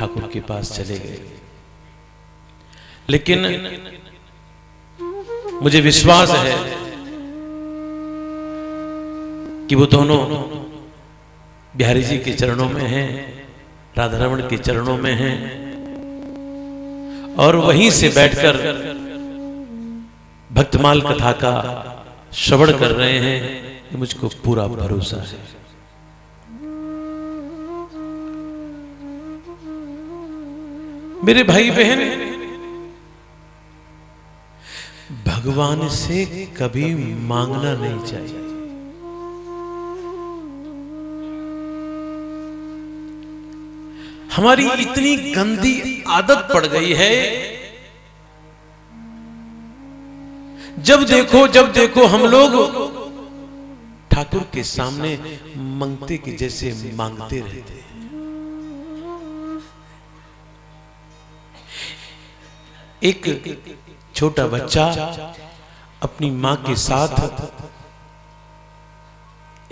ठाकुर के पास चले गए। लेकिन मुझे विश्वास है कि वो दोनों बिहारी जी के चरणों में हैं राधा रमण के चरणों में हैं, और वहीं से बैठकर भक्तमाल कथा का श्रवण कर रहे हैं मुझको पूरा भरोसा है। मेरे भाई बहन, भगवान से कभी मांगना नहीं चाहिए। हमारी इतनी गंदी आदत पड़ गई है। जब देखो जब देखो हम लोग ठाकुर के सामने मंगते के जैसे मांगते रहते हैं। एक छोटा बच्चा अपनी माँ के साथ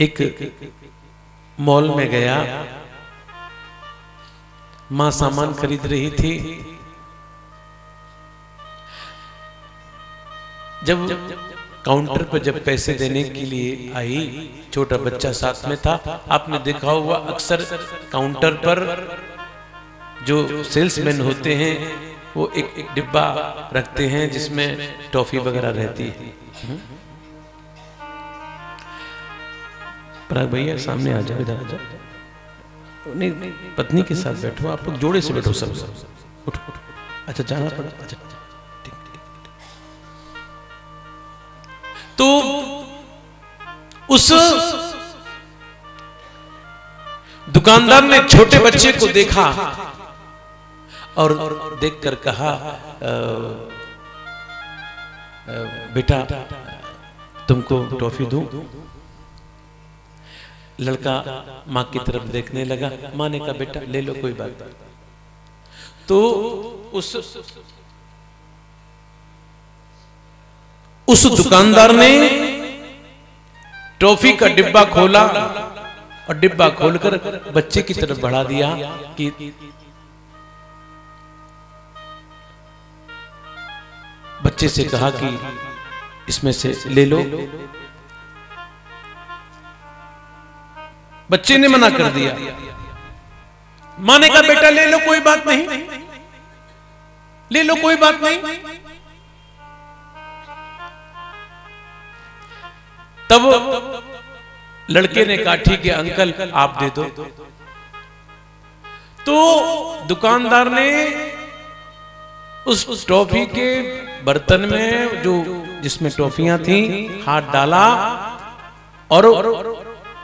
एक मॉल में गया। माँ सामान खरीद रही थी। जब काउंटर पर जब पैसे देने के लिए आई, छोटा बच्चा साथ में था। आपने देखा हुआ अक्सर काउंटर पर जो सेल्समैन होते हैं वो एक एक डिब्बा रखते हैं जिसमें टॉफी वगैरह रहती है। पराग भैया सामने आ जाओ इधर। आ जाओ नहीं पत्नी के साथ बैठो आप लोग जोड़े से बैठो सब सब। उठो उठो। अच्छा जाना पड़ा। अच्छा अच्छा। तो उस दुकानदार ने छोटे बच्चे को देखा। और देखकर कहा "अ, अ, बेटा तुमको टॉफी दूँ? लड़का माँ की तरफ़ देखने लगा माँ ने कहा बेटा ले लो कोई बात तो उस उस दुकानदार ने ट्रॉफी का डिब्बा खोला और डिब्बा खोलकर बच्चे की तरफ़ बढ़ा दिया कि बच्चे से कहा कि इसमें से ले लो। बच्चे ने मना कर दिया। माँ ने कहा बेटा ले लो, कोई बात नहीं। ले लो, कोई बात नहीं। तब लड़के ने कहा, ठीक है, अंकल, आप दे दो। तो दुकानदार ने उस टॉफी के बर्तन में जो जिसमें टॉफियाँ थी, हाथ डाला और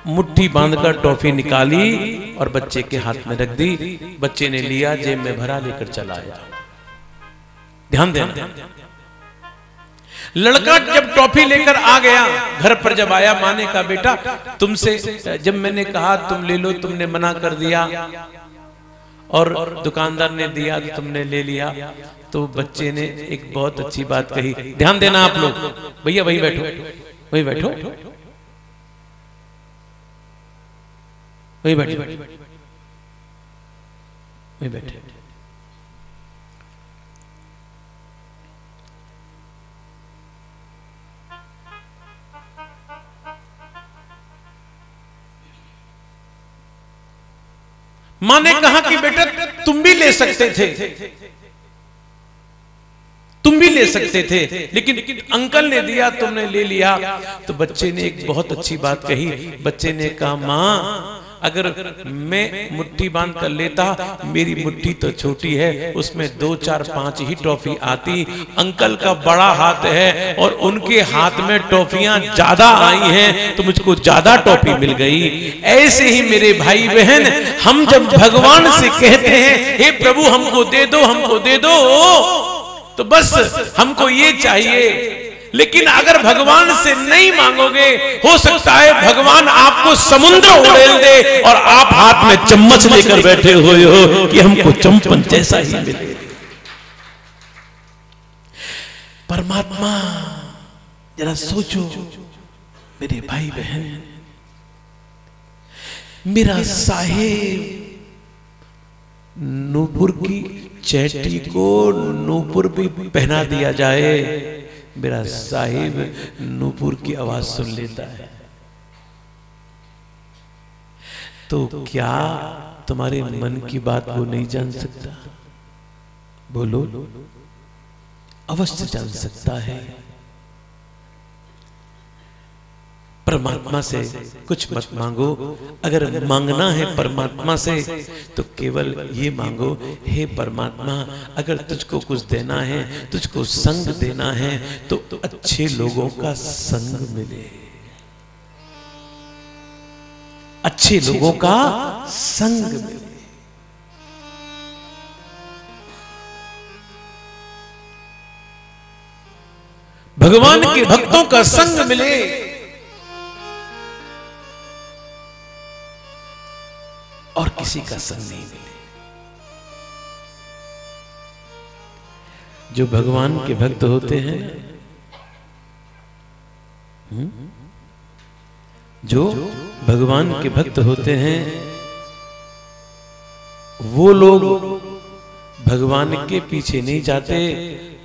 मुट्ठी बांधकर टॉफी निकाली और बच्चे के हाथ में रख दी। बच्चे ने लिया, जेब में भरा, लेकर चला आया। ध्यान देना। लड़का जब टॉफी लेकर आ गया, घर पर जब आया माने का बेटा, तुमसे, जब मैंने कहा, तुम ले लो, तुमने मना कर दिया। और दुकानदार ने दिया तो तुमने ले लिया। तो बच्चे ने एक बहुत अच्छी बात कही। ध्यान देना आप लोग। भैया, वही बैठो। वही बैठो। वही बैठो। वही बैठे। माँ ने कहा कि बेटा तुम भी ले सकते थे। तुम भी ले सकते थे। लेकिन अंकल ने दिया तुमने ले लिया। तो बच्चे ने एक बहुत अच्छी बात कही। बच्चे ने कहा माँ अगर मैं मुट्ठी बाँध कर लेता, मेरी मुट्ठी तो छोटी है, उसमें दो, चार, पाँच ही टॉफी आती। अंकल का बड़ा हाथ है और उनके हाथ में टॉफियाँ ज़्यादा आई हैं तो मुझको ज़्यादा टॉफी मिल गई। ऐसे ही मेरे भाई बहन हम जब भगवान से कहते हैं, हे प्रभु, हमको दे दो, हमको दे दो। तो बस हमको ये चाहिए लेकिन अगर भगवान से नहीं मांगोगे, हो सकता है भगवान आपको समुद्र उड़ेल दे और आप हाथ में चम्मच लेकर बैठे हुए हो कि हमको चंपन जैसा ही मिले। परमात्मा, जरा सोचो, मेरे भाई बहन मेरा साहेब, नूपुर की चैटी को नूपुर भी पहना दिया जाए। मेरा साहिब नूपुर की आवाज़ सुन लेता है। तो क्या तुम्हारे मन की बात वो नहीं जान सकता? बोलो अवश्य जान सकता है। परमात्मा से कुछ मत मांगो। अगर मांगना है परमात्मा से तो केवल ये मांगो, हे परमात्मा, अगर तुझको कुछ देना है, तुझको संग देना है तो अच्छे लोगों का संग मिले। अच्छे लोगों का संग मिले। भगवान के भक्तों का संग मिले। और किसी का संग नहीं मिले। जो भगवान के भक्त होते हैं जो भगवान के भक्त होते हैं, वो लोग भगवान के पीछे नहीं जाते,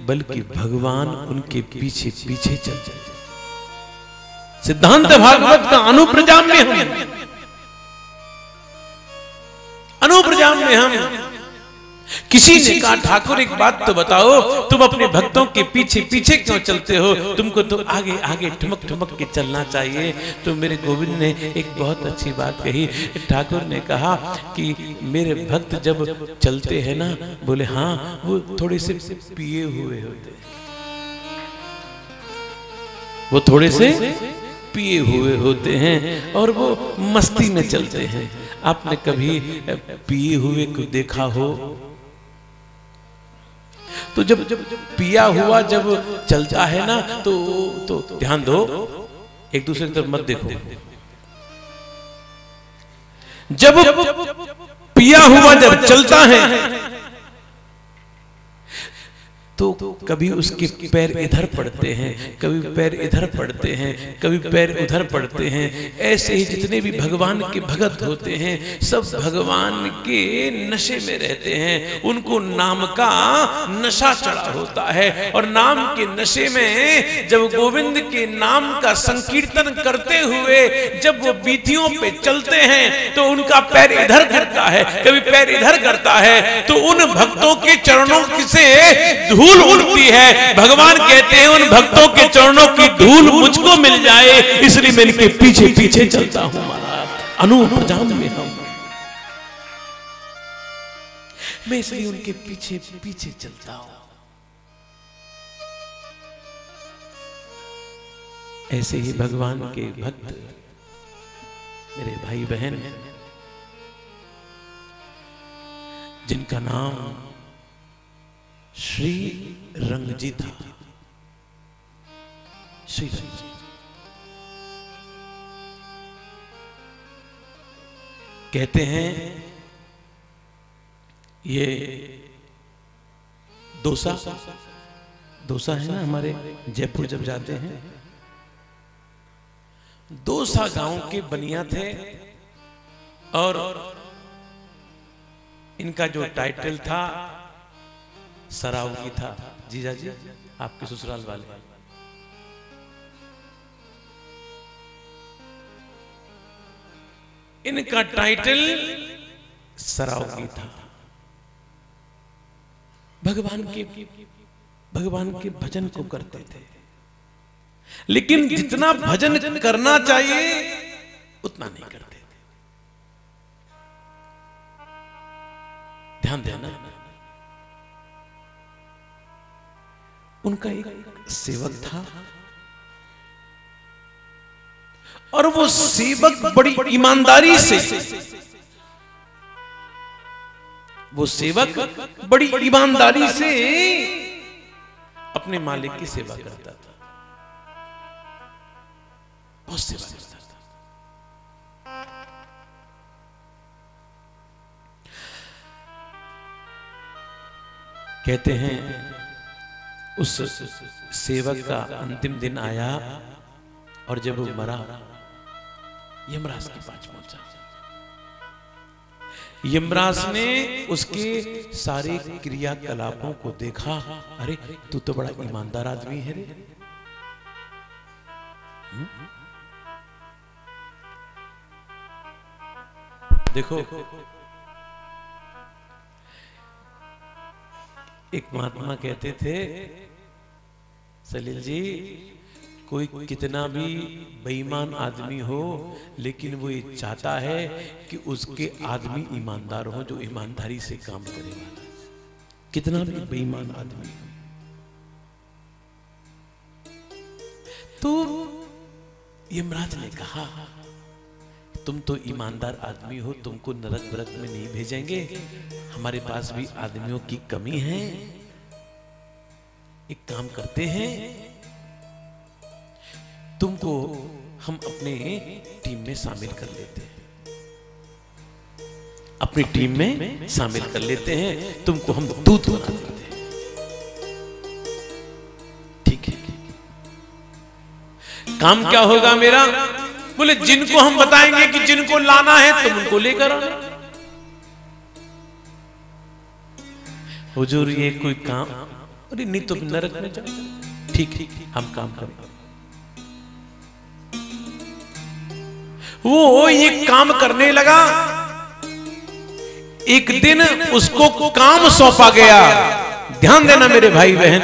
बल्कि भगवान उनके पीछे पीछे चल जाते सिद्धांत भागवत का अनुप्रजाम में हम अनुप्रजाम में हम। किसी ने कहा, ठाकुर, एक बात तो बताओ, तुम अपने भक्तों के पीछे पीछे क्यों चलते हो? तुमको तो आगे आगे ठुमक ठुमक के चलना चाहिए। तो मेरे गोविंद ने एक बहुत अच्छी बात कही। ठाकुर ने कहा कि मेरे भक्त जब चलते हैं ना, बोले हाँ वो थोड़े से पिए हुए होते वो थोड़े से पिए हुए होते हैं और वो मस्ती में चलते हैं। आपने कभी पिए हुए को देखा हो? तो जब जब पिया हुआ जब चलता है ना तो तो ध्यान दो, एक दूसरे की तरफ़ मत देखो। जब पिया हुआ जब चलता है तो कभी उसके पैर इधर पड़ते हैं, कभी पैर इधर पड़ते हैं, कभी पैर उधर पड़ते हैं। ऐसे ही जितने भी भगवान के भगत होते हैं, सब भगवान के नशे में रहते हैं। उनको नाम का नशा चढ़ा होता है और नाम के नशे में जब गोविंद के नाम का संकीर्तन करते हुए जब वो बीथियों पे चलते हैं तो उनका पैर इधर करता है, कभी पैर इधर करता है तो उन भक्तों के चरणों से धूल धूल उड़ती है। भगवान कहते हैं, उन भक्तों के चरणों की धूल मुझको मिल जाए। इसलिए मैं इनके पीछे पीछे चलता हूँ अनुप्रजाम में हम मैं इसलिए उनके पीछे पीछे चलता हूँ। ऐसे ही भगवान के भक्त मेरे भाई बहन जिनका नाम श्री रंगजी श्री रंगजी। कहते हैं, ये दोसा दोसा है ना हमारे जयपुर जब जाते हैं। दोसा गाँव के बनिया थे और इनका जो टाइटल था सराव की था। जीजा जी आपके ससुराल वाले। इनका टाइटल सराव की था। भगवान के भगवान के भजन को करते थे। लेकिन जितना भजन करना चाहिए उतना नहीं करते थे। ध्यान देना। उनका एक सेवक था। और वो सेवक बड़ी ईमानदारी से, वो सेवक बड़ी ईमानदारी से अपने मालिक की सेवा करता था। बहुत सेवा करता था। कहते हैं उस सेवक का अंतिम दिन आया और जब वो मरा, यमराज के पास पहुँचा। यमराज ने उसके सारे क्रियाकलापों को देखा। अरे, तू तो बड़ा ईमानदार आदमी है हम्म? देखो, एक महात्मा कहते थे सलील जी, कोई कितना भी बेईमान आदमी हो, लेकिन वो ये चाहता है कि उसके आदमी ईमानदार हो जो ईमानदारी से काम करे। कितना भी बेईमान आदमी हो। तो यमराज ने कहा, तुम तो ईमानदार आदमी हो, तुमको नरक वरक में नहीं भेजेंगे। हमारे पास भी आदमियों की कमी है। एक काम करते हैं। तुमको हम अपने टीम में शामिल कर लेते हैं। अपनी टीम में शामिल कर लेते हैं। तुमको हम दूध बना देते हैं। ठीक है। काम क्या होगा मेरा? बोले जिनको हम बताएँगे कि जिनको लाना है तुम उनको लेकर आना। हुजूर ये कोई काम अरे नहीं तो नरक में जाओ। ठीक है हम काम करें। वो ये काम करने लगा। एक दिन उसको काम सौंपा गया। ध्यान देना मेरे भाई बहन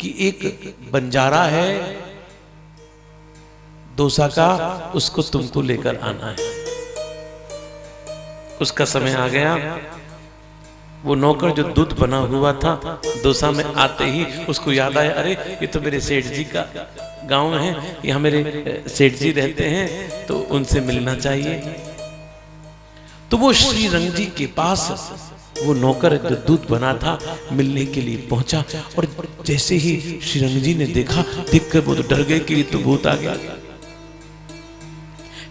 कि एक बंजारा है। दोसा का उसको तुमको लेकर आना है। उसका समय आ गया। वो नौकर जो दूध बना हुआ था दोसा में आते ही उसको याद आया, अरे, ये तो मेरे सेठ जी का गाँव है, यहाँ मेरे सेठ जी रहते हैं तो उनसे मिलना चाहिए। तो वो श्री रंग जी के पास वो नौकर जो दूध बना था, मिलने के लिए पहुँचा और जैसे ही श्री रंग जी ने देखा, देखकर वो तो डर गए कि तो भूत आ गया।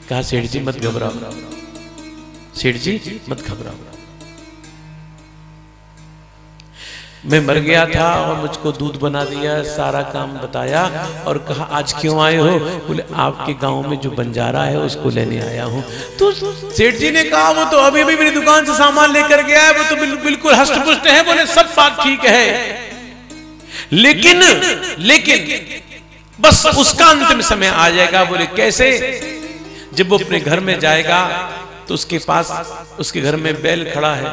कहा सेठ जी मत घबराओ। सेठ जी मत घबराओ। मैं मर गया था और मुझको दूध बना दिया, सारा काम बताया और कहा, आज क्यों आए हो? बोले, आपके गाँव में जो बंजारा है, उसको लेने आया हूँ। तो सेठ जी ने कहा, वो तो अभी अभी मेरी दुकान से सामान लेकर गया है, वो तो बिल्कुल हष्ट है। बोले, सब बात ठीक है। लेकिन लेकिन, बस उसका अंतिम समय आ जाएगा। बोले, कैसे? जब वो अपने घर में जाएगा तो उसके पास, उसके घर में बैल खड़ा है।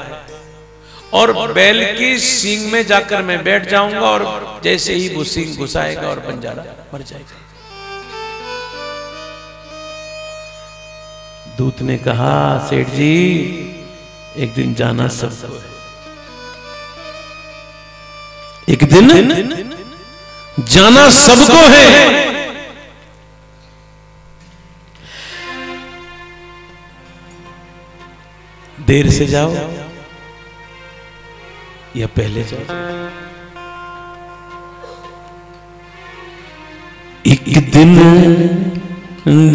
और बैल की सींग में जाकर मैं बैठ जाऊँगा और जैसे ही वो सींग घुसाएगा और बंजारा मर जाएगा। दूत ने कहा, सेठ जी, एक दिन जाना सबको है। एक दिन जाना सबको है। देर से जाओ। या पहले एक दिन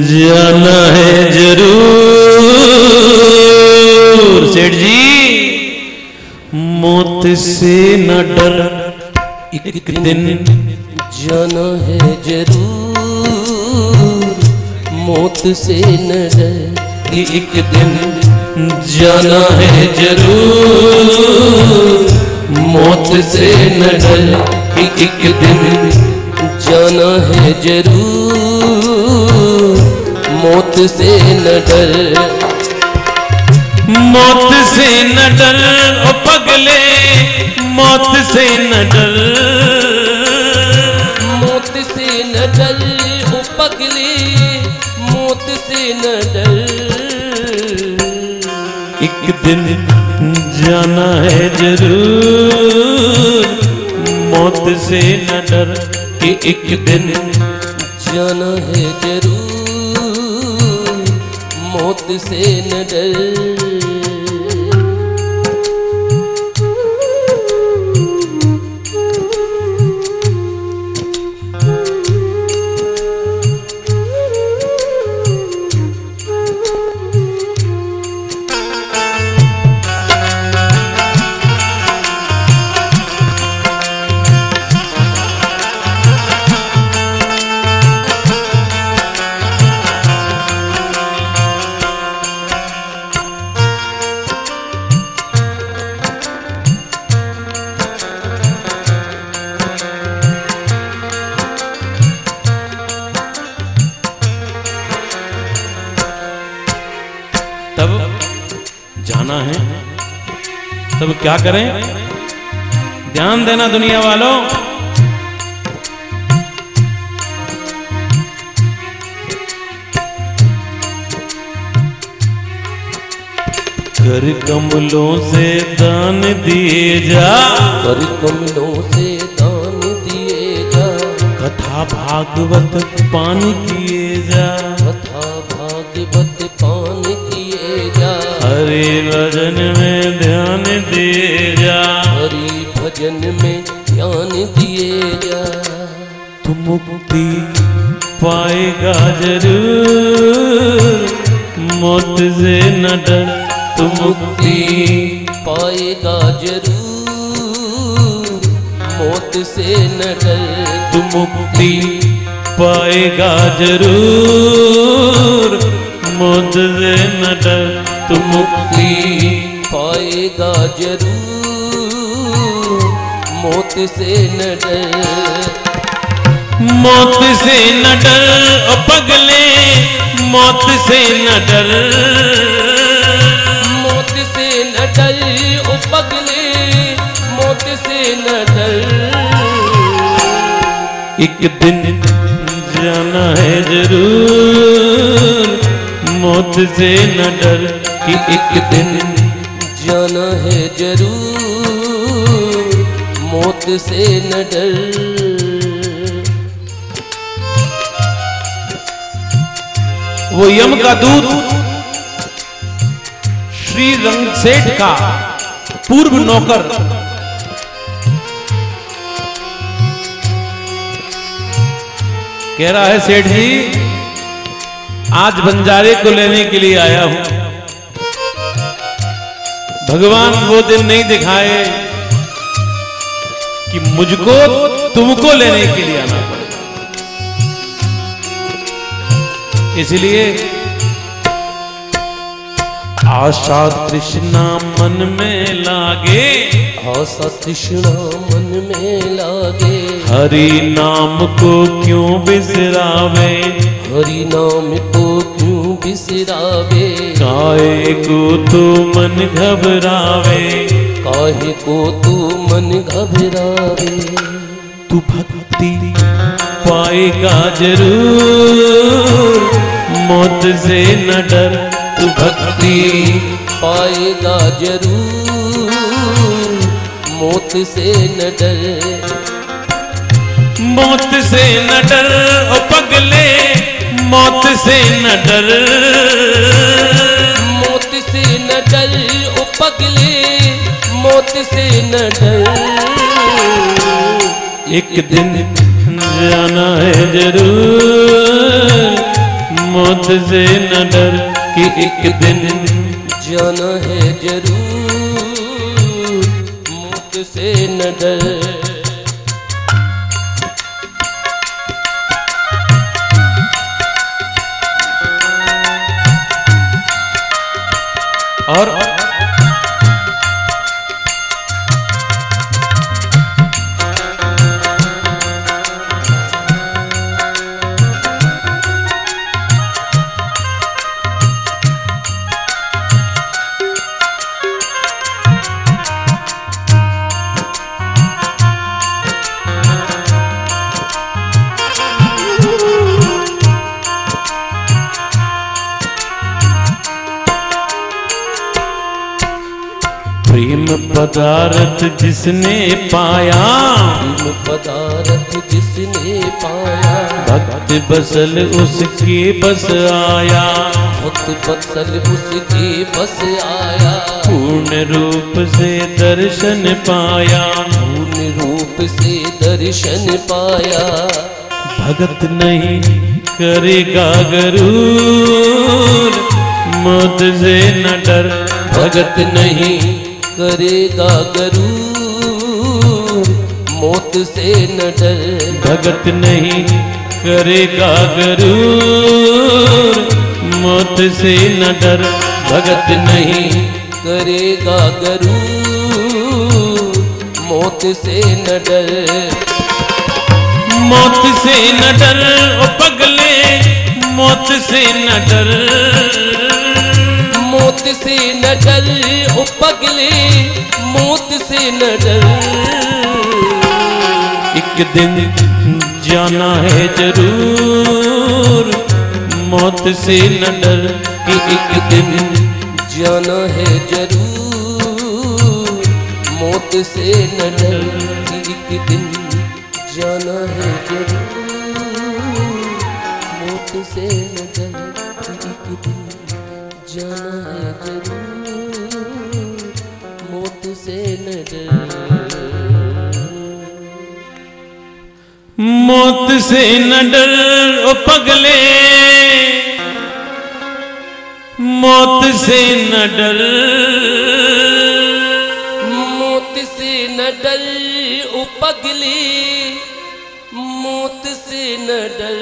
जाना है ज़रूर। सेठ जी, मौत से न डर। एक दिन जाना है ज़रूर। मौत से न डर। एक दिन जाना है ज़रूर। मौत से न डर एक दिन जाना है ज़रूर। मौत से न डर मौत से न डर ओ पगले, मौत से न डर मौत से न डर ओ पगले, मौत से न डर एक दिन जाना है ज़रूर। मौत से न डर कि एक दिन जाना है ज़रूर। मौत से न डर देना दुनिया वालों। कर कमलों से दान दिए जा। कर कमलों से दान दिए जा। कथा भागवत पान किए जा। भजन में ज्ञान दिए जा। तू मुक्ति पाएगा ज़रूर मौत से न डर। तू मुक्ति पाएगा ज़रूर मौत से न डर। तू मुक्ति पाएगा ज़रूर मौत से न डर। तू मुक्ति पाएगा ज़रूर मौत से न डर। मौत से न डर पगले मौत से न डर। मौत से न डर ओ पगले मौत से न डर। एक दिन जाना है ज़रूर मौत से न डर कि एक दिन जाना है ज़रूर। से न डर। वो यम का दूत श्री रंग सेठ का पूर्व नौकर। कह रहा है, सेठ जी, आज बंजारे को लेने के लिए आया हूँ। भगवान वो दिन नहीं दिखाए। कि मुझको तुमको लेने के लिए आना पड़ेगा इसलिए आशा तृष्णा मन में लागे। आशा तृष्णा मन में लागे। हरि नाम को क्यों बिसरावे? हरि नाम को क्यों बिसरावे? काहे को तो मन घबरावे? काहे को तू मन घबरावे। तू भक्ति पाएगा ज़रूर। मौत से न डर तू भक्ति पाएगा ज़रूर। मौत से न डर। मौत से न डर ओ पगले मौत से न डर। मौत से न डर ओ पगले। मौत से न डर। एक दिन जाना है ज़रूर। मौत से न डर कि एक दिन जाना है ज़रूर। मौत से न डर। और प्रेम पदार्थ जिसने पाया। प्रेम पदार्थ जिसने पाया। भक्त बसल उसके बस आया। भक्त बत्सल उसके बस आया। पूर्ण रूप से दर्शन पाया। पूर्ण रूप से दर्शन पाया। भगत नहीं करेगा गरूर मौत से न डर। भगत नहीं करेगा गरूर, मौत से न डर। भगत नहीं करेगा गरूर, मौत से न डर। भगत नहीं करेगा गरूर, मौत से न डर। मौत से न डर, ओ पगले, मौत से न डर। मौत से न डर ओ पगले मौत से न डर एक दिन जाना है ज़रूर मौत से न डर कि एक दिन। जाना है ज़रूर मौत से न डर कि एक दिन। जाना है ज़रूर मौत से न डर कि एक दिन। जाना है ज़रूर से न डर मौत से न डर ओ पगले। मौत से न डर। मौत से न डर ओ पगली। मौत से न डर।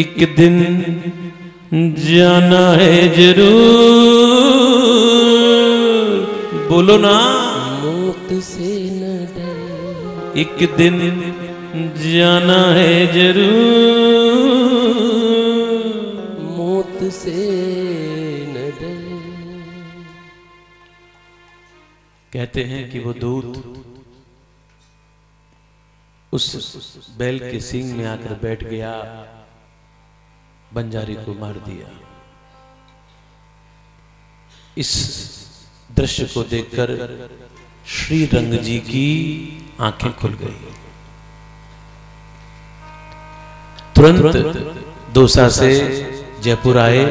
एक दिन जाना है ज़रूर। बोलो ना। मौत से न डर। एक दिन जाना है ज़रूर। मौत से न डर। कहते हैं कि वो दूत उस बैल के सींग में आकर बैठ गया। बंजारी को मार दिया। इस दृश्य को देखकर श्री रंग जी की आँखें खुल गई। तुरंत दोसा से जयपुर आए।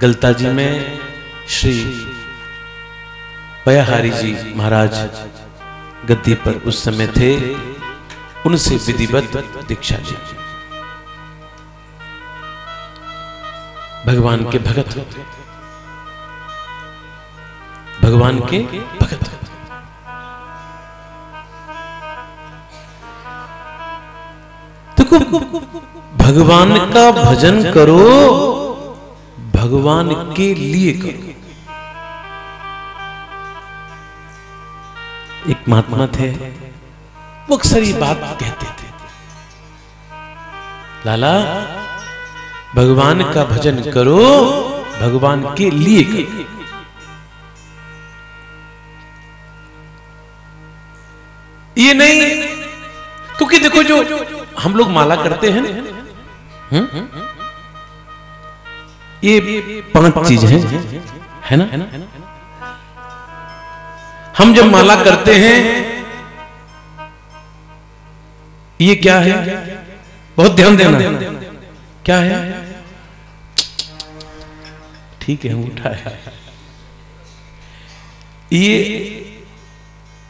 गलता जी में श्री पयाहारी जी महाराज गद्दी पर उस समय थे। उनसे विधिवत दीक्षा ली। भगवान के भगत। भगवान के भगत। देखो, भगवान का भजन करो, भगवान के लिए करो। एक महात्मा थे, वो अक्सर ये बात कहते थे। लाला भगवान का भजन करो भगवान के लिए करो। ये नहीं क्योंकि देखो जो हम लोग माला करते हैं हम्म? ये पाँच चीज़ हैं है ना? हम जब माला करते हैं ये क्या है? बहुत ध्यान देना। क्या है? ठीक है उठाए ये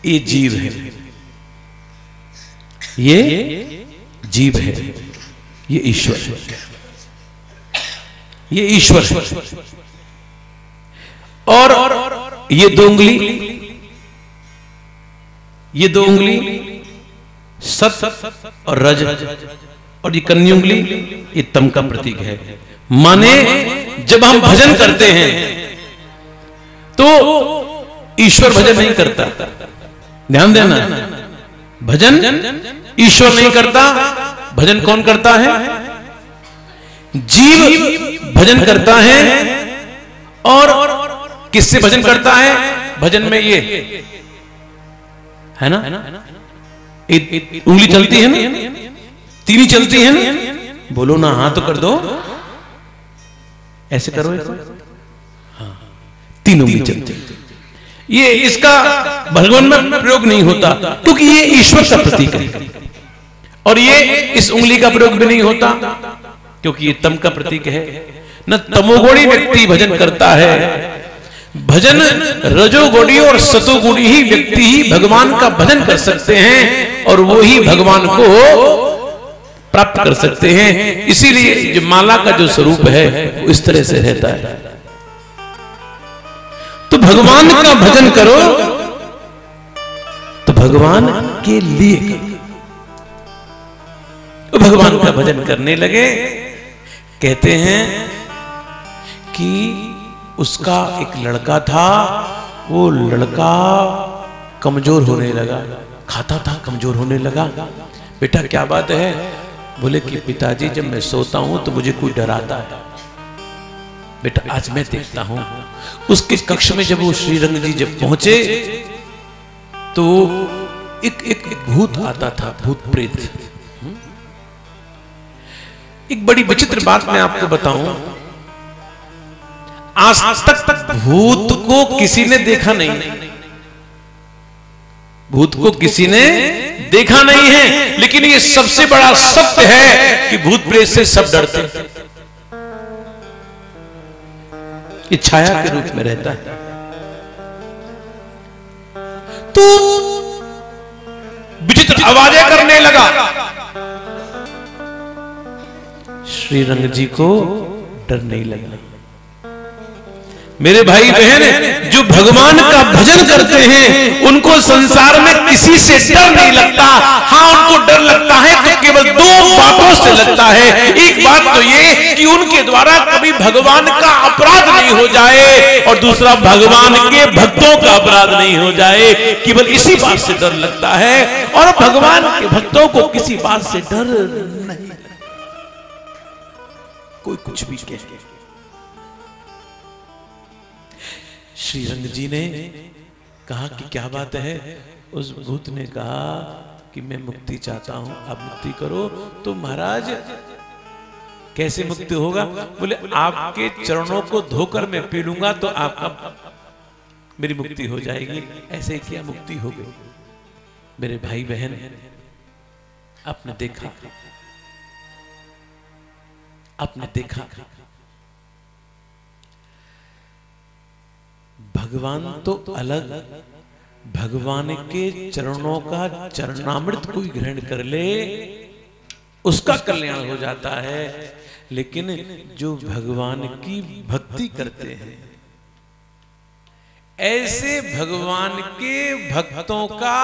ये जीव है। ये जीव है। ये ईश्वर है। ये ईश्वर है। और ये दो उंगली, ये दो उंगली, सत और रज रज रज। और ये कन्नी उंगली ये तम का प्रतीक है। माने जब हम भजन करते हैं तो ईश्वर भजन नहीं करता। ध्यान देना, भजन ईश्वर नहीं करता, भजन कौन करता है? जीव भजन करता है और किससे भजन करता है? भजन में ये, है ना? उंगली चलती है ना? तीन ही चलती है। बोलो ना हाँ तो कर दो। ऐसे करो हाँ तीन उंगली चलती ये इसका भगवान में प्रयोग नहीं होता, क्योंकि ये ईश्वर का प्रतीक है। और ये इस उंगली का प्रयोग भी नहीं होता, क्योंकि ये तम का प्रतीक है। न तमोगुणी व्यक्ति भजन करता है। भजन रजोगुणी और सतोगुणी ही व्यक्ति ही भगवान का भजन कर सकते हैं, और वो ही भगवान को प्राप्त कर सकते हैं। इसीलिए जो माला का जो स्वरूप है, वो इस तरह से रहता है। तो भगवान का भजन करो। तो भगवान के लिए करो तो भगवान का भजन करने लगे। कहते हैं कि उसका एक लड़का था, वो लड़का कमज़ोर होने लगा। खाता था, कमज़ोर होने लगा। बेटा, क्या बात है? बोले कि पिताजी, जब मैं सोता हूँ तो मुझे कोई डराता है। बेटा, आज मैं देखता हूँ। उसके कक्ष में जब वो श्रीरंग जी जब पहुँचे तो एक एक भूत आता था, भूत प्रेत। एक बड़ी विचित्र बात मैं आपको बताऊँ। आज तक तक भूत को किसी ने देखा नहीं। भूत को किसी ने देखा नहीं है, लेकिन ये सबसे बड़ा सत्य है कि भूत प्रेत से सब डरते ये छाया के रूप में रहता है। तो विचित्र आवाज़ें करने लगा। श्रीरंग जी को डर नहीं लगा। मेरे भाई बहन, जो भगवान का भजन करते हैं, उनको संसार में किसी से डर नहीं लगता। हाँ उनको डर लगता है तो केवल दो बातों से लगता है। एक बात तो ये कि उनके द्वारा कभी भगवान का अपराध नहीं हो जाए और दूसरा, भगवान के भक्तों का अपराध नहीं हो जाए। केवल इसी बात से डर लगता है और भगवान के भक्तों को किसी बात से डर नहीं। कोई कुछ भी कहे। श्रीरंग जी ने कहा कि क्या बात है? उस भूत ने कहा कि मैं मुक्ति चाहता हूँ। आप मुक्ति करो। तो महाराज, कैसे मुक्ति होगा? बोले, आपके चरणों को धोकर मैं पी लूँगा तो आपका मेरी मुक्ति हो जाएगी। ऐसे क्या, मुक्ति हो गई। मेरे भाई बहन आपने देखा। आपने देखा। भगवान तो अलग। भगवान के चरणों का चरणामृत कोई ग्रहण कर ले, उसका कल्याण हो जाता है। लेकिन जो भगवान की भक्ति करते हैं, ऐसे भगवान के भक्तों का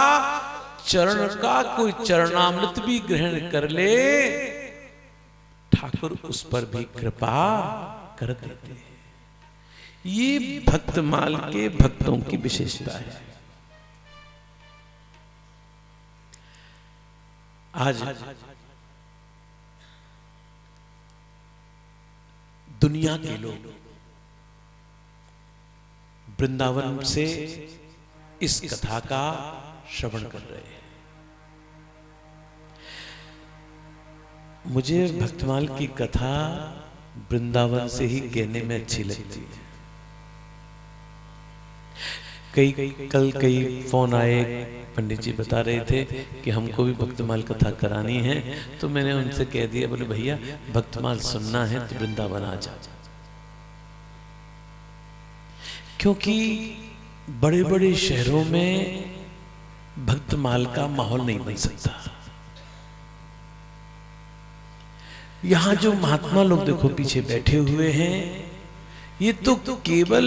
चरण का कोई चरणामृत भी ग्रहण कर ले, ठाकुर उस पर भी कृपा कर देते हैं। ये भक्तमाल के भक्तों की विशेषता है। आज दुनिया के लोग वृंदावन से इस कथा का श्रवण कर रहे हैं। मुझे भक्तमाल की कथा वृंदावन से ही कहने में अच्छी लगती है। कई कल कई फ़ोन आए, पंडित जी बता रहे थे कि हमको भी भक्तमाल कथा करानी है तो मैंने उनसे कह दिया, बोले, भैया, भक्तमाल सुनना है तो वृंदावन आ जा। क्योंकि बड़े बड़े शहरों में भक्तमाल का माहौल नहीं बन सकता। यहाँ जो महात्मा लोग देखो, पीछे बैठे हुए हैं, ये तो केवल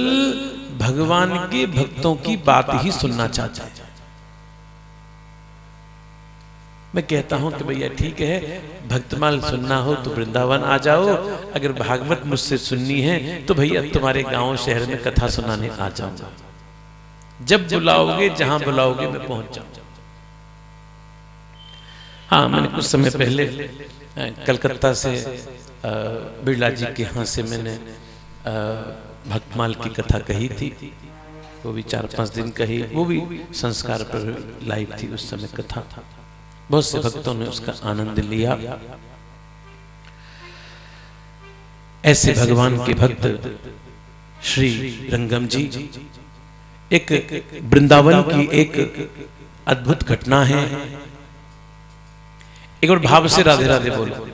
भगवान के भक्तों की बात ही सुनना चाहता है। मैं कहता हूँ कि भैया ठीक है, भक्तमाल सुनना हो तो वृंदावन आ जाओ, अगर भागवत मुझसे सुननी है तो भैया तुम्हारे गाँव शहर में कथा सुनाने आ जाऊँगा। जब बुलाओगे, जहाँ बुलाओगे मैं पहुँच जाऊँगा। हाँ मैंने कुछ समय पहले कलकत्ता से बिरला जी के यहाँ से मैंने भक्तमाल की कथा कही थी। वो भी चार पाँच दिन कही वो भी संस्कार पर लाइव थी उस समय कथा। बहुत से भक्तों ने उसका आनंद लिया। ऐसे भगवान के भक्त श्री रंगम जी, एक वृंदावन की एक अद्भुत घटना है। एक और भाव से राधे राधे बोलो।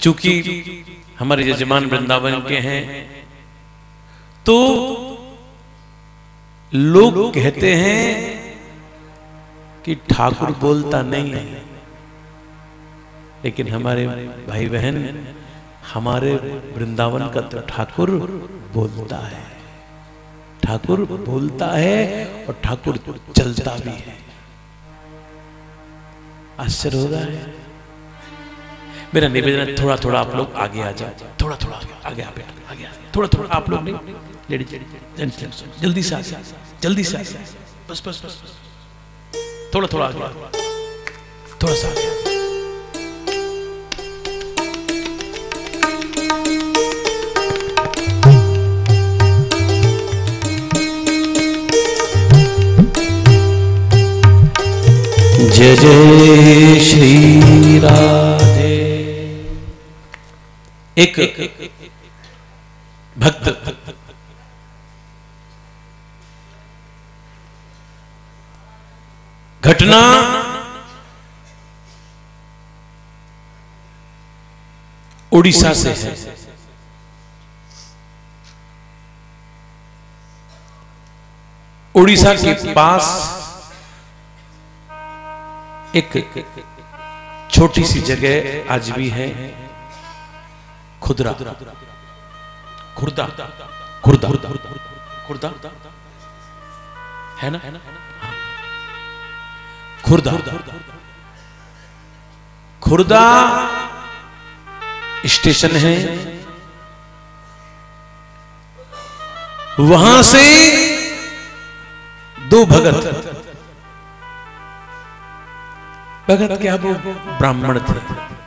चूँकि हमारे यजमान वृंदावन के हैं। तो लोग कहते हैं कि ठाकुर बोलता नहीं है। लेकिन हमारे भाई बहन हमारे वृंदावन का तो ठाकुर बोलता है। ठाकुर बोलता है और ठाकुर चलता भी है। आश्चर्य हो रहा है मेरा निवेदन है, थोड़ा थोड़ा आप लोग आगे आ जाओ। थोड़ा थोड़ा आगे आ आगे थोड़ा थोड़ा आप लोग जल्दी से आगे जल्दी से बस बस बस थोड़ा थोड़ा आगे थोड़ा सा जय जय श्री राम। एक भक्त। घटना उड़ीसा से है। उड़ीसा के पास एक छोटी सी जगह आज भी है। खुदरा। खुर्दा। खुर्दा। खुर्दा। है ना? खुर्दा। खुर्दा। स्टेशन है। वहाँ से दो भगत। भगत क्या वो ब्राह्मण थे?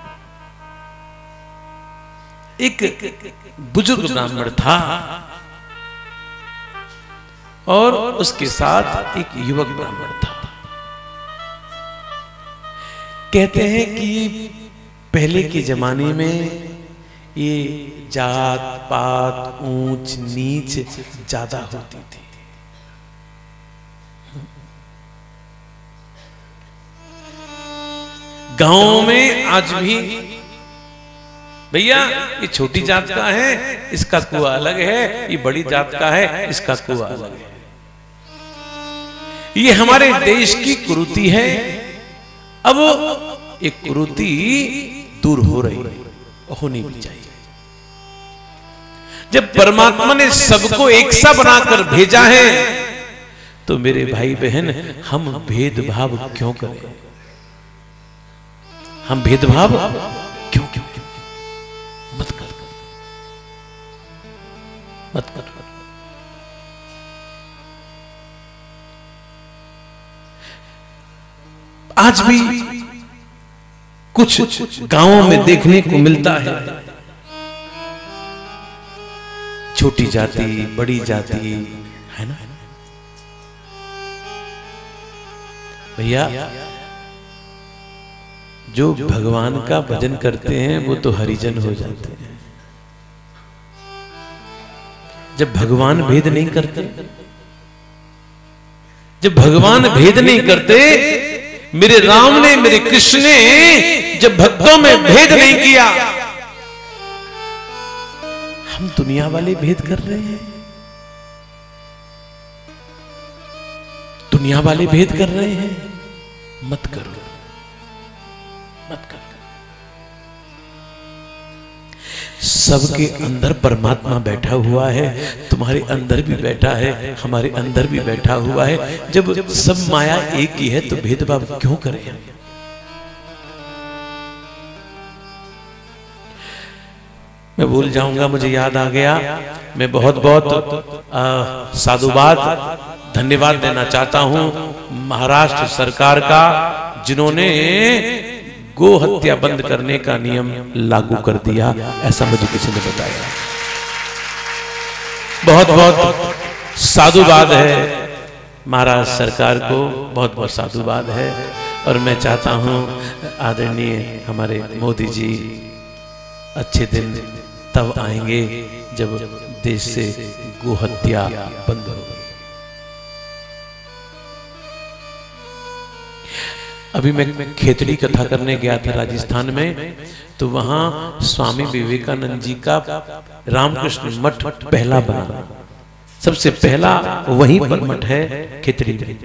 एक बुज़ुर्ग ब्राह्मण था। और उसके साथ एक युवक ब्राह्मण था। कहते हैं कि पहले के जमाने में ये जात पात ऊंच नीच ज़्यादा होती थी। गाँव में आज भी भैया, ये छोटी जात का है, इसका कुआ अलग है, ये बड़ी जात का है, इसका कुआ अलग है। ये हमारे देश की कुरुति है। अब ये कुरुति दूर हो रही है होनी भी चाहिए। जब परमात्मा ने सबको एक सा बनाकर भेजा है तो मेरे भाई बहन हम भेदभाव क्यों करें? हम भेदभाव मत कर आज भी कुछ गाँवों में देखने को मिलता है। छोटी जाति, बड़ी जाति, है ना? भैया, जो भगवान का भजन करते हैं, वो तो हरिजन हो जाते हैं। जब भगवान भेद नहीं करते, जब भगवान भेद नहीं करते, मेरे राम ने, मेरे कृष्ण ने जब भक्तों में भेद नहीं किया, हम दुनिया वाले भेद कर रहे हैं। दुनिया वाले भेद कर रहे हैं। मत करो। सबके अंदर परमात्मा बैठा हुआ है, तुम्हारे अंदर भी बैठा है, हमारे अंदर भी बैठा हुआ है। जब सब माया एक ही है तो भेदभाव क्यों करें मैं भूल जाऊँगा, मुझे याद आ गया। मैं बहुत बहुत साधुवाद, धन्यवाद देना चाहता हूँ महाराष्ट्र सरकार का, जिन्होंने गो हत्या बंद करने का नियम लागू कर दिया, ऐसा मुझे किसी ने बताया। बहुत बहुत साधुवाद है। महाराज सरकार को बहुत बहुत साधुवाद है। और मैं चाहता हूँ, आदरणीय हमारे मोदी जी, अच्छे दिन तब आएँगे जब देश से गोहत्या बंद होगी। अभी मैं खेतड़ी कथा करने गया था राजस्थान में तो वहाँ स्वामी विवेकानंद जी का रामकृष्ण मठ पहला बना। सबसे पहला वहीं पर मठ है खेतड़ी में।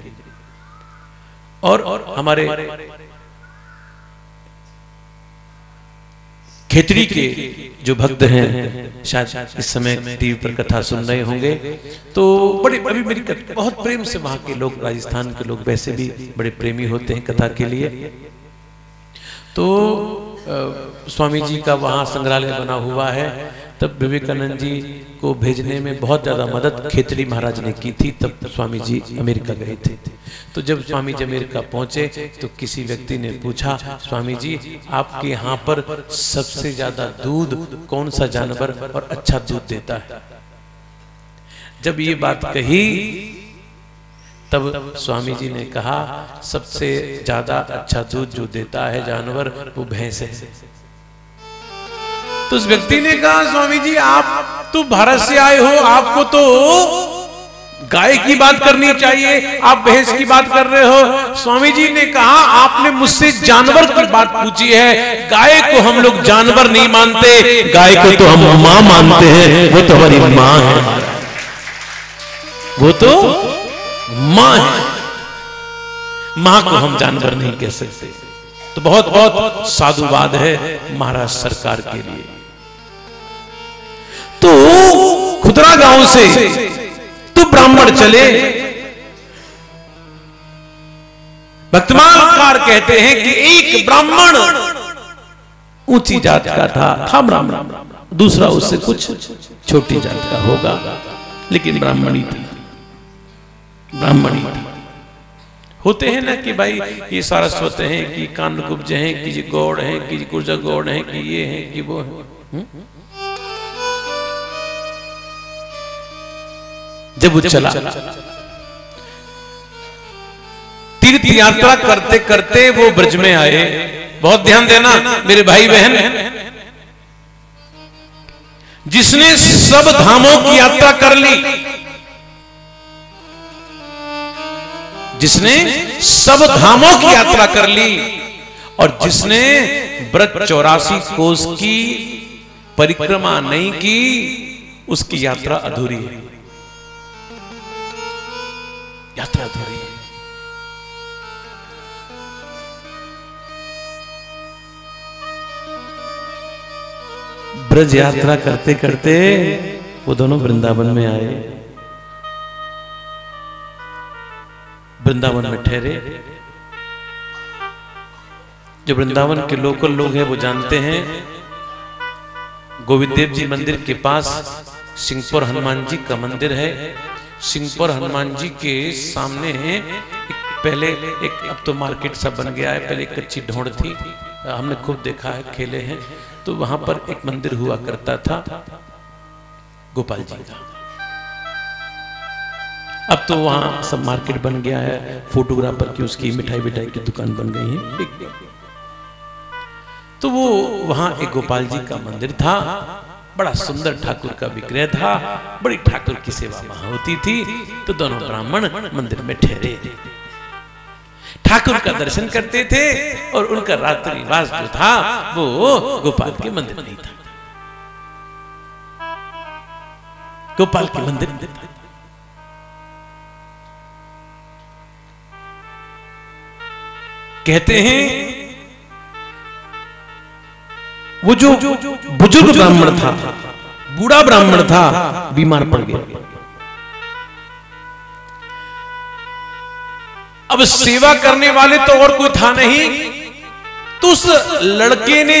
और हमारे खेतड़ी के जो भक्त हैं शायद इस समय टीवी पर कथा सुन रहे होंगे। तो बड़े अभी मेरी बहुत प्रेम से वहाँ के लोग राजस्थान के लोग वैसे भी बड़े प्रेमी होते हैं कथा के लिए। तो स्वामी जी का वहाँ संग्रहालय बना हुआ है। तब विवेकानंद जी को भेजने में बहुत ज़्यादा मदद खेतड़ी महाराज ने की थी, तब स्वामी जी अमेरिका गए थे। तो जब स्वामी जी अमेरिका पहुँचे तो किसी व्यक्ति ने पूछा स्वामी जी आपके यहाँ पर सबसे ज़्यादा दूध कौन सा जानवर और अच्छा दूध देता है? जब ये बात कही, तब स्वामी जी ने कहा, सबसे ज़्यादा अच्छा दूध जो देता है जानवर वो भैंस है। तो उस व्यक्ति ने कहा स्वामी जी आप तो भारत से आए हो, आपको तो गाय की बात करनी चाहिए, आप भैंस की बात कर रहे हो। स्वामी जी ने कहा, आपने मुझसे जानवर की बात पूछी है, गाय को हम लोग जानवर नहीं मानते, गाय को तो हम माँ मानते हैं, वो तो हमारी माँ है। वो तो माँ है। माँ को हम जानवर नहीं कह सकते। तो बहुत बहुत साधुवाद है महाराज सरकार के लिए। खुदरा गाँव से तो ब्राह्मण चले। भक्तमालकार कहते हैं कि एक ब्राह्मण ऊँची जात का था। था ब्राह्मण। दूसरा उससे कुछ छोटी जात का होगा। लेकिन ब्राह्मणी थी। ब्राह्मणी होते हैं ना कि भाई, ये सारस्वत हैं कि कान कांडकुब्ज हैं, कि ये गौड़ हैं, कि गुर्जर गौड़ हैं, कि ये हैं, कि वो है। जब वो चला। तीर्थ यात्रा करते करते वो ब्रज में आए। बहुत ध्यान देना, मेरे भाई बहन। जिसने सब धामों की यात्रा कर ली, जिसने सब धामों की यात्रा कर ली, और जिसने व्रत चौरासी कोष की परिक्रमा नहीं की, उसकी यात्रा अधूरी है। यात्रा अधूरी है। ब्रज यात्रा करते करते वो दोनों वृंदावन में आए। वृंदावन में ठहरे। जो वृंदावन के लोकल लोग हैं वो जानते हैं, गोविंद देव जी मंदिर के पास सिंहपुर हनुमान जी का मंदिर है। सिंहपुर हनुमान जी के सामने एक पहले एक, अब तो मार्केट सब बन गया है, पहले एक कच्ची ढोंड थी, हमने खूब देखा है, खेले हैं। तो वहाँ पर एक मंदिर हुआ करता था, गोपाल जी का। अब तो वहाँ सब मार्केट बन गया है, फोटोग्राफर की उसकी मिठाई मिठाई की दुकान बन गई है तो वो वहाँ एक गोपाल जी का मंदिर था बड़ा सुंदर ठाकुर का विक्रय था, बड़ी ठाकुर की सेवा वहाँ होती थी तो दोनों ब्राह्मण मंदिर में ठहरे। ठाकुर का दर्शन करते थे और उनका रात्रि निवास जो था, वो गोपाल के मंदिर नहीं था। गोपाल के मंदिर में कहते हैं वो जो बुज़ुर्ग ब्राह्मण था, बूढ़ा ब्राह्मण था, बीमार पड़ गया। अब सेवा करने वाले तो और कोई था नहीं। तो उस लड़के ने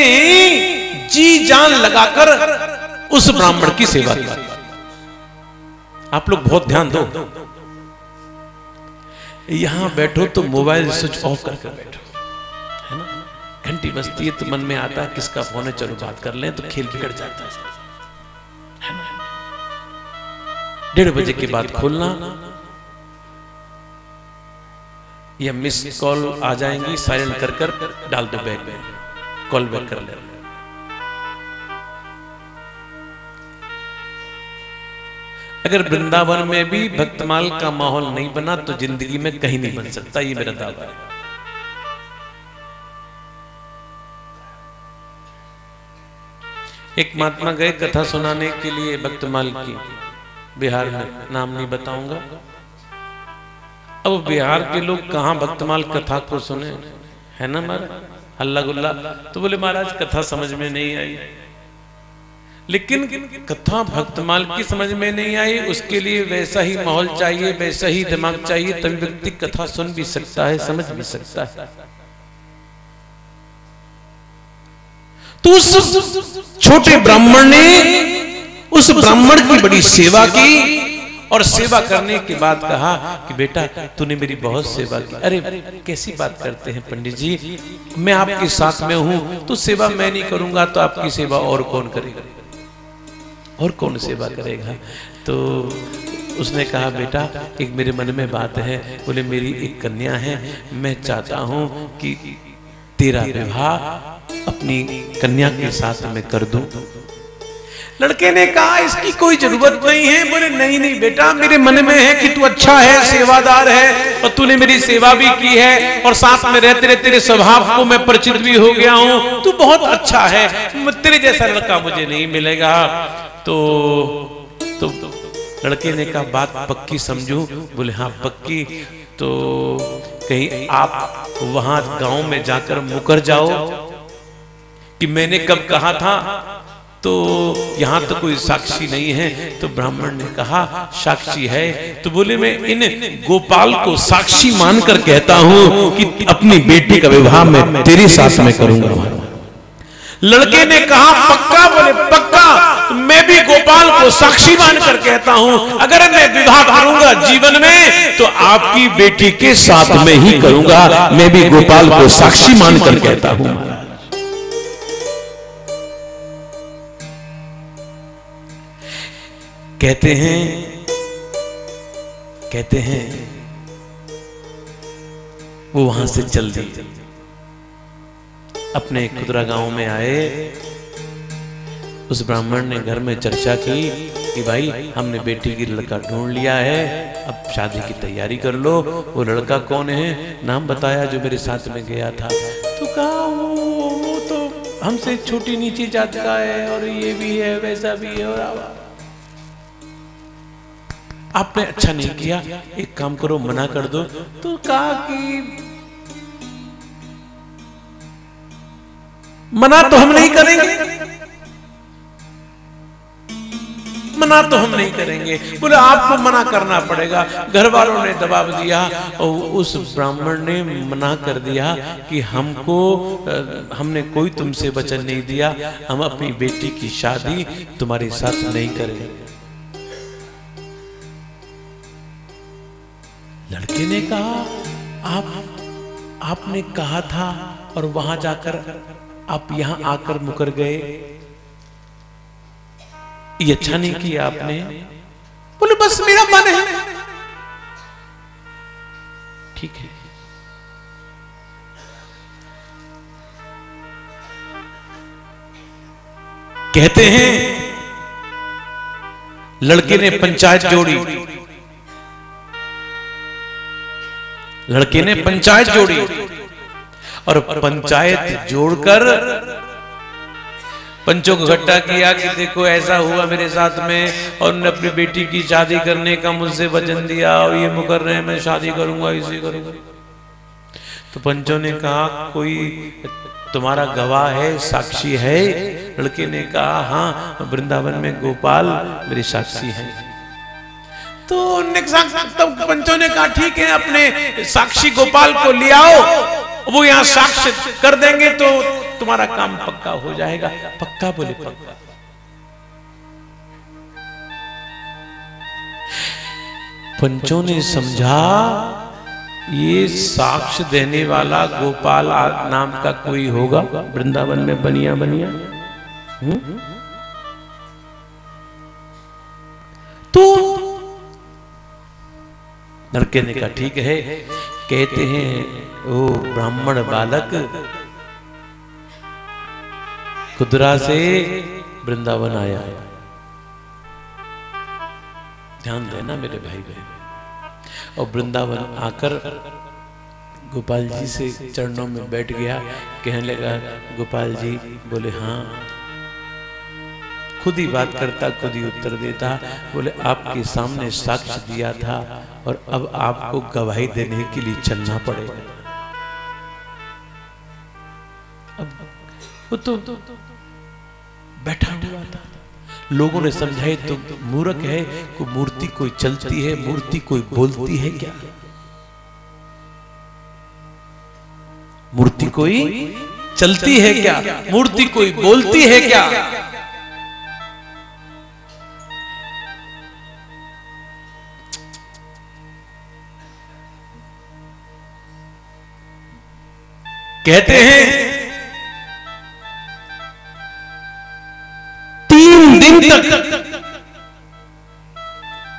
जी जान लगाकर उस ब्राह्मण की सेवा की। आप लोग बहुत ध्यान दो। यहाँ बैठो तो मोबाइल स्विच ऑफ़ करके बैठो। घंटी बजती है तो मन में आता है, किसका फ़ोन है, चलो बात कर लें तो खेल बिगड़ जाता है। डेढ़ बजे के बाद खोलना। या मिस कॉल आ जाएँगी साइलेंट कर कर डाल दो बैग में। कॉल बैक कर ले। अगर वृंदावन में भी भक्तमाल का माहौल नहीं बना तो ज़िंदगी में कहीं नहीं बन सकता, ये मेरा दावा है। एक महात्मा गए कथा सुनाने के लिए भक्तमाल की बिहार में, नाम नहीं बताऊँगा। अब बिहार के लोग कहाँ भक्तमाल कथा को सुने? है ना महाराज? हल्ला गुल्ला तो बोले, महाराज, कथा समझ में नहीं आई। लेकिन कथा भक्तमाल की समझ में नहीं आई, उसके लिए वैसा ही माहौल चाहिए, वैसा ही दिमाग चाहिए, तभी व्यक्ति कथा सुन भी सकता है, समझ भी सकता है। तो उस छोटे ब्राह्मण ने उस ब्राह्मण की बड़ी सेवा की और सेवा करने के बाद कहा कि बेटा, तूने मेरी बहुत सेवा की। अरे, कैसी बात करते हैं पंडित जी? मैं आपके साथ में हूँ तो सेवा मैं नहीं करूँगा तो आपकी सेवा और कौन करेगा? और कौन सेवा करेगा? तो उसने कहा, बेटा, एक मेरे मन में बात है। बोले, मेरी एक कन्या है, मैं चाहता हूँ कि तेरा विवाह अपनी कन्या के साथ मैं कर दूँ? लड़के ने कहा, इसकी कोई ज़रूरत नहीं है। बोले, नहीं नहीं बेटा, मेरे मन में है कि तू अच्छा है, सेवादार है और तूने मेरी सेवा भी की है और साथ में रहते रहते तेरे स्वभाव को मैं परिचित भी हो गया हूँ। तू बहुत अच्छा है। तेरे जैसा लड़का मुझे नहीं मिलेगा। तो तो लड़के ने कहा, बात पक्की समझू? बोले हाँ पक्की। तो कहीं आप वहाँ गाँव में जाकर मुकर जाओ। कि मैंने कब कहा था? तो यहाँ तो कोई साक्षी नहीं है। तो ब्राह्मण ने कहा साक्षी है? तो बोले मैं इन गोपाल को साक्षी मानकर कहता हूँ कि अपनी बेटी का विवाह मैं तेरे साथ में करूँगा। लड़के ने कहा पक्का बोले पक्का। तो मैं भी गोपाल को साक्षी मानकर कहता हूँ। अगर मैं विवाह करूँगा जीवन में तो आपकी बेटी के साथ में ही करूँगा। मैं भी गोपाल को साक्षी मानकर कहता हूँ। कहते हैं कहते हैं वो वहाँ से चल दिए। अपने खुदरा गाँव में आए। उस ब्राह्मण ने घर में चर्चा की कि भाई हमने बेटी की लड़का ढूंढ लिया है अब शादी की तैयारी कर लो। वो लड़का कौन है? नाम बताया जो मेरे साथ में गया था। तो कहा वो, वो तो हमसे छोटी नीची जात का है और ये भी है वैसा भी है और आपने अच्छा नहीं किया, एक काम करो, मना कर दो। तो कहा कि मना तो हम नहीं करेंगे। मना तो हम नहीं करेंगे। बोले, आपको मना करना पड़ेगा। घर वालों ने दबाव दिया और उस ब्राह्मण ने मना कर दिया कि हमको हमने कोई तुमसे वचन नहीं दिया। हम अपनी बेटी की शादी तुम्हारे साथ नहीं करेंगे। लड़के ने कहा, आप, आपने कहा था और वहाँ जाकर आप यहाँ आकर मुकर गए। ये अच्छा नहीं किया आपने। बोले, बस मेरा मन है। ठीक है। कहते हैं, लड़के ने पंचायत जोड़ी। लड़के ने पंचायत जोड़ी। और पंचायत जोड़कर पंचों को इकट्ठा किया कि देखो ऐसा हुआ मेरे साथ में, और उन्होंने अपनी बेटी की शादी करने का मुझसे वचन दिया, और ये मुकर रहे मैं शादी करूँगा, इसे करूँगा। तो पंचों ने कहा, कोई तुम्हारा गवाह है, साक्षी है? लड़के ने कहा हाँ वृंदावन में गोपाल मेरे साक्षी हैं। तो तब पंचों ने कहा, ठीक है, अपने साक्षी गोपाल को ले आओ। वो यहाँ साक्ष्य कर देंगे तो तुम्हारा काम पक्का हो जाएगा। पक्का बोले, पक्का। पंचों ने समझा, ये साक्ष्य देने वाला गोपाल नाम का कोई होगा? वृंदावन में बनिया बनिया? हम्म? तो लड़के ने कहा ठीक है। कहते हैं ओ ब्राह्मण बालक खुदरा से वृंदावन आया है। ध्यान देना मेरे भाई बहन और वृंदावन आकर गोपाल जी से चरणों में बैठ गया। कहने लगा गोपाल जी बोले हाँ। खुद ही बात करता, खुद ही उत्तर देता, बोले, आपके सामने साक्ष्य दिया था और अब आपको गवाही देने के लिए चलना पड़ेगा। अब वो तो बैठा हुआ था। लोगों ने समझाए तो मूर्ख है को मूर्ति कोई चलती है, मूर्ति कोई बोलती है क्या? मूर्ति कोई चलती है क्या? मूर्ति कोई बोलती है क्या? कहते हैं, तीन दिन तक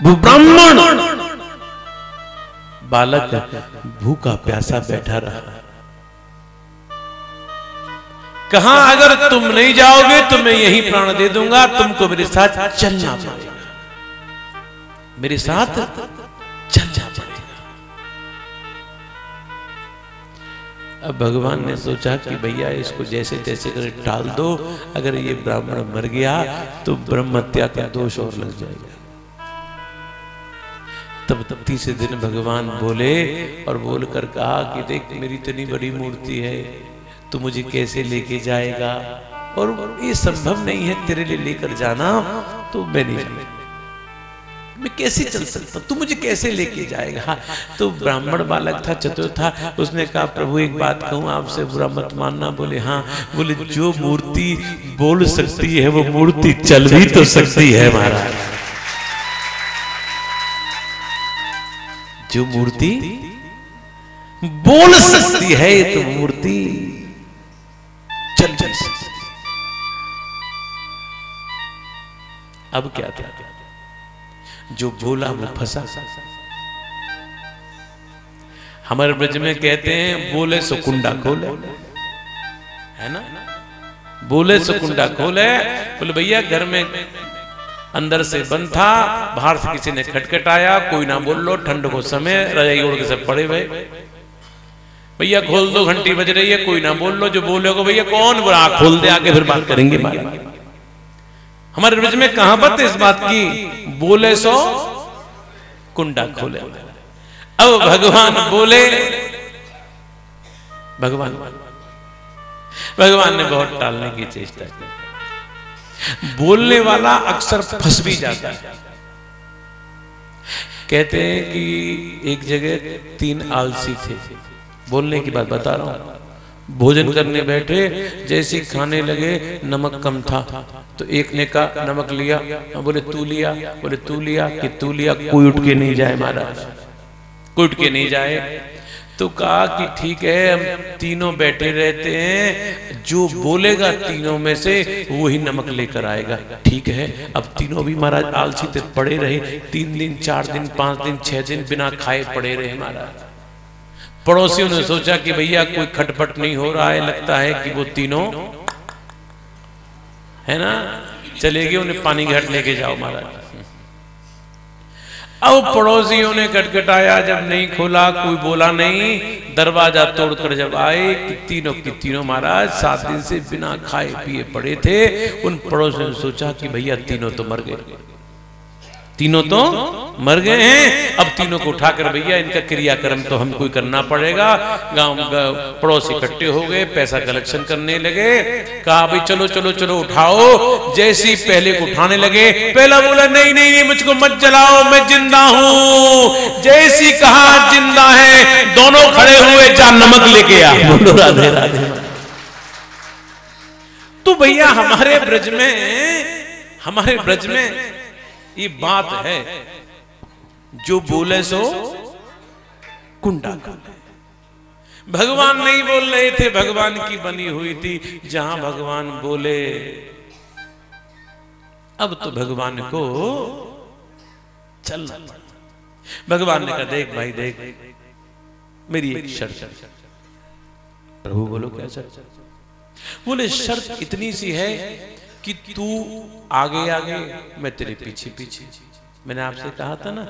ब्राह्मण बालक भूखा प्यासा बैठा रहा। कहा अगर तुम नहीं जाओगे तो मैं यही प्राण दे दूँगा, तुमको मेरे साथ चलना पड़ेगा। मेरे साथ अब भगवान ने सोचा कि भैया, इसको जैसे तैसे कर टाल दो। अगर ये ब्राह्मण मर गया तो ब्रह्म हत्या का दोष और लग जाएगा। तब तब तीसरे दिन भगवान बोले और बोलकर कहा कि देख, मेरी इतनी बड़ी मूर्ति है, तू मुझे कैसे लेके जाएगा? और ये संभव नहीं है तेरे लिए लेकर जाना तो मैं नहीं। मैं कैसे चल सकता तू मुझे कैसे लेके जाएगा? हाँ, तो ब्राह्मण बालक था चतुर था उसने कहा प्रभु एक बात कहूँ आपसे बुरा मत मानना। बोले हाँ। बोले जो मूर्ति बोल सकती है वो मूर्ति चल भी तो सकती है महाराज। जो मूर्ति बोल सकती है तो मूर्ति चल चल सकती अब क्या था? जो बोला वो फंसा। हमारे ब्रज में कहते हैं, बोले सो कुंडा खोले। है ना? बोले सो कुंडा खोले। बोले, भैया, घर में अंदर से बंद था, बाहर से किसी ने खटखटाया, कोई ना बोल लो, ठंड को समय रजाई ओढ़ के सब पड़े हुए भैया, खोल दो, घंटी बज रही है, कोई ना बोल लो, जो बोलोगे, भैया, कौन बुरा खोल दे आके फिर बात करेंगे हमारे ब्रज में कहावत इस बात की बोले सो, कुंडा खोले। अब भगवान बोले, भगवान भगवान ने बहुत टालने की चेष्टा की। बोलने वाला अक्सर फंस भी जाता है। कहते हैं कि एक जगह तीन आलसी थे। बोलने की बात बता रहा हूँ। भोजन करने बैठे, जैसे खाने लगे, नमक कम था। तो एक ने कहा, नमक लिया। बोले, तू लिया। बोले, तू लिया कि तू लिया, कोई उठ के नहीं जाए महाराज। कोई उठ के नहीं जाए। तो कहा कि, ठीक है, हम तीनों बैठे रहते हैं। जो बोलेगा तीनों में से वही नमक लेकर आएगा। ठीक है, अब तीनों भी महाराज आलसी थे पड़े रहे। तीन दिन, चार दिन, पाँच दिन, छह दिन बिना खाए पड़े रहे महाराज। पड़ोसियों ने सोचा कि भैया कोई खटपट नहीं हो रहा है, लगता है कि वो तीनों है ना? चलेगी, उन्हें पानी घाट लेके जाओ महाराज। अब पड़ोसियों ने कटकटाया जब नहीं खोला, कोई बोला नहीं। दरवाज़ा तोड़कर जब आए कि तीनों की तीनों महाराज सात दिन से बिना खाए पिए पड़े थे। उन पड़ोसियों ने सोचा कि भैया तीनों तो मर गए। तीनों तो मर गए हैं। अब तीनों को उठाकर भैया इनका क्रियाक्रम तो हमको ही करना पड़ेगा। गाँव पड़ोस इकट्ठे हो गए पैसा कलेक्शन करने लगे। कहा भाई चलो चलो चलो उठाओ। जैसी पहले को उठाने लगे पहला बोला नहीं नहीं नहीं मुझको मत जलाओ मैं ज़िंदा हूँ। जैसी कहा ज़िंदा है। दोनों खड़े हुए जा नमक लेके आ। बोलो राधे राधे। तो भैया हमारे ब्रज में हमारे ब्रज में ये बात है, जो बोले सो, कुंडा भगवान नहीं बोल रहे थे, भगवान की बनी हुई थी, जहाँ भगवान बोले। अब तो भगवान को पड़ा। भगवान ने कहा, देख भाई, देख, मेरी एक शर्त प्रभु बोलो, क्या शर्त बोले, शर्त इतनी सी है कि तू आगे आगे, मैं तेरे पीछे पीछे। मैंने आपसे कहा था ना,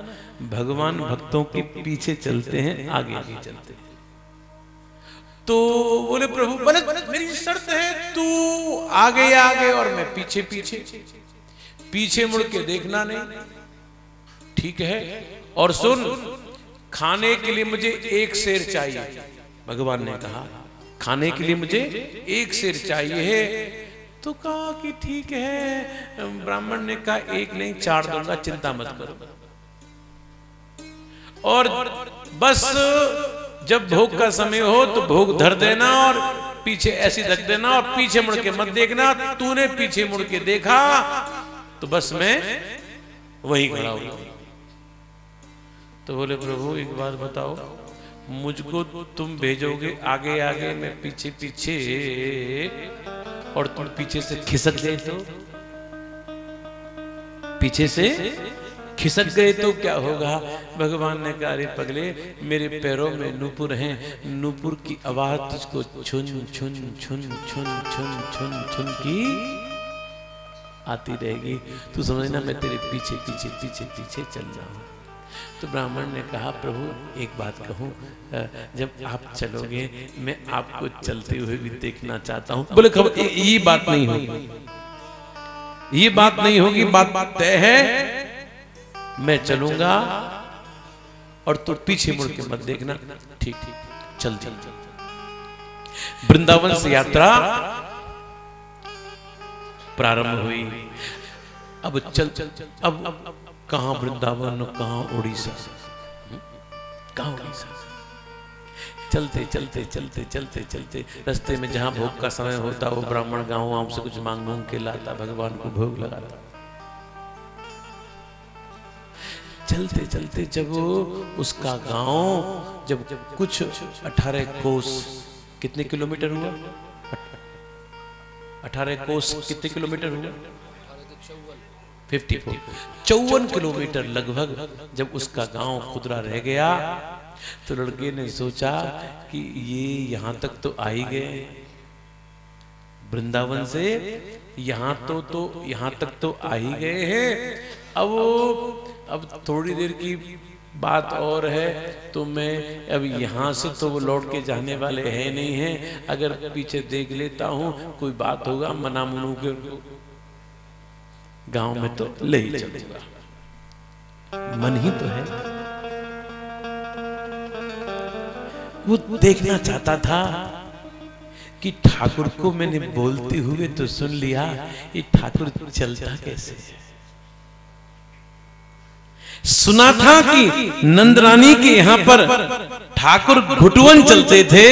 भगवान भक्तों के पीछे चलते हैं, आगे आगे चलते। हैं तो बोले, प्रभु बोले मेरी शर्त है, तू आगे आगे और मैं पीछे पीछे। पीछे मुड़ के देखना नहीं। ठीक है? और सुन, खाने के लिए मुझे एक शेर चाहिए। भगवान ने कहा, खाने के लिए मुझे एक शेर चाहिए तो कहा कि ठीक है, ब्राह्मण ने कहा, एक नहीं, चार दूँगा, चिंता मत करो। और बस, जब भोग का समय हो तो भोग धर देना और पीछे ऐसी रख देना और पीछे मुड़ के मत देखना, तूने पीछे मुड़ के देखा तो बस मैं वही खड़ा हूँ तो बोले, प्रभु, एक बात बताओ, मुझको तुम भेजोगे, आगे आगे, मैं पीछे पीछे और तुम पीछे से खिसक गए तो? पीछे से खिसक गए तो क्या होगा? भगवान ने कहा, अरे पगले, मेरे पैरों में नूपुर हैं। नूपुर की आवाज़ तुझको छुन छुन छुन छुन छुन छुन छुन की आती रहेगी। तू समझना, मैं तेरे पीछे पीछे पीछे पीछे चल रहा जाऊँ तो ब्राह्मण ने कहा, प्रभु, एक बात कहूँ जब आप चलोगे, मैं आपको चलते हुए भी देखना चाहता हूँ। बोले, खबर, ये बात नहीं होगी। ये बात नहीं होगी, बात बात तय है। मैं चलूँगा और तू पीछे मुड़ के मत देखना। ठीक ठीक, चल चल चल वृंदावन से यात्रा प्रारंभ हुई। अब चल चल अब कहाँ वृंदावन, कहाँ उड़ीसा? कहाँ उड़ीसा? चलते चलते चलते चलते चलते। रास्ते में जहाँ भोग का समय होता, वो ब्राह्मण गाँव वाम से कुछ मांग मूंग के लाता, भगवान को भोग लगाता। चलते चलते जब उसका गाँव, जब कुछ अठारह कोस, कितने किलोमीटर हुआ? अठारह कोस कितने किलोमीटर हुआ? फिफ्टी फोर चौवन किलोमीटर लगभग जब उसका गाँव खुदरा रह गया तो लड़के ने सोचा कि ये यहाँ तक तो आ ही गए। वृंदावन से यहाँ तो तो यहाँ तक तो आ ही गए हैं। अब अब थोड़ी देर की बात और है तो मैं अब यहाँ से तो वो लौट के जाने वाले हैं नहीं हैं। अगर पीछे देख लेता हूँ, कोई बात होगा, मना मनु के गाँव में तो ले ही चलूँगा। मन ही तो है। वो देखना चाहता था कि ठाकुर को मैंने बोलते हुए तो सुन लिया, ये ठाकुर चलता कैसे सुना था कि नंदरानी के यहाँ पर ठाकुर घुटवन चलते थे,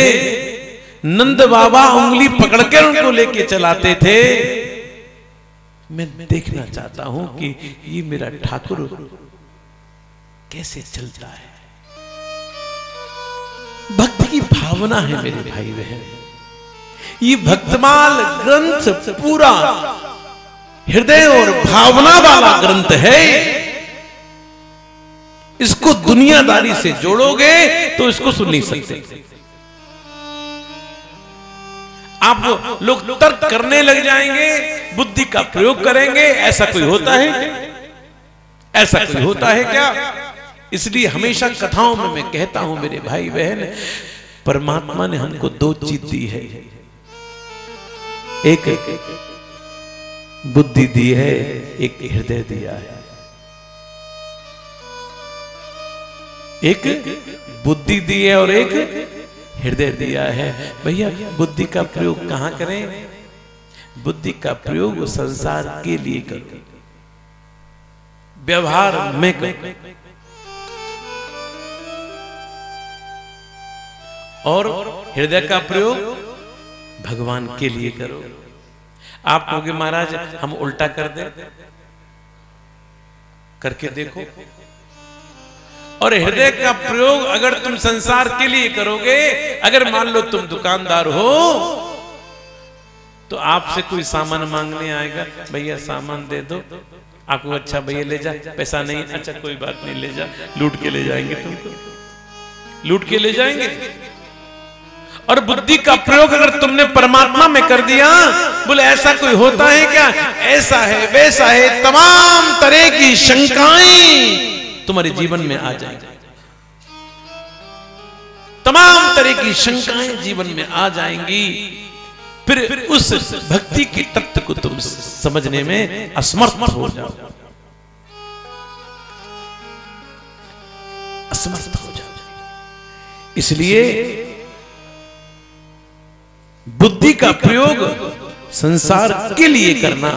नंद बाबा उंगली पकड़कर उनको लेके चलाते थे। मैं देखना चाहता हूँ कि ये मेरा ठाकुर कैसे चलता है। भक्ति की भावना है मेरे भाई बहन ये भक्तमाल ग्रंथ पूरा हृदय और भावना वाला ग्रंथ है। इसको दुनियादारी से जोड़ोगे तो इसको सुन नहीं सकते। आप लोग तर्क करने लग जाएँगे, बुद्धि का प्रयोग करेंगे, ऐसा कोई होता है? ऐसा कोई होता है क्या? इसलिए हमेशा कथाओं में मैं कहता हूँ, मेरे भाई बहन परमात्मा ने हमको दो चीज़ दी है। एक बुद्धि दी है, एक हृदय दिया है। एक बुद्धि दी है और एक हृदय दिया है। भैया बुद्धि का प्रयोग कहाँ करें? बुद्धि का प्रयोग संसार के लिए करो। व्यवहार में करो। और हृदय का प्रयोग भगवान के लिए करो। आप कहोगे महाराज हम उल्टा कर दे। करके देखो। और हृदय का प्रयोग अगर तुम संसार के लिए करोगे, अगर मान लो तुम दुकानदार हो तो आपसे कोई सामान मांगने आएगा, भैया, सामान दे दो। आपको अच्छा भैया, ले जा। पैसा नहीं अच्छा कोई बात नहीं, ले जा। लूट के ले जाएँगे तुमको। लूट के ले जाएँगे। और बुद्धि का प्रयोग अगर तुमने परमात्मा में कर दिया, बोले, ऐसा कोई होता है क्या? ऐसा है, वैसा है, तमाम तरह की शंकाएँ तुम्हारे जीवन में आ जाएँगी। तमाम तरह की शंकाएँ जीवन में आ जाएँगी। फिर उस भक्ति के तत्व को तुम समझने में असमर्थ हो जाओ। असमर्थ हो जाओ। इसलिए बुद्धि का प्रयोग संसार के लिए करना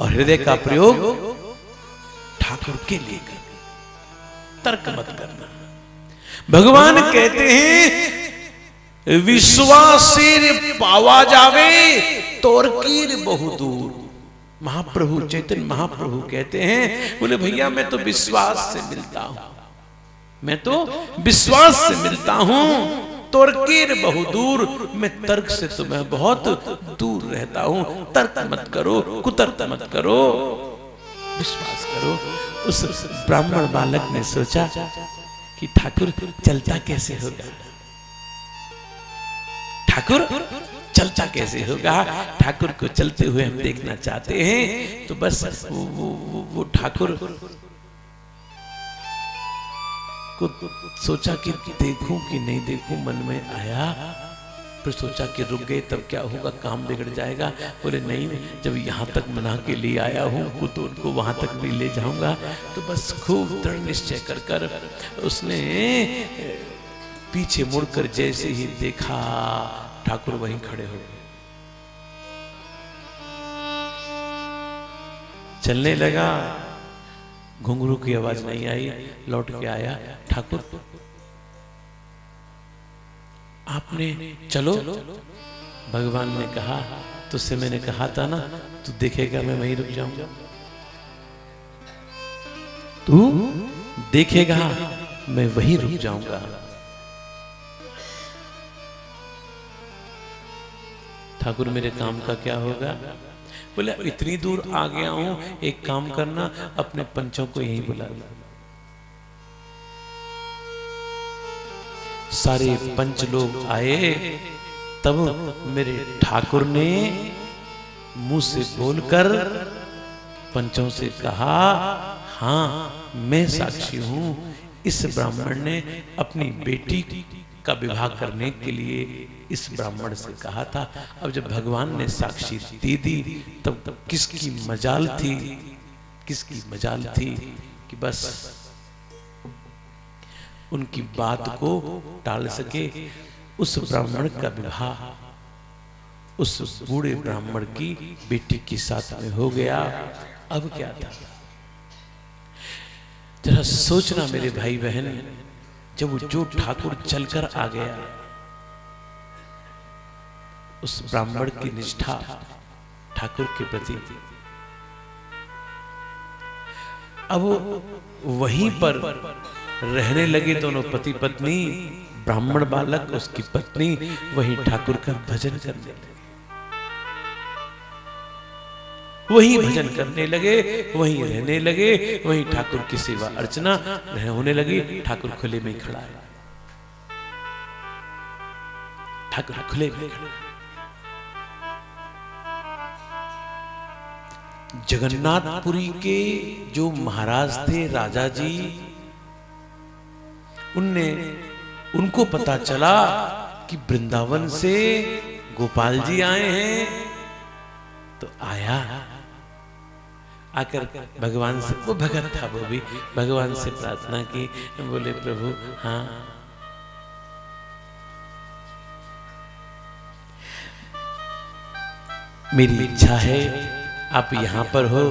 और हृदय का प्रयोग ठाकुर के लिए करना। तर्क मत करना। भगवान कहते हैं, विश्वासीर पावा जावे, तोरकीर बहु दूर। महाप्रभु चैतन्य महाप्रभु कहते हैं, बोले, भैया, मैं तो विश्वास से मिलता हूँ। मैं तो विश्वास से मिलता हूँ। तोरकीर बहु दूर। मैं तर्क से तुम्हें बहुत दूर रहता हूँ। तर्क मत करो, कुतर्क मत करो। विश्वास करो। उस ब्राह्मण बालक ने सोचा कि ठाकुर चलता कैसे होगा? ठाकुर चलता कैसे होगा? ठाकुर को चलते हुए हम देखना चाहते हैं तो बस वो वो, वो, ठाकुर को सोचा कि देखूँ कि नहीं देखूँ मन में आया फिर सोचा कि रुक गए तब क्या होगा? काम बिगड़ जाएगा। बोले, नहीं, जब यहाँ तक मना के लिए आया हूँ तो उनको वहाँ तक भी ले जाऊँगा। तो बस खूब दृढ़ निश्चय कर कर उसने, पीछे मुड़कर जैसे ही देखा, ठाकुर वहीं खड़े हो गए। चलने लगा। घुंघरू की आवाज़ नहीं आई, लौट के आया। ठाकुर आपने, चलो। भगवान ने कहा, तुझसे मैंने कहा था ना, तू देखेगा मैं वहीं रुक जाऊँगा तू देखेगा, मैं वहीं रुक जाऊँगा। ठाकुर, मेरे काम का क्या होगा? बोले, इतनी दूर आ गया हूँ, एक काम करना, अपने पंचों को यहीं बुला ला। सारे पंच लोग आए। तब मेरे ठाकुर ने मुँह से बोलकर पंचों से कहा हाँ मैं साक्षी हूँ। इस ब्राह्मण ने अपनी बेटी का विवाह करने के लिए इस ब्राह्मण से कहा था। अब जब भगवान ने साक्षी दे दी, तब तब किसकी मजाल थी? किसकी मजाल थी कि बस उनकी बात को टाल सके। उस ब्राह्मण का विवाह। उस बूढ़े ब्राह्मण की बेटी के साथ में हो गया। अब क्या था? जरा सोचना मेरे भाई बहन जब जो ठाकुर चलकर आ गया। उस ब्राह्मण की निष्ठा ठाकुर के प्रति। अब वहीं पर रहने लगे दोनों पति पत्नी, ब्राह्मण बालक, उसकी पत्नी, वही ठाकुर का भजन करने लगे। वहीं भजन करने लगे, वही रहने लगे, वही ठाकुर की सेवा अर्चना होने लगी, ठाकुर खुले में खड़ा है। ठाकुर खुले में जगन्नाथपुरी के जो महाराज थे राजा जी उनने उनको पता चला कि वृंदावन से गोपाल जी आए हैं। तो आया। आकर भगवान से, वो भगत था, वो भी भगवान से प्रार्थना की। बोले, प्रभु हाँ। मेरी इच्छा है, आप यहाँ पर हो।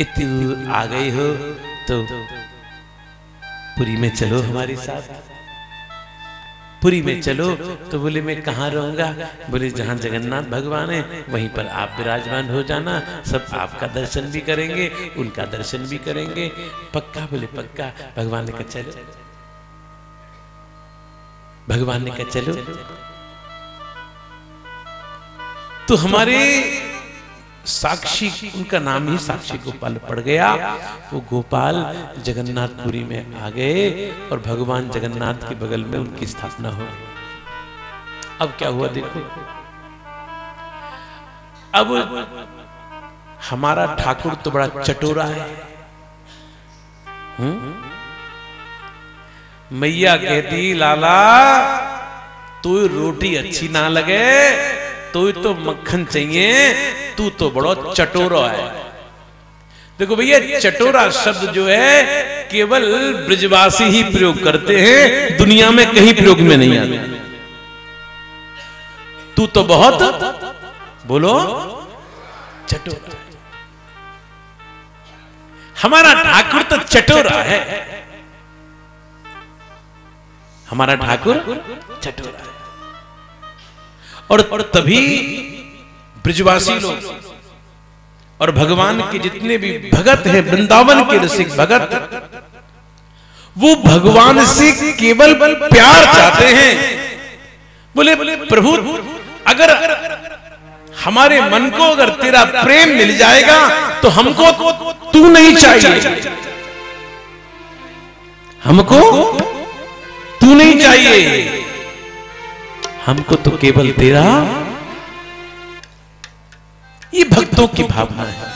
इतनी दूर आ गए हो तो पुरी में चलो हमारे साथ। पुरी में चलो तो बोले, मैं कहाँ रहूँगा? बोले, जहाँ जगन्नाथ भगवान है, वहीं पर आप विराजमान हो जाना। सब आपका दर्शन भी करेंगे, उनका दर्शन भी करेंगे। पक्का बोले, पक्का। भगवान ने कहा, चलो। भगवान ने कहा, चलो। तो हमारे साक्षी, उनका नाम ही साक्षी गोपाल पड़ गया। वो गोपाल जगन्नाथपुरी में आ गए और भगवान जगन्नाथ के बगल में उनकी स्थापना हो अब क्या हुआ देखो? अब हमारा ठाकुर तो बड़ा चटोरा है? मैया कहती, लाला, तू रोटी अच्छी ना लगे तो तो मक्खन चाहिए, तू तो बड़ो चटोरा है। देखो भैया, चटोरा शब्द जो है, केवल ब्रजवासी ही प्रयोग करते हैं, दुनिया में कहीं प्रयोग में नहीं आता। तू तो बहुत, बोलो, चटोरा हमारा ठाकुर तो चटोरा है। हमारा ठाकुर चटोरा है। और, तभी ब्रिजवासी लोग और भगवान के जितने भी भगत हैं वृंदावन के रसिक भगत वो भगवान से केवल प्यार चाहते हैं। बोले प्रभु अगर हमारे मन को अगर तेरा प्रेम मिल जाएगा तो हमको तू नहीं चाहिए। हमको तू नहीं चाहिए। हमको तो केवल तेरा ये भक्तों की भावना है।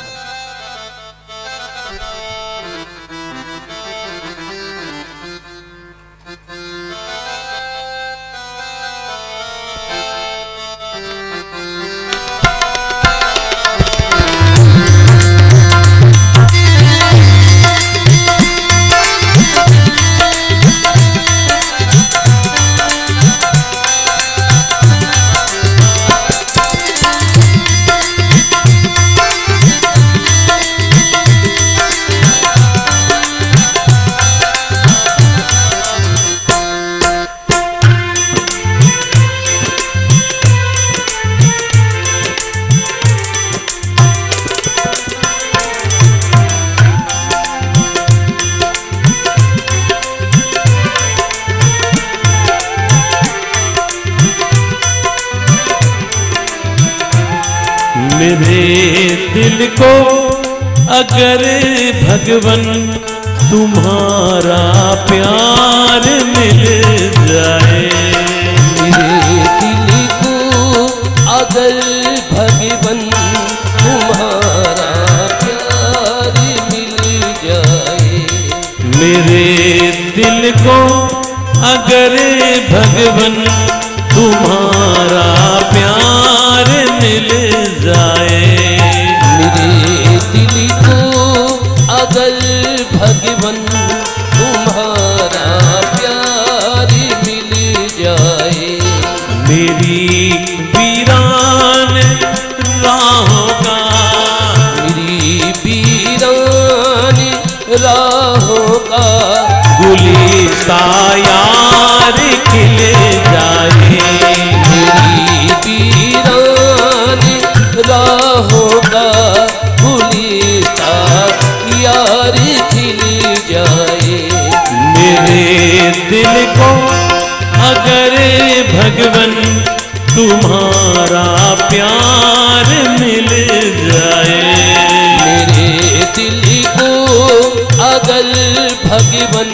भगवन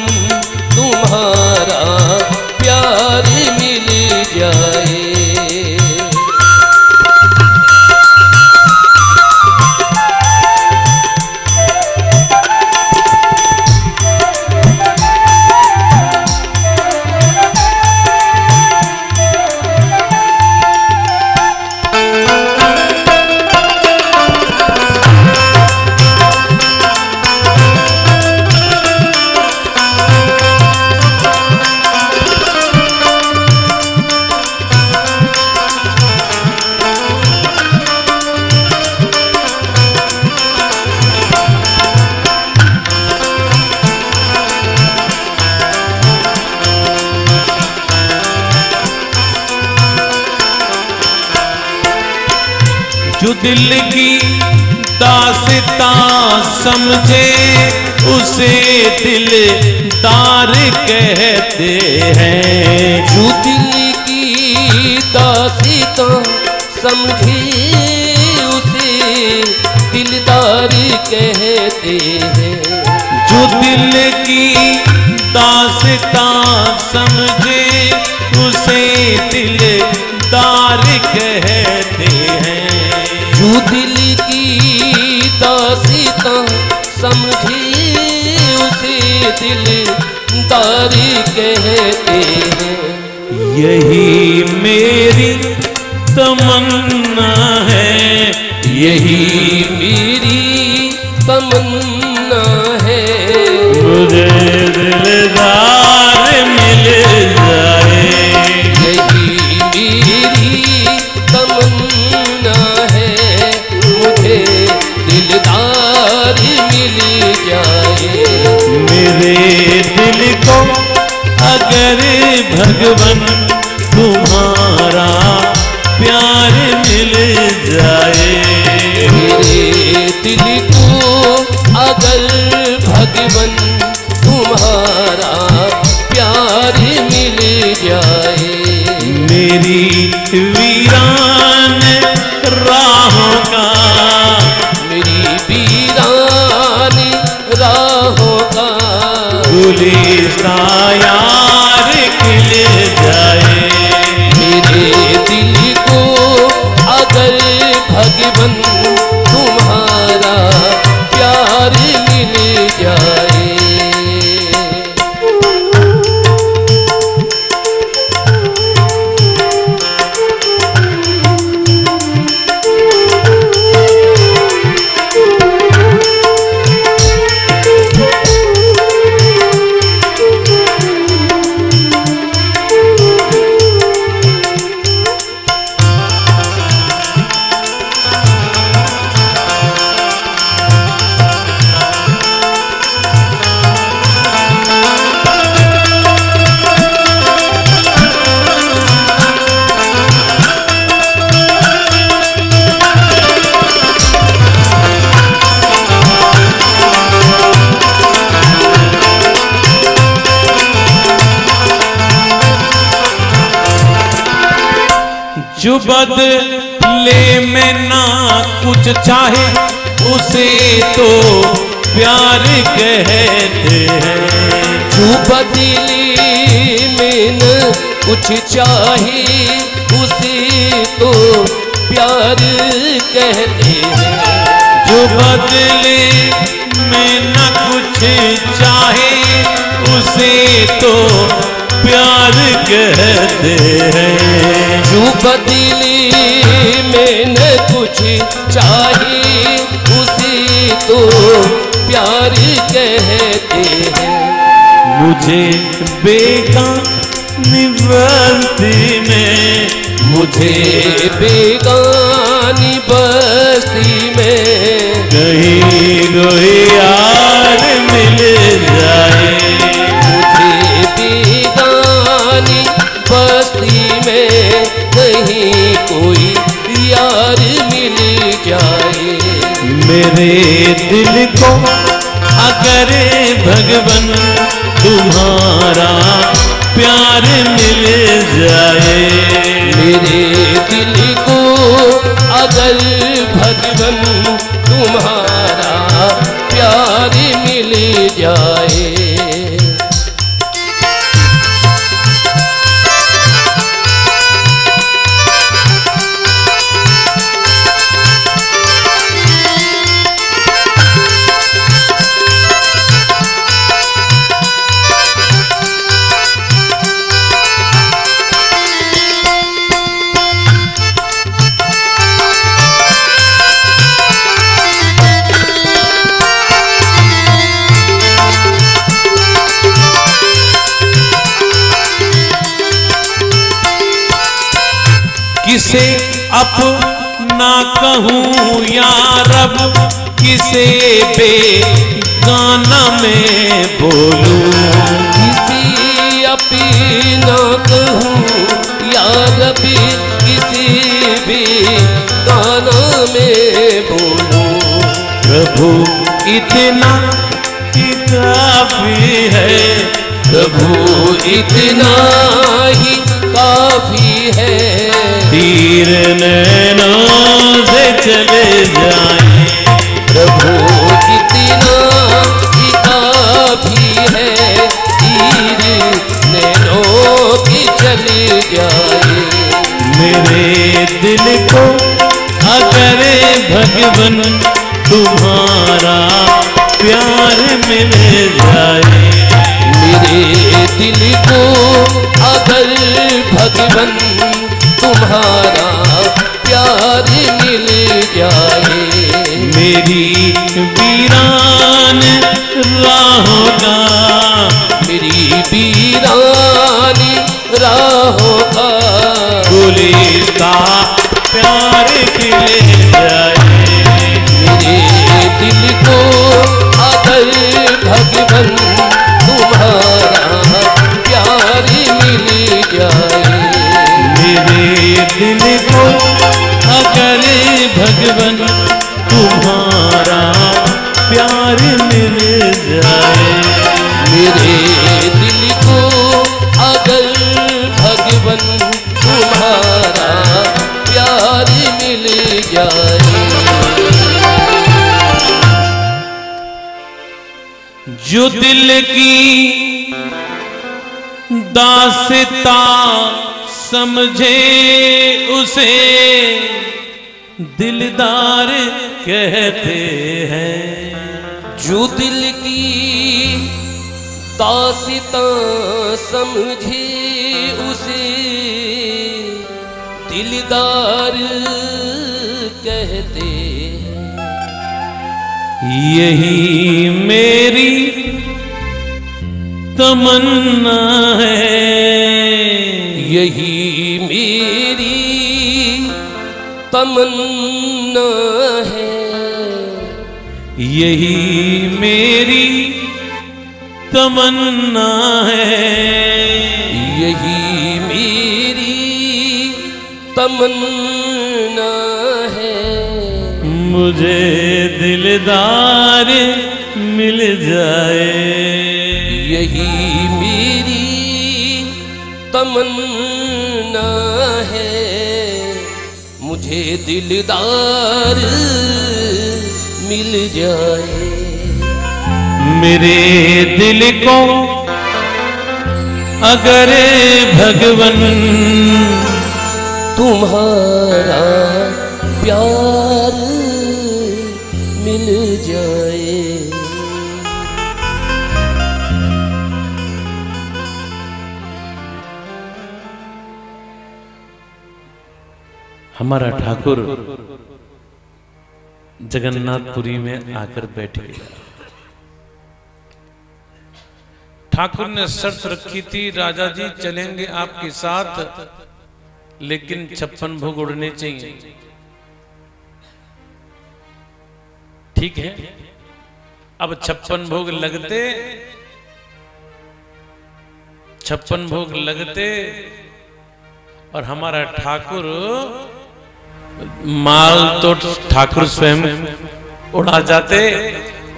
समझे उसे दिल तार कहते हैं। जो दिल की दासिता समझे उसे दिलदार कहते हैं। जो दिल की दासता समझे दिलदार कहते हैं। यही मेरी तमन्ना है यही मेरी तमन्ना भगवन तुम्हारा प्यार मिल जाए। मेरे दिल को अगर भगवन तुम्हारा प्यार मिल जाए। मेरी वीरान राहों का मेरी वीरानी राहों का बदले में ना कुछ चाहे उसे तो प्यार कहते हैं। जो बदली में न कुछ चाहे उसे तो प्यार कहते हैं। जो बदले में न कुछ चाहे उसे तो प्यार कहते हैं। बदली में न कुछ चाहे? उसे तो प्यार कहते हैं। मुझे बेगानी बस्ती में। मुझे बेगानी बस्ती में। कहीं कोई मेरे दिल को अगर भगवन तुम्हारा प्यार मिल जाए। मेरे दिल को अगर भगवन तुम्हारा प्यार मिल जाए। प्रभु, इतना ही काफ़ी है। प्रभु, इतना ही काफ़ी है। तीर नैनों से चले जाए। प्रभु, इतना ही काफ़ी है। तीर नैनों की चले जाए। मेरे दिल को अगर भगवन तुम्हारा प्यार मिल जाए। मेरे दिल को अगर भगवन तुम्हारा प्यार मिल जाए। मेरी वीरान राहों का जो दिल की दासता समझे उसे दिलदार कहते हैं। जो दिल की दासिता समझे उसे दिलदार कहते यही मेरी तमन्ना है। यही मेरी तमन्ना है। यही मेरी तमन्ना है। यही मेरी तमन्ना मुझे दिलदार मिल जाए। यही मेरी तमन्ना है। मुझे दिलदार मिल जाए। मेरे दिल को अगर भगवन तुम्हारा प्यार हमारा ठाकुर जगन्नाथपुरी में आकर बैठ गया। ठाकुर ने शर्त रखी थी, राजा जी चलेंगे आपके साथ, लेकिन छप्पन भोग उड़ने चाहिए। ठीक है? अब छप्पन भोग लगते, छप्पन भोग लगते, और हमारा ठाकुर माल तो ठाकुर स्वयं उड़ा जाते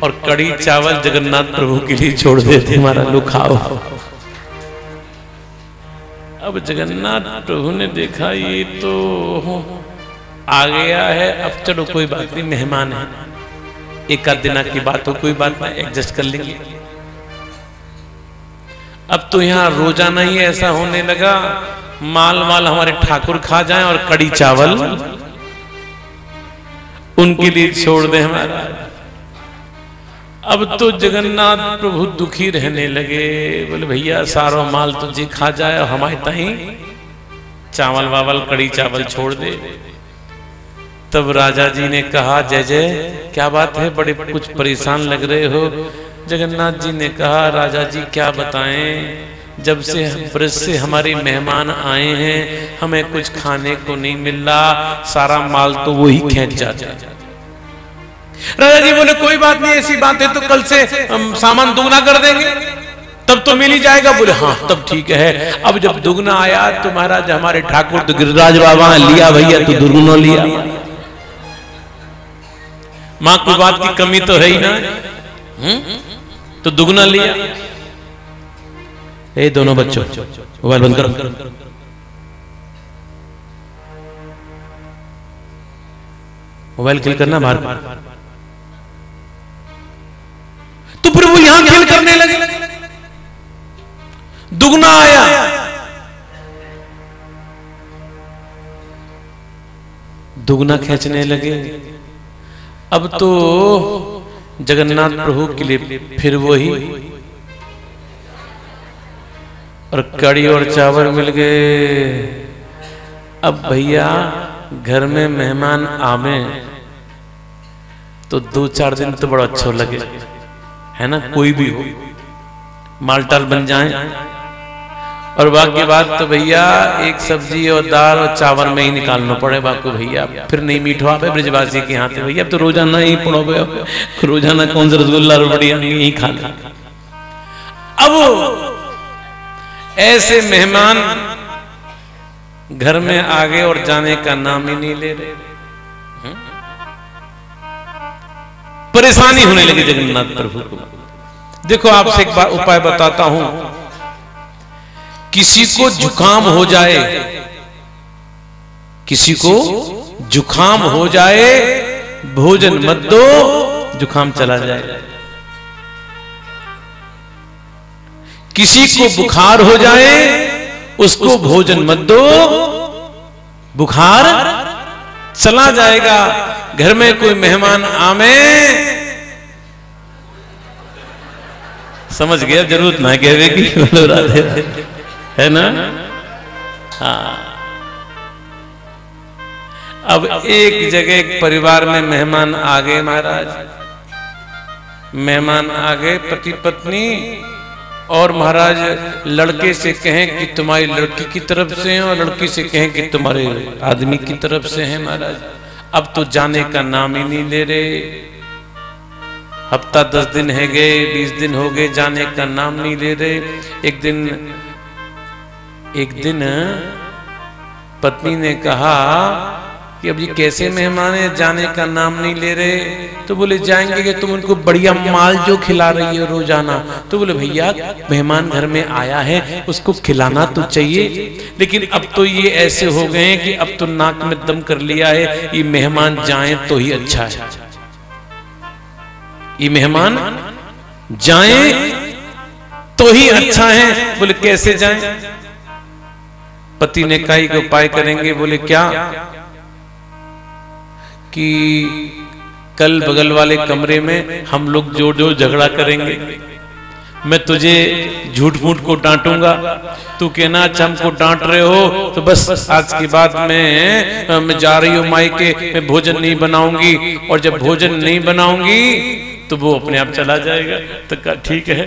और कड़ी चावल जगन्नाथ प्रभु के लिए छोड़ देते हमारा लो खाओ अब जगन्नाथ प्रभु ने देखा, ये तो आ गया है, अब चलो कोई बात नहीं, मेहमान है। एक आध दिना की बात हो, कोई बात नहीं एडजस्ट कर लेंगे। अब तो यहाँ रोज़ाना ही ऐसा होने लगा, माल माल हमारे ठाकुर खा जाएँ और कड़ी चावल उनके लिए छोड़ दे हमारा। अब तो जगन्नाथ प्रभु दुखी रहने लगे। बोले, भैया, सारो माल तुझे खा जाए हमारे ताई चावल वावल कड़ी चावल छोड़ दे। तब राजा जी ने कहा, जय जय, क्या बात है? बड़े कुछ परेशान लग रहे हो? जगन्नाथ जी ने कहा, राजा जी, क्या बताएँ? जब से ब्रज से हमारे मेहमान आए हैं हमें कुछ खाने को नहीं मिल रहा सारा माल तो वही खींच जाता है। राजा जी बोले कोई बात नहीं ऐसी बात है तो कल से हम सामान दुगना कर देंगे। तब तो मिल ही जाएगा। बोले हाँ तब ठीक है। अब जब दुगना आया तो महाराज हमारे ठाकुर तो गिरिराज बाबा लिया भैया तो दुगना लिया। माँ की बात की कमी तो है ही ना? हम्म? तो दुगना लिया। ए दोनों बच्चों मोबाइल बंद करो। मोबाइल किल करना बाहर तो फिर वो यहाँ खेल करने लगे। दुगना आया। दुगना खींचने लगे। अब तो जगन्नाथ प्रभु के लिए फिर वही। और कड़ी और चावल मिल गए। अब भैया, घर में मेहमान आवे तो दो चार दिन तो बड़ा अच्छा लगे। है ना? कोई भी हो। मालटाल बन जाए। और बाकी बात तो भैया, एक सब्ज़ी और दाल और चावल में ही निकालना पड़े बाकी भैया। फिर नहीं मीठवा पे ब्रजवासी के हाथ भैया, अब तो रोज़ाना ही पड़ो गए रोज़ाना कौन सा रसगुल्ला, रोटी, यही खा अब ऐसे मेहमान घर में आगे और जाने का नाम ही नहीं ले रहे। हम्म? परेशानी होने लगी जगन्नाथ प्रभु को। देखो, आपसे एक बार उपाय बताता हूँ। किसी को जुकाम हो जाए, किसी को जुकाम हो जाए, भोजन मत दो, जुकाम चला जाए। किसी को बुखार हो जाए उसको भोजन मत दो। बुखार चला जाएगा। घर में कोई मेहमान आवे समझ गया ज़रूरत ना कहवे की। बोलो राधे राधे। है ना? हाँ अब एक जगह एक परिवार में मेहमान आ गए महाराज। मेहमान आ गए पति पत्नी। और महाराज, लड़के से कहें कि तुम्हारी लड़की की तरफ़ से हैं और लड़की से कहें कि तुम्हारे आदमी की तरफ़ से हैं महाराज। अब तो जाने का नाम ही नहीं ले रहे। हफ़्ता दस दिन है गए, बीस दिन हो गए, जाने का नाम नहीं ले रहे। एक दिन एक दिन पत्नी ने कहा कि अब ये कैसे मेहमान है, जाने का नाम नहीं ले रहे। तो बोले, जाएँगे कि तुम उनको बढ़िया माल जो खिला रही हो रोज़ाना। तो बोले, भैया, मेहमान घर में आया है, उसको खिलाना तो चाहिए। लेकिन अब तो ये ऐसे हो गए हैं कि अब तो नाक में दम कर लिया है, ये मेहमान जाए तो ही अच्छा है। ये मेहमान जाए तो ही अच्छा है। बोले, कैसे जाए? पति ने कहा उपाय करेंगे। बोले, क्या? कि कल बगल वाले कमरे में हम लोग जो जो झगड़ा करेंगे। मैं तुझे झूठ मूठ को डांटूँगा। तू कहना अच्छा हमको डांट रहे हो तो बस आज की बात मैं मैं जा रही हूँ माई के मैं भोजन नहीं बनाऊँगी। और जब भोजन नहीं बनाऊँगी तो वो अपने आप चला जाएगा। तो ठीक है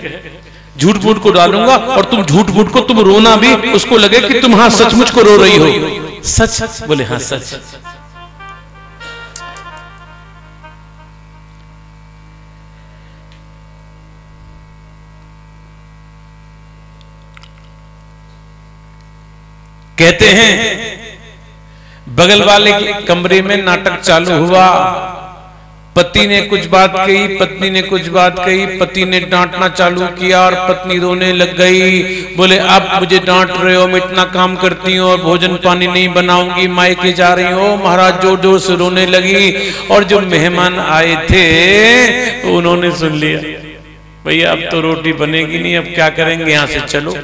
झूठ मूठ को डालूँगा, और तुम झूठ मूठ को, तुम रोना भी, उसको लगे कि तुम हाँ सचमुच को रो रही हो। सच, बोले हाँ सच। कहते हैं, बगल वाले के कमरे में नाटक चालू हुआ। पति ने कुछ बात कही, पत्नी ने कुछ बात कही, पति ने डांटना चालू किया और पत्नी रोने लग गई। बोले आप मुझे डांट रहे हो, मैं इतना काम करती हूँ और भोजन पानी नहीं बनाऊँगी मायके जा रही हो। महाराज ज़ोर ज़ोर से रोने लगी और जो मेहमान आए थे, उन्होंने सुन लिया। भैया, अब तो रोटी बनेगी नहीं, अब क्या करेंगे? यहाँ से चलो।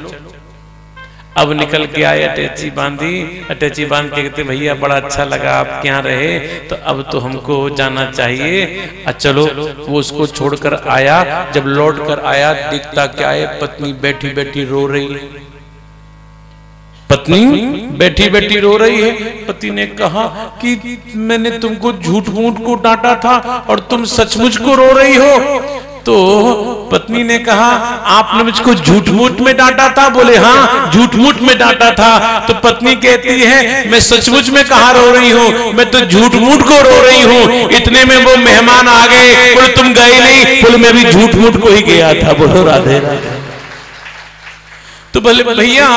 अब निकल के आए अटैची बांधी। अटैची बाँध के कहते, भैया, बड़ा अच्छा लगा आप क्या रहे तो अब तो हमको जाना चाहिए। चलो, वो उसको छोड़कर आया। जब लौट कर आया, दिखता क्या है, पत्नी बैठी बैठी रो रही है। पत्नी बैठी बैठी रो रही है। पति ने कहा कि मैंने तुमको झूठ मूठ को डांटा था और तुम सचमुच को रो रही हो। तो पत्नी ने कहा, आपने मुझको झूठ मूठ में डांटा था? बोले हाँ झूठ मूठ में डांटा था। तो पत्नी कहती है, मैं सचमुच में कहा रो रही हूँ? मैं तो झूठ मूठ को रो रही हूँ। इतने में वो मेहमान आ गए। बोले, तुम गए नहीं। बोले, मैं भी झूठ मूठ को ही गया था। बोलो, राधे राधे। तो बोले, भैया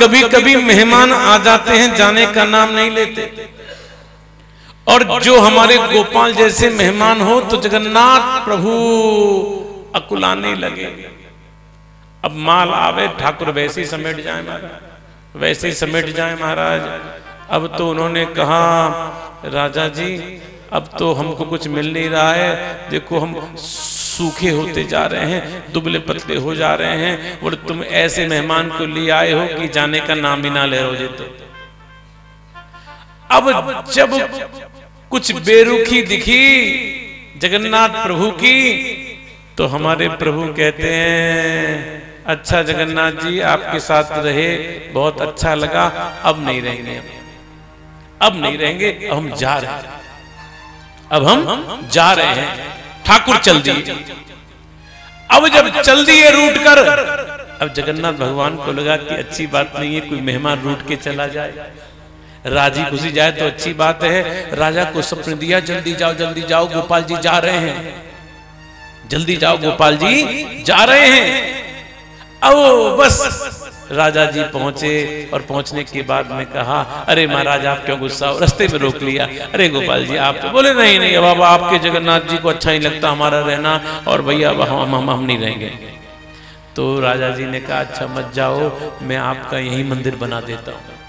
कभी कभी मेहमान आ जाते हैं, जाने का नाम नहीं लेते। और जो हमारे गोपाल जैसे मेहमान हो तो जगन्नाथ प्रभु अकुलाने लगे। अब माल आवे, ठाकुर वैसे ही समेट जाए महाराज, वैसे ही समेट जाए महाराज। अब तो उन्होंने कहा, राजा जी, अब तो हमको कुछ मिल नहीं रहा है। देखो, हम सूखे होते जा रहे हैं, दुबले पतले हो जा रहे हैं, और तुम ऐसे मेहमान को ले आए हो कि जाने का नाम भी ना ले रहे हो तो। अब जब कुछ बेरुखी दिखी जगन्नाथ प्रभु की तो हमारे प्रभु कहते हैं अच्छा जगन्नाथ जी आपके साथ रहे बहुत अच्छा लगा अब नहीं रहेंगे। अब नहीं रहेंगे अब हम जा रहे हैं। अब हम जा रहे हैं। ठाकुर चल दिए। अब जब चल दिए रूट कर अब जगन्नाथ भगवान को लगा कि अच्छी बात नहीं है कोई मेहमान रूट के चला जाए। राज़ी खुशी जाए तो अच्छी बात है। राजा को सपने दिया, जल्दी जाओ जल्दी जाओ, गोपाल जी जा रहे हैं। जल्दी जाओ, गोपाल जी जा रहे हैं। अब बस। राजा जी पहुँचे और पहुँचने के बाद में कहा, अरे महाराज, आप क्यों गुस्सा हो? रस्ते में रोक लिया। अरे गोपाल जी, आप तो बोले, नहीं नहीं बाबा आपके जगन्नाथ जी को अच्छा नहीं लगता हमारा रहना। और भैया हम हम हम नहीं रहेंगे। तो राजा जी ने कहा अच्छा मत जाओ, मैं आपका यही मंदिर बना देता हूँ।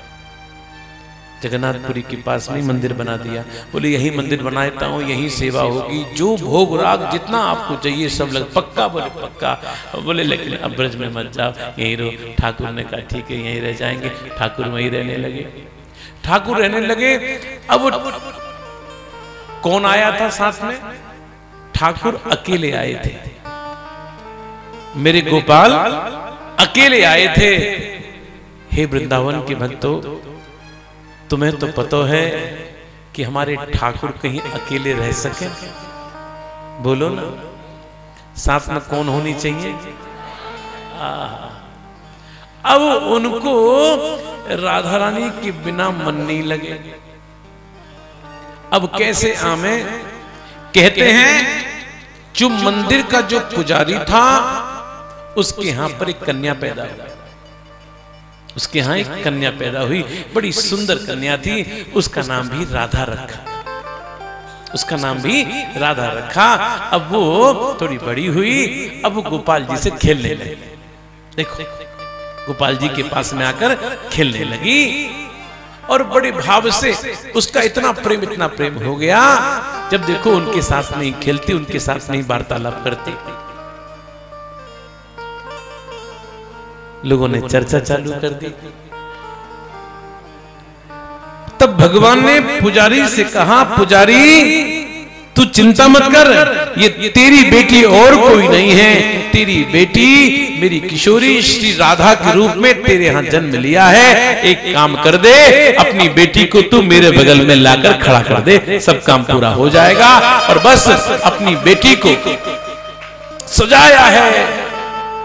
जगन्नाथपुरी के पास में मंदिर बना दिया। बोले, यही मंदिर बनाता हूँ, यही सेवा होगी। जो भोग राग जितना आपको चाहिए, सब लग पक्का बोले पक्का। बोले, लेकिन अब ब्रज में मत जाओ। यहीं रहो। ठाकुर ने कहा, ठीक है, यहीं रह जाएँगे। ठाकुर वहीं रहने लगे। ठाकुर रहने लगे। अब कौन आया था साथ में? ठाकुर अकेले आए थे। मेरे गोपाल अकेले आए थे। हे वृंदावन के भक्तों तुम्हें तो पता है कि हमारे ठाकुर कहीं अकेले रह सके? बोलो ना, साथ में कौन होनी चाहिए? अब उनको राधा रानी के बिना मन नहीं लगे। अब कैसे आमे? कहते हैं, जो मंदिर का जो पुजारी था, उसके यहाँ पर एक कन्या पैदा हुई। उसके यहाँ एक कन्या पैदा हुई, बड़ी सुंदर कन्या थी, उसका नाम भी राधा रखा। उसका नाम भी राधा रखा। अब वो थोड़ी बड़ी हुई, अब वो गोपाल जी से खेलने लगी। देखो, गोपाल जी के पास में आकर खेलने लगी और बड़े भाव से उसका इतना प्रेम इतना प्रेम हो गया। जब देखो उनके साथ नहीं खेलती, उनके साथ नहीं वार्तालाप करती। लोगों ने चर्चा चालू कर दी। तब भगवान ने पुजारी से कहा पुजारी तू चिंता मत कर ये तेरी बेटी और कोई नहीं है। तेरी बेटी मेरी किशोरी श्री राधा के रूप में तेरे यहाँ जन्म लिया है। एक काम कर दे अपनी बेटी को तू मेरे बगल में लाकर खड़ा कर दे सब काम पूरा हो जाएगा और बस अपनी बेटी को सजाया है।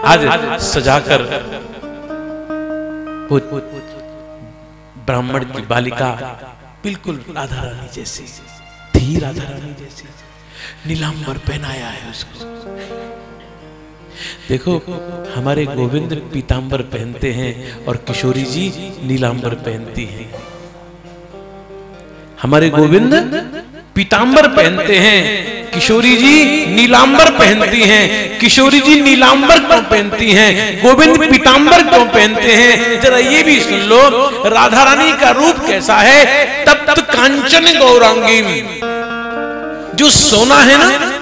आज सजाकर ब्राह्मण की बालिका बिल्कुल राधा रानी जैसी थी राधा रानी जैसी, नीलांबर पहनाया है उसको। देखो, हमारे गोविंद पीतांबर पहनते हैं और किशोरी जी नीलांबर पहनती हैं। हमारे गोविंद पीतांबर पहनते हैं। किशोरी जी नीलांबर पहनती हैं। किशोरी जी नीलांबर क्यों पहनती हैं? गोविंद पीताम्बर क्यों पहनते हैं? जरा ये भी सुन लो, राधा रानी का रूप कैसा है? तप्त कांचन गौरांगी। जो सोना है ना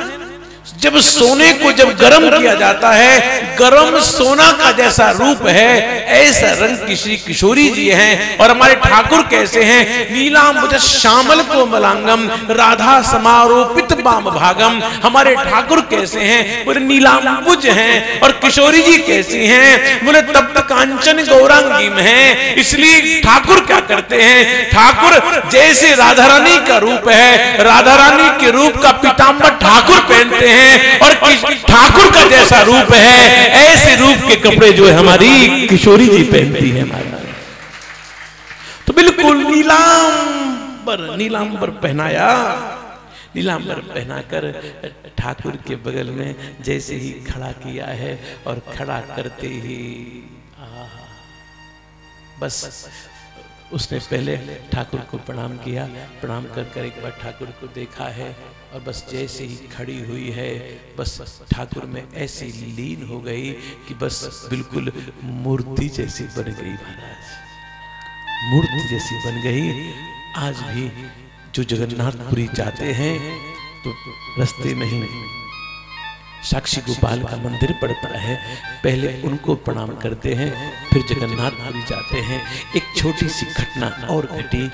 जब सोने को जब गर्म किया जाता है, गर्म सोना का जैसा रूप है, ऐसा रंग की श्री किशोरी जी हैं और हमारे ठाकुर कैसे हैं? नीलाम श्यामल को मलांगम राधा समारोपित बाम भागम, हमारे ठाकुर कैसे हैं? बोले, नीलाम्बुज हैं और किशोरी जी कैसी हैं? बोले तब तक कांचन गौरांगी में है। इसलिए ठाकुर क्या करते हैं? ठाकुर जैसे राधा रानी का रूप है, राधा रानी के रूप का पीताम्बर ठाकुर पहनते हैं। और ठाकुर का जैसा रूप है, ऐसे रूप के कपड़े जो है हमारी किशोरी जी पहनती है तो बिल्कुल नीलांबर नीलांबर पहनाया। नीलांबर पहनाकर ठाकुर के बगल में जैसे ही खड़ा किया है और खड़ा करते ही बस उसने पहले ठाकुर को प्रणाम किया, प्रणाम कर कर एक बार ठाकुर को देखा है। और बस जैसे ही खड़ी हुई है, बस ठाकुर में ऐसी लीन हो गई कि बस बिल्कुल मूर्ति जैसी बन गई महाराज। मूर्ति जैसी बन गई। आज भी जो जगन्नाथपुरी जाते हैं तो रास्ते में ही साक्षी गोपाल का मंदिर पड़ता है। पहले उनको प्रणाम करते हैं, फिर जगन्नाथपुरी जाते हैं। एक छोटी सी घटना और घटी।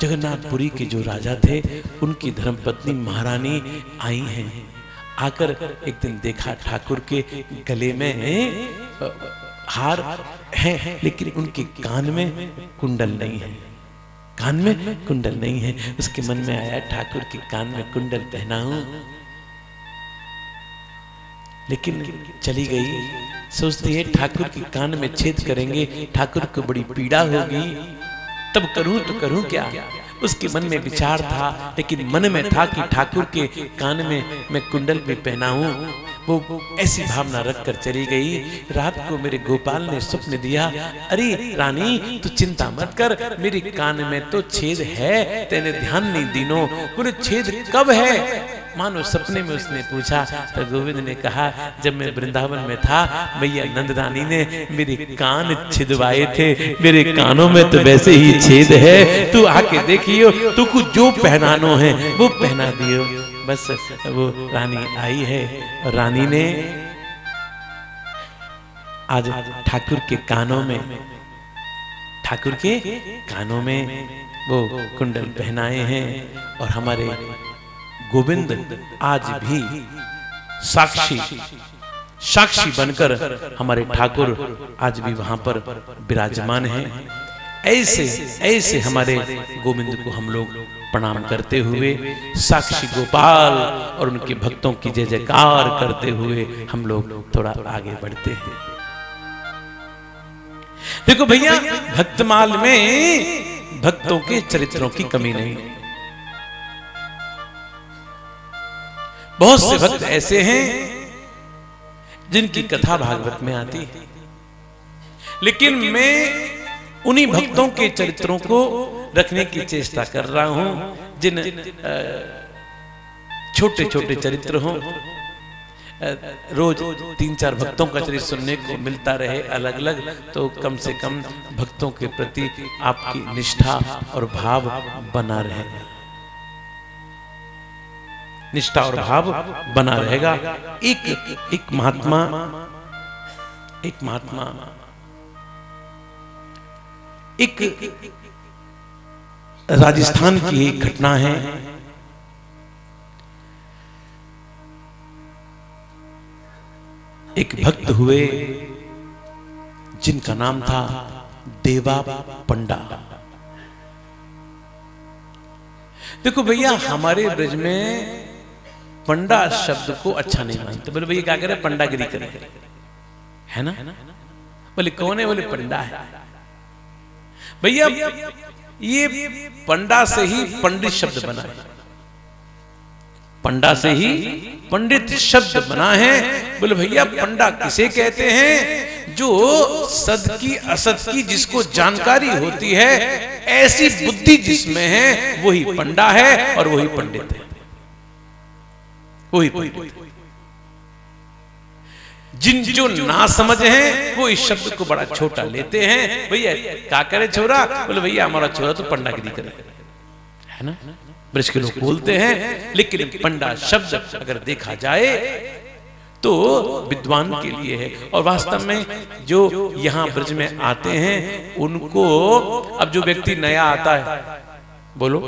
जगन्नाथपुरी के जो राजा थे, उनकी धर्मपत्नी महारानी आई हैं। आकर एक दिन देखा ठाकुर के गले में हार है, लेकिन उनके कान में कुंडल नहीं है। कान में कुंडल नहीं है। उसके मन में आया, ठाकुर के कान में कुंडल पहना हूँ लेकिन चली गई। सोचती है, ठाकुर के कान में छेद करेंगे, ठाकुर को बड़ी पीड़ा होगी। तब करूँ तो करूँ क्या? उसके मन में विचार था, लेकिन मन में था कि ठाकुर के कान में मैं कुंडल भी पहनाऊं। वो ऐसी भावना रख कर चली गई। रात को मेरे गोपाल ने स्वप्न दिया, अरे रानी, तू चिंता मत कर, मेरे कान में तो छेद है तेने ध्यान नहीं दीनो, बोले छेद कब है? मानो सपने में उसने पूछा। तो गोविंद ने कहा, जब मैं वृंदावन में था, मैया नंदरानी ने मेरे कान छिदवाए थे, मेरे कानों में तो वैसे ही छेद है। तू आके देखियो, तू को जो पहनानो है, वो पहना दियो। बस वो रानी आई है रानी ने आज ठाकुर के कानों में, ठाकुर के कानों में वो कुंडल पहनाए हैं और हमारे गोविंद आज भी साक्षी साक्षी बनकर हमारे ठाकुर आज भी वहाँ पर विराजमान हैं। ऐसे ऐसे हमारे गोविंद को हम लोग प्रणाम करते हुए साक्षी गोपाल और उनके भक्तों की जय जयकार करते हुए हम लोग थोड़ा आगे बढ़ते हैं। देखो भैया भक्तमाल में भक्तों के चरित्रों की कमी नहीं। बहुत से भक्त ऐसे हैं जिनकी कथा भागवत में आती है। लेकिन मैं उन्हीं भक्तों के चरित्रों को रखने की चेष्टा कर रहा हूँ जिन छोटे छोटे चरित्र हों रोज तीन चार भक्तों का चरित्र सुनने को मिलता रहे अलग अलग तो कम से कम भक्तों के प्रति आपकी निष्ठा और भाव बना रहेगा। निष्ठा और भाव बना रहेगा। एक एक महात्मा एक महात्मा एक राजस्थान की एक घटना है। एक भक्त हुए, जिनका नाम था देवा पंडा। देखो भैया, हमारे ब्रज में पंडा शब्द को अच्छा नहीं मानते। बोले भैया, क्या करे? पंडागिरी करे। है ना? बोले, कौन है? बोले, पंडा है। भैया ये पंडा से ही पंडित शब्द बना है। पंडा से ही पंडित शब्द बना है। बोले, भैया, पंडा किसे कहते हैं? जो सद की असत की जिसको जानकारी होती है, ऐसी बुद्धि जिसमें है, वही पंडा है और वही पंडित है। वही पंडित जिन जो ना समझ हैं वो इस शब्द को बड़ा छोटा लेते हैं। भैया क्या करे छोरा? बोले भैया हमारा छोरा तो पंडागिरी करे है। ना? ब्रज के लोग बोलते हैं लेकिन पंडा शब्द अगर देखा जाए तो विद्वान के लिए है। और वास्तव में जो यहाँ ब्रज में आते हैं उनको अब जो व्यक्ति नया आता है बोलो।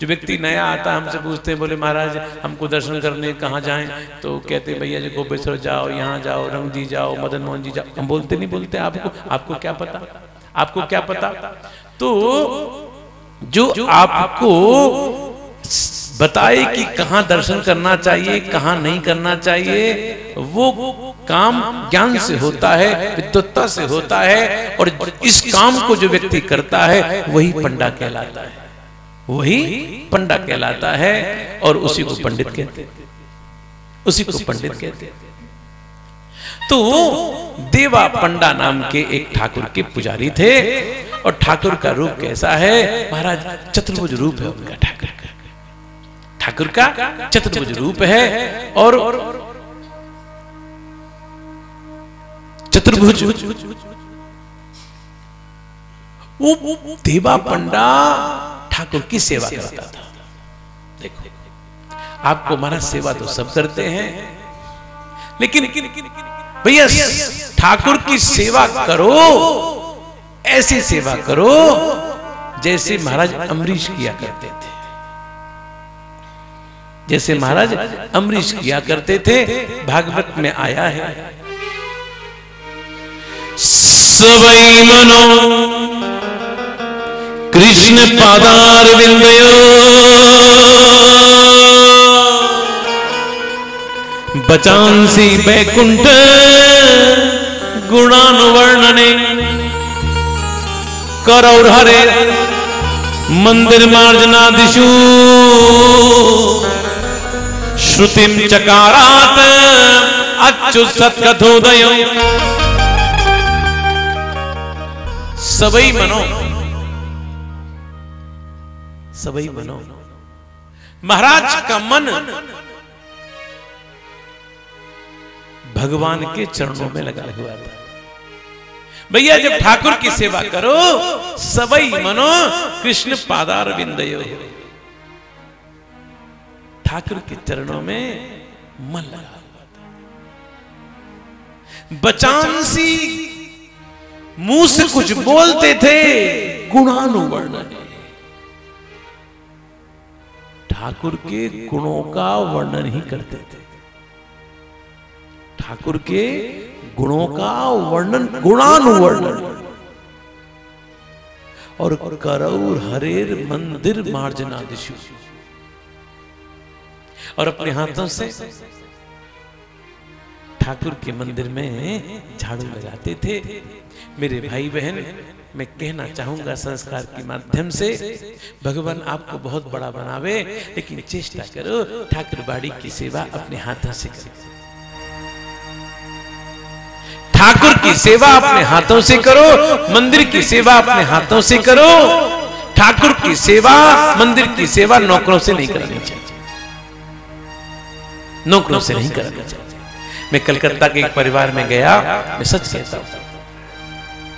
जो व्यक्ति नया आता है हमसे पूछते हैं बोले महाराज हमको दर्शन करने कहाँ जाएँ? तो कहते हैं भैया जी गोपेश्वर जाओ यहाँ जाओ रंग जी जाओ मदन मोहन जी जाओ। हम बोलते नहीं बोलते आपको आपको क्या पता? आपको क्या पता? तो जो आपको बताए कि कहाँ दर्शन करना चाहिए कहाँ नहीं करना चाहिए वो काम ज्ञान से होता है विद्वत्ता से होता है और इस काम को जो व्यक्ति करता है वही पंडा कहलाता है। वही पंडा कहलाता है और उसी को पंडित कहते हैं। उसी को पंडित कहते हैं। तो देवा पंडा नाम के एक ठाकुर के पुजारी थे और ठाकुर का रूप कैसा है? महाराज चतुर्भुज रूप है उनका ठाकुर का। ठाकुर का चतुर्भुज रूप है और चतुर्भुज वो देवा पंडा ठाकुर की सेवा करता था। देखो आपको महाराज सेवा तो सब करते हैं। लेकिन भैया ठाकुर की सेवा करो ऐसी सेवा करो जैसे महाराज अमरीश किया करते थे। जैसे महाराज अमरीश किया करते थे भागवत में आया है। सवै मनो कृष्ण पादार विंदयो। बचांसी बैकुंठ गुणानुवर्णने। करौर हरे मंदिर मार्जनादिशु श्रुतिम चकारात अच्युत सत्कथोदय सबई मनो। सबई बनो महाराज का मन भगवान के चरणों में लगा हुआ था। भैया, जब ठाकुर की सेवा करो, सबई मनो, कृष्ण पादार विंदयो ठाकुर के चरणों में मन लगा हुआ बचांसी मुँह से कुछ बोलते थे गुणानुवर्ण है ठाकुर के गुणों का वर्णन ही करते थे। ठाकुर के गुणों का वर्णन, गुणानुवर्णन। और करौर हरेर मंदिर मार्जना दिशु और अपने हाथों से ठाकुर के मंदिर में झाड़ू लगाते थे। मेरे भाई बहन मैं कहना चाहूँगा संस्कार के माध्यम से, भगवान आपको बहुत बड़ा बनावे, लेकिन चेष्टा करो, ठाकुर बाड़ी की सेवा अपने हाथों से करो। ठाकुर की सेवा अपने हाथों से करो, मंदिर की सेवा अपने हाथों से करो। ठाकुर की सेवा मंदिर की सेवा नौकरों से नहीं करनी चाहिए। नौकरों से नहीं करनी चाहिए। मैं कलकत्ता के एक परिवार में गया, मैं सच कहता हूँ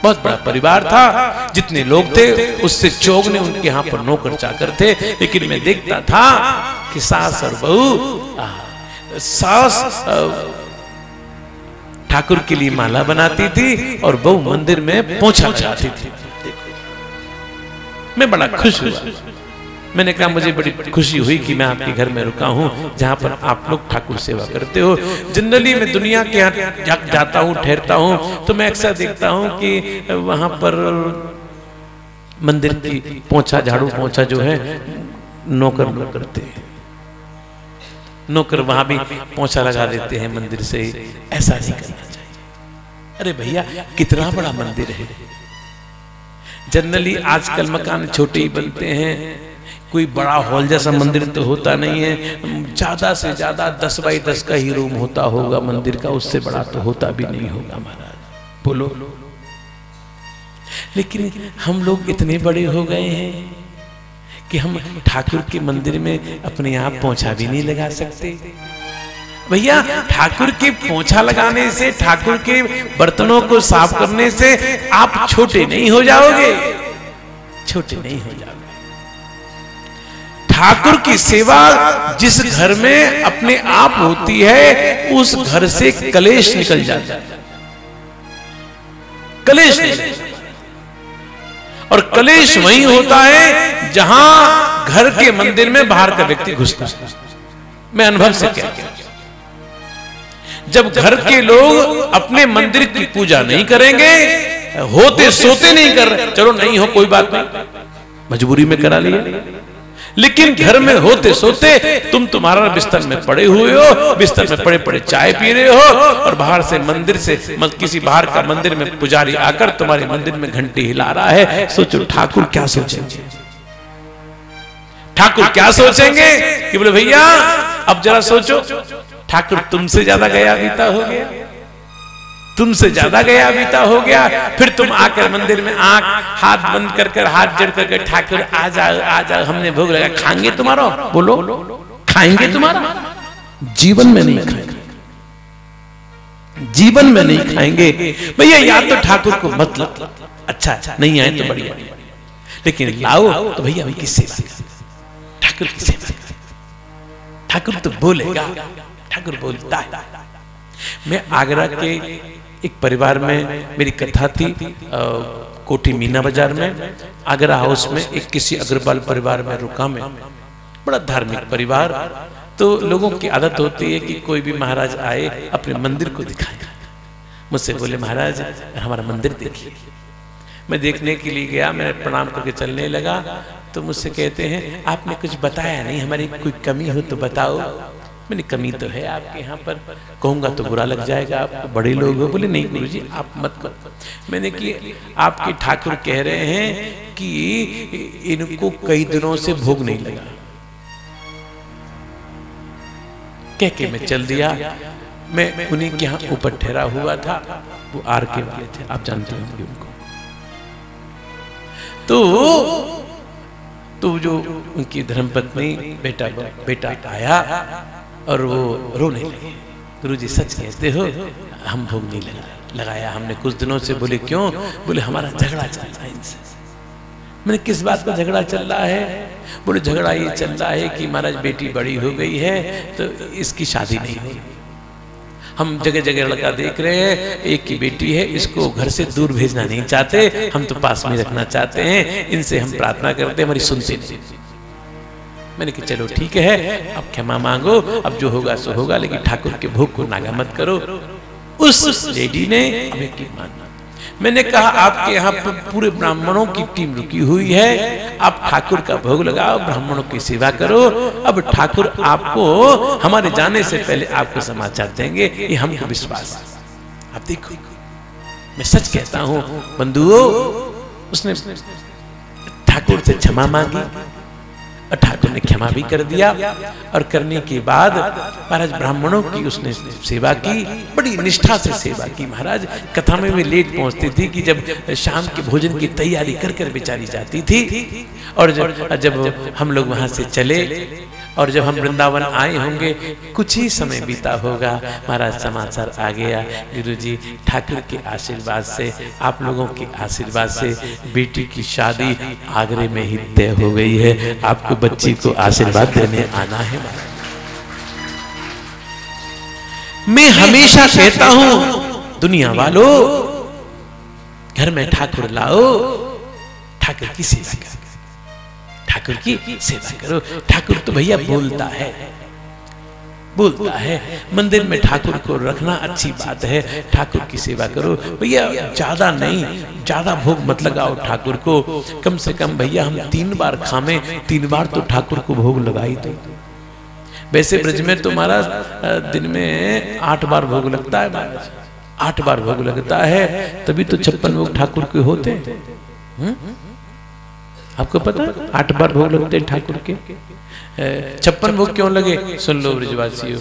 बहुत बड़ा परिवार था। जितने लोग थे, उससे चोग ने उनके यहाँ पर नौकर चाकर थे। लेकिन मैं देखता था कि सास और बहू सास ठाकुर के लिए माला बनाती थी और बहू मंदिर में पहुँचा जाती थी। मैं बड़ा खुश हुआ। मैंने कहा, मुझे बड़ी खुशी हुई कि मैं आपके घर में रुका हूँ, जहाँ पर आप लोग ठाकुर सेवा करते हो। जनरली मैं दुनिया के यहाँ जाता हूँ, ठहरता हूँ तो मैं अक्सर देखता हूँ कि वहाँ पर मंदिर की पोछा, झाड़ू पोछा जो है, नौकर लोग करते हैं। नौकर वहाँ भी पोछा लगा देते हैं मंदिर से, ऐसा नहीं करना चाहिए। अरे भैया, कितना बड़ा मंदिर है। जनरली आजकल मकान छोटे ही बनते हैं। कोई बड़ा हॉल जैसा मंदिर तो होता नहीं है। ज़्यादा से ज़्यादा दस बाई दस का ही रूम होता होगा मंदिर का, उससे बड़ा तो होता भी नहीं होगा महाराज। बोलो। लेकिन हम लोग इतने बड़े हो गए हैं कि हम ठाकुर के मंदिर में अपने आप पहुँचा भी नहीं लगा सकते। भैया, ठाकुर के पोछा लगाने से, ठाकुर के बर्तनों को साफ़ करने से आप छोटे नहीं हो जाओगे। छोटे नहीं हो जाओगे। ठाकुर की सेवा जिस घर में अपने आप होती है, उस घर से कलेश निकल जाता है। कलेश और कलेश वही होता है जहाँ घर के मंदिर में बाहर का व्यक्ति घुसता है। मैं अनुभव से क्या जब घर के लोग अपने मंदिर की पूजा नहीं करेंगे, होते सोते नहीं कर रहे चलो नहीं हो, कोई बात नहीं। मजबूरी में करा लिया। लेकिन घर में होते सोते तुम तुम्हारा बिस्तर में पड़े हुए हो बिस्तर में पड़े पड़े चाय पी रहे हो और बाहर से मंदिर से किसी बाहर का मंदिर में पुजारी आकर तुम्हारे मंदिर में घंटी हिला रहा है। सोचो ठाकुर क्या सोचेंगे? ठाकुर क्या सोचेंगे? कि बोले भैया अब जरा सोचो ठाकुर तुमसे ज़्यादा गया। बीता हो गया। तुमसे ज़्यादा गया, बीता हो गया, फिर तुम आकर मंदिर में आँख, हाथ बंद कर कर, हाथ जड़ कर ठाकुर आ जाओ आ जाओ हमने भोग लगा खाएँगे तुम्हारा? बोलो। खाएँगे तुम्हारा? जीवन में नहीं खाएँगे। जीवन में नहीं खाएँगे। भैया, या तो ठाकुर को मतलब अच्छा अच्छा नहीं आए तो बढ़िया। लेकिन लाओ तो भैया उनकी सेवा। ठाकुर की सेवा। ठाकुर तो बोलेगा। ठाकुर बोलता है, मैं आगरा के एक परिवार में मेरी कथा थी कोठी मीना बाज़ार में आगरा हाउस में एक किसी अग्रवाल परिवार में रुका मैं। बड़ा धार्मिक परिवार। तो लोगों की आदत होती है कि कोई भी महाराज आए अपने मंदिर को दिखाए। मुझसे बोले महाराज हमारा मंदिर देखिए। मैं देखने के लिए गया मैं प्रणाम करके चलने लगा। तो मुझसे कहते हैं आपने कुछ बताया नहीं हमारी कोई कमी हो तो बताओ। मैंने कमी तो है आपके यहाँ पर। कहूँगा तो बुरा लग जाएगा आप बड़े लोग बोले, नहीं, गुरु जी, आप मत करो। मैंने कि आपके ठाकुर कह रहे हैं कि इनको कई दिनों से भोग नहीं लगा। कह के मैं चल दिया। मैं उन्हीं के यहाँ ऊपर ठहरा हुआ था। वो आर के वाले थे। आप जानते होंगे उनको। तो तो जो उनकी धर्मपत्नी, बेटा बेटा आया और वो रोने लगे। गुरु जी सच कहते हो, हम भोग नहीं लगा लगाया हमने कुछ दिनों से, बोले, क्यों? बोले, हमारा झगड़ा चल रहा है इनसे। मैंने, किस बात का झगड़ा चल रहा है? बोले, झगड़ा ये चल रहा है कि महाराज बेटी बड़ी हो गई है तो इसकी शादी नहीं होगी हम जगह जगह लड़का देख रहे हैं, एक की बेटी है, इसको घर से दूर भेजना नहीं चाहते, हम तो पास में रखना चाहते हैं, इनसे हम प्रार्थना करते हैं हमारी सुनते नहीं। मैंने कहा, चलो ठीक है, अब क्षमा मांगो, अब जो होगा सो होगा, लेकिन ठाकुर के भोग को नागा मत करो। उस लेडी ने हमें की माना मैंने कहा, आपके यहाँ पर पूरे ब्राह्मणों की टीम रुकी हुई है। आप ठाकुर का भोग लगाओ, ब्राह्मणों की सेवा करो। अब ठाकुर आपको, हमारे जाने से पहले आपको समाचार देंगे। ये हमको विश्वास आप देखो, मैं सच कहता हूँ, बंधुओं, उसने ठाकुर से क्षमा मांगी। ठाकुर ने क्षमा भी कर दिया और करने के बाद महाराज ब्राह्मणों की उसने सेवा की, बड़ी निष्ठा से सेवा की महाराज। कथा में भी लेट पहुँचती थी कि जब शाम के भोजन की तैयारी कर कर बेचारी जाती थी और जब जब हम लोग वहाँ से चले और जब हम वृंदावन आए होंगे, कुछ ही समय बीता होगा। महाराज समाचार आ गया। गुरु जी ठाकुर के आशीर्वाद से, आप लोगों के आशीर्वाद से बेटी की शादी आगरे में ही तय हो गई है। आपको बच्ची को आशीर्वाद देने आना है। मैं हमेशा कहता हूँ, दुनिया वालों, घर में ठाकुर लाओ, ठाकुर की सेवा करो। ठाकुर की सेवा करो। ठाकुर तो भैया बोलता है। बोलता है, मंदिर में ठाकुर को रखना अच्छी बात है। ठाकुर की सेवा करो। भैया, ज़्यादा नहीं, ज़्यादा भोग मत लगाओ ठाकुर को। कम से कम भैया, हम तीन बार खामे, तीन बार तो ठाकुर को भोग लगाई दो। वैसे ब्रज में तो महाराज दिन में आठ बार भोग लगता है आठ बार भोग लगता है, तभी तो छप्पन भोग ठाकुर के होते हैं। आपको पता आठ बार भोग लगते ठाकुर के। छप्पन भोग क्यों लगे? सुन लो ब्रजवासियों,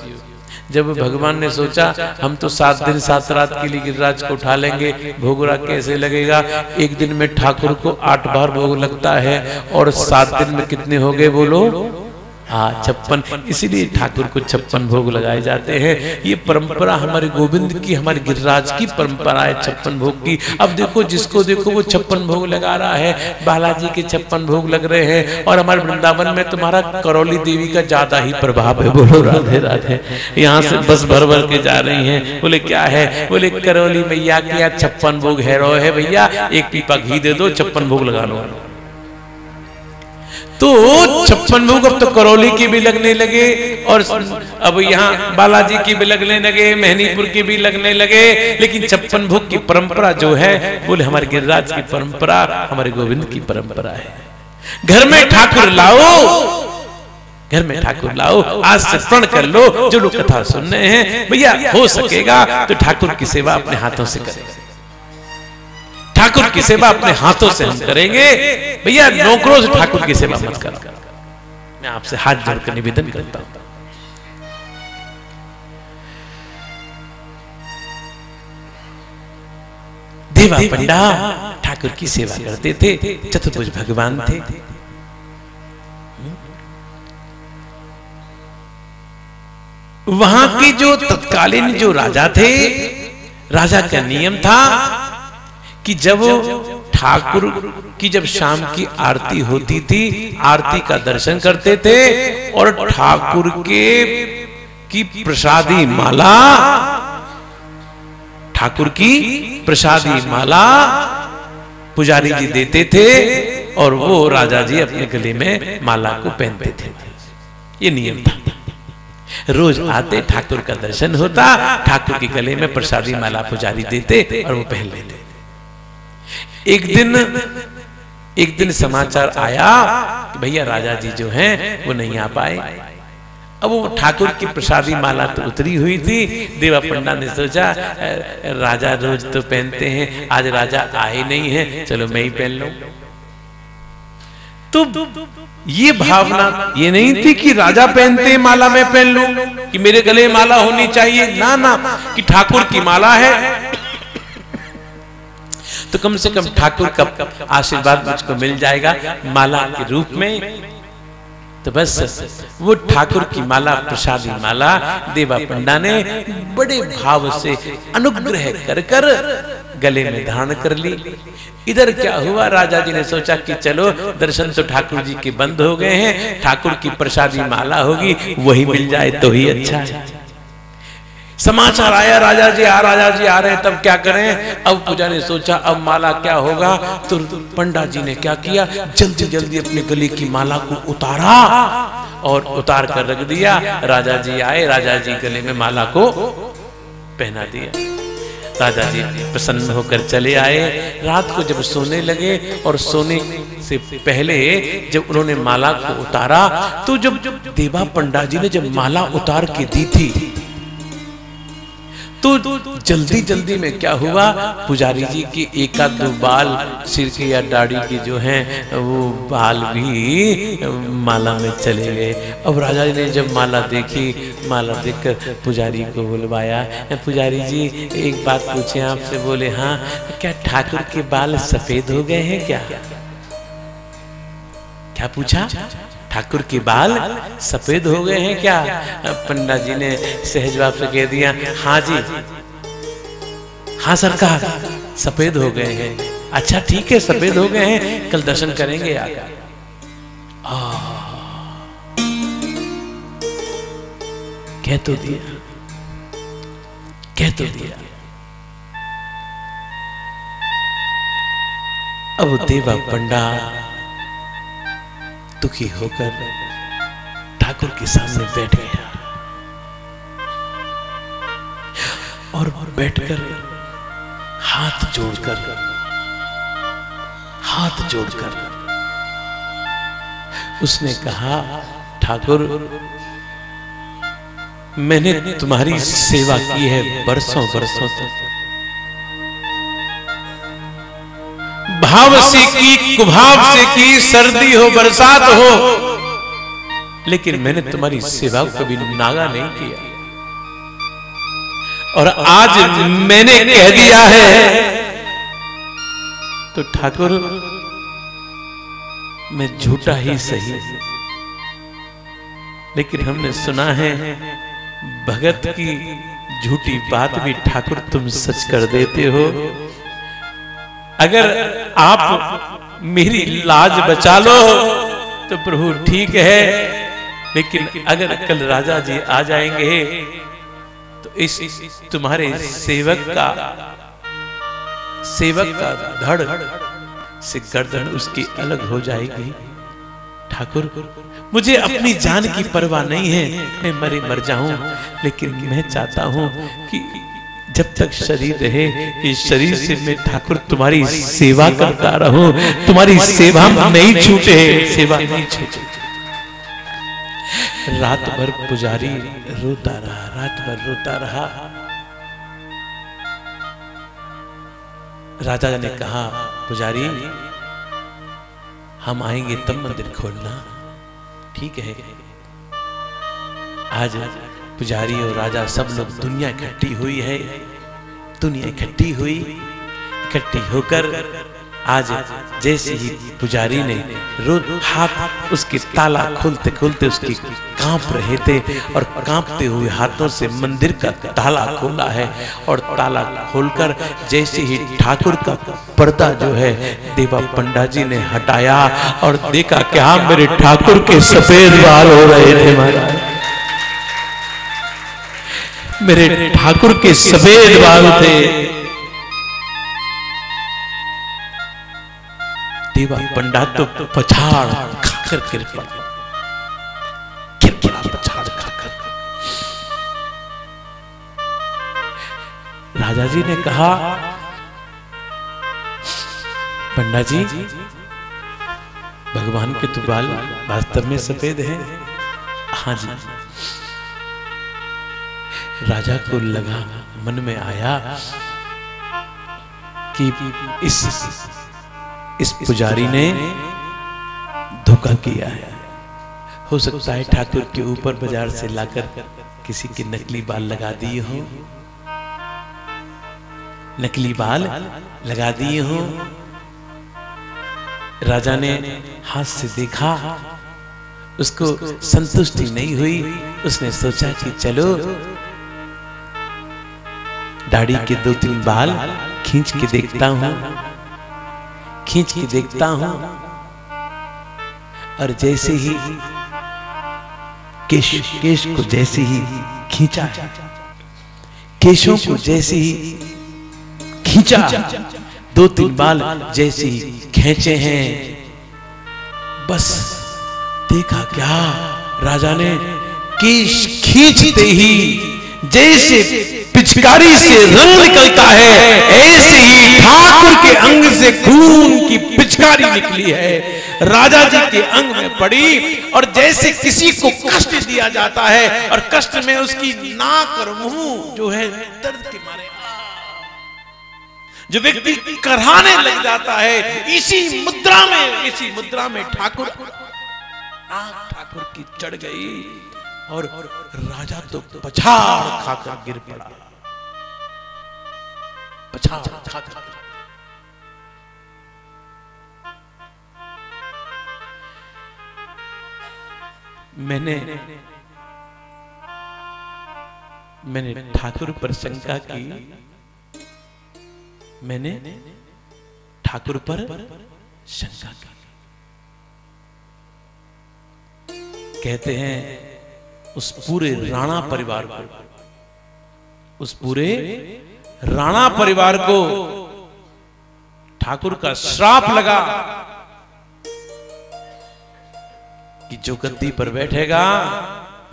जब भगवान ने सोचा, हम तो सात दिन सात रात के लिए गिरिराज को उठा लेंगे भोगरा कैसे लगेगा? एक दिन में ठाकुर को आठ बार भोग लगता है, और सात दिन में कितने हो गए बोलो हाँ छप्पन। इसीलिए ठाकुर को छप्पन भोग लगाए जाते हैं। ये परंपरा हमारे गोविंद की, हमारे गिरिराज की परंपरा है, छप्पन भोग की। अब देखो, जिसको देखो, वो छप्पन भोग लगा रहा है। बालाजी के छप्पन भोग लग रहे हैं। और हमारे वृंदावन में तुम्हारा करौली देवी का ज़्यादा ही प्रभाव है। बोलो, राधे राधे। यहाँ से बस भर भर के जा रही है। बोले, क्या है? बोले, करौली मैया के छप्पन भोग है, रो है भैया। एक पीपा घी दे दो, छप्पन भोग लगा लो। तो छप्पन भोग अब तो करौली के भी लगने लगे और अब यहाँ बालाजी की भी लगने लगे, मेहनीपुर की भी लगने लगे। लेकिन छप्पन भोग की परंपरा जो है, बोले हमारे गिरिराज की परंपरा, हमारे गोविंद की परंपरा है। घर में ठाकुर लाओ, घर में ठाकुर लाओ, आज से प्रण कर लो, जो लोग कथा सुन रहे हैं, भैया हो सकेगा तो ठाकुर की सेवा अपने हाथों से करें। ठाकुर की सेवा अपने हाथों से हम करेंगे। भैया नौकरों से ठाकुर की सेवा मत कर। मैं आपसे हाथ जोड़कर निवेदन करता हूँ। देवा पंडा ठाकुर की सेवा करते थे चतुर्भुज भगवान थे। वहाँ के जो तत्कालीन जो राजा थे राजा का नियम था कि जब ठाकुर की जब शाम की आरती होती थी आरती का दर्शन करते थे और ठाकुर के की प्रसादी माला ठाकुर की प्रसादी माला पुजारी जी देते थे और वो राजा जी अपने गले में माला को पहनते थे। ये नियम था। रोज आते ठाकुर का दर्शन होता ठाकुर के गले में प्रसादी माला पुजारी देते और वो पहन लेते। एक दिन एक दिन समाचार आया कि भैया राजा जी जो हैं, वो नहीं आ पाए। अब वो ठाकुर की प्रसादी माला तो उतरी हुई थी। देवा पंडा ने सोचा राजा रोज तो पहनते हैं, आज राजा आए नहीं है, चलो मैं ही पहन लू। तो ये भावना ये नहीं थी कि राजा पहनते माला मैं पहन लू, कि मेरे गले माला होनी चाहिए। ना ना, कि ठाकुर की माला है तो कम से कम ठाकुर का आशीर्वाद मुझको मिल जाएगा माला के रूप में। तो बस, वो ठाकुर की माला, प्रसादी माला देवा पंडा ने बड़े भाव से अनुग्रह कर कर गले में धारण कर ली। इधर क्या हुआ? राजा जी ने सोचा कि चलो, दर्शन तो ठाकुर जी के बंद हो गए हैं, ठाकुर की प्रसादी माला होगी, वही मिल जाए तो ही अच्छा। है समाचार आया, राजा जी आ, राजा जी आ रहे हैं, तब क्या करें? अब पूजा ने सोचा, अब माला क्या होगा? तो पंडा जी ने क्या किया? जल्दी जल्दी अपने गले की माला को उतारा और उतार कर रख दिया। राजा जी आए, राजा जी गले में माला को पहना दिया। राजा जी प्रसन्न होकर चले आए। रात को जब सोने लगे और सोने से पहले जब उन्होंने माला को उतारा तो जब देवा पंडा जी ने जब माला उतार के दी थी तो जल्दी जल्दी में क्या हुआ? पुजारी जी की एक दो बाल सिर के या दाढ़ी के जो हैं, वो बाल भी माला में चले गए। अब राजा जी ने जब माला देखी, माला देखकर पुजारी को बुलवाया। पुजारी जी एक बात पूछे आपसे, बोले हाँ क्या ठाकुर के बाल सफ़ेद हो गए हैं क्या? क्या पूछा? ठाकुर के बाल सफ़ेद हो गए हैं क्या? पंडा जी ने सहज बाप से कह दिया हाँ जी हाँ सरकार सफ़ेद हो गए हैं। अच्छा ठीक है, सफ़ेद हो गए हैं, कल दर्शन करेंगे आकर। कह तो दिया, कह तो दिया। अब देवा पंडा दुखी होकर ठाकुर के सामने बैठ गया और बैठकर हाथ जोड़कर हाथ जोड़कर उसने कहा, ठाकुर, मैंने तुम्हारी सेवा की है बरसों बरसों तक। भाव से की, कुभाव से की, सर्दी हो, बरसात हो। लेकिन मैंने तुम्हारी सेवा कभी नागा नहीं किया। और आज मैंने कह दिया है तो ठाकुर, मैं झूठा ही सही लेकिन हमने सुना है, भगत की झूठी बात भी ठाकुर तुम सच कर देते हो। अगर आप मेरी लाज बचा लो तो प्रभु ठीक है। लेकिन अगर कल राजा जी आ जाएँगे तो इस तुम्हारे सेवक का सेवक का धड़ से गर्दन उसकी अलग हो जाएगी। ठाकुर, मुझे अपनी जान की परवाह नहीं है। मैं मरे मर जाऊँ, लेकिन मैं चाहता हूँ कि जब तक शरीर रहे इस शरीर से मैं ठाकुर तुम्हारी सेवा करता रहूँ तुम्हारी सेवा नहीं छूटे सेवा नहीं छूटे। रात भर पुजारी रोता रहा रात भर रोता रहा। राजा ने कहा पुजारी हम आएँगे तब मंदिर खोलना। ठीक है। आज पुजारी और राजा सब लोग दुनिया इकट्ठी हुई है। दुनिया इकट्ठी हुई, इकट्ठी होकर आज जैसे ही पुजारी ने रोज हाथ उसके ताला खोलते खोलते उसके काँप रहे थे और कांपते हुए हाथों से मंदिर का ताला खोला है और ताला खोलकर जैसे ही ठाकुर का पर्दा जो है देवा पंडा जी ने हटाया और देखा क्या मेरे ठाकुर के सफ़ेद बाल हो रहे थे महाराज। मेरे ठाकुर के सफ़ेद बाल थे। देवा पंडा तो पछाड़ खाकर गिर पड़ा पछाड़ खाकर। राजा जी ने कहा पंडा जी भगवान के तो बाल वास्तव में सफ़ेद है। हाँ जी। राजा को लगा, मन में आया कि इस इस पुजारी ने धोखा किया है। हो सकता है ठाकुर के ऊपर बाज़ार से लाकर किसी के नकली बाल लगा दिए हो। नकली बाल लगा दिए हो। राजा ने हाथ से देखा, उसको संतुष्टि नहीं हुई। उसने सोचा कि चलो दाढ़ी के दो तीन बाल खींच के देखता हूँ। खींच के देखता हूँ। और जैसे ही केश केश को जैसे ही खींचा, केशों को जैसे ही खींचा, दो तीन बाल जैसे ही खींचे हैं। बस देखा क्या राजा ने केश खींचते ही जैसे पिचकारी से रंग निकलता है, ऐसे ही ठाकुर के अंग से खून की पिचकारी निकली है। राजा जी के अंग में पड़ी और जैसे किसी को कष्ट दिया जाता है और कष्ट में उसकी नाक और मुँह जो है दर्द के मारे। जो व्यक्ति कराने लग जाता है, इसी मुद्रा में, इसी मुद्रा में ठाकुर ठाकुर की चढ़ गई। और राजा तो पछाड़ खाकर गिर पड़ा। मैंने मैंने ठाकुर पर शंका की। मैंने ठाकुर पर शंका की। कहते हैं उस पूरे राणा परिवार को। उस पूरे राणा परिवार को। ठाकुर का श्राप लगा कि जो गद्दी पर बैठेगा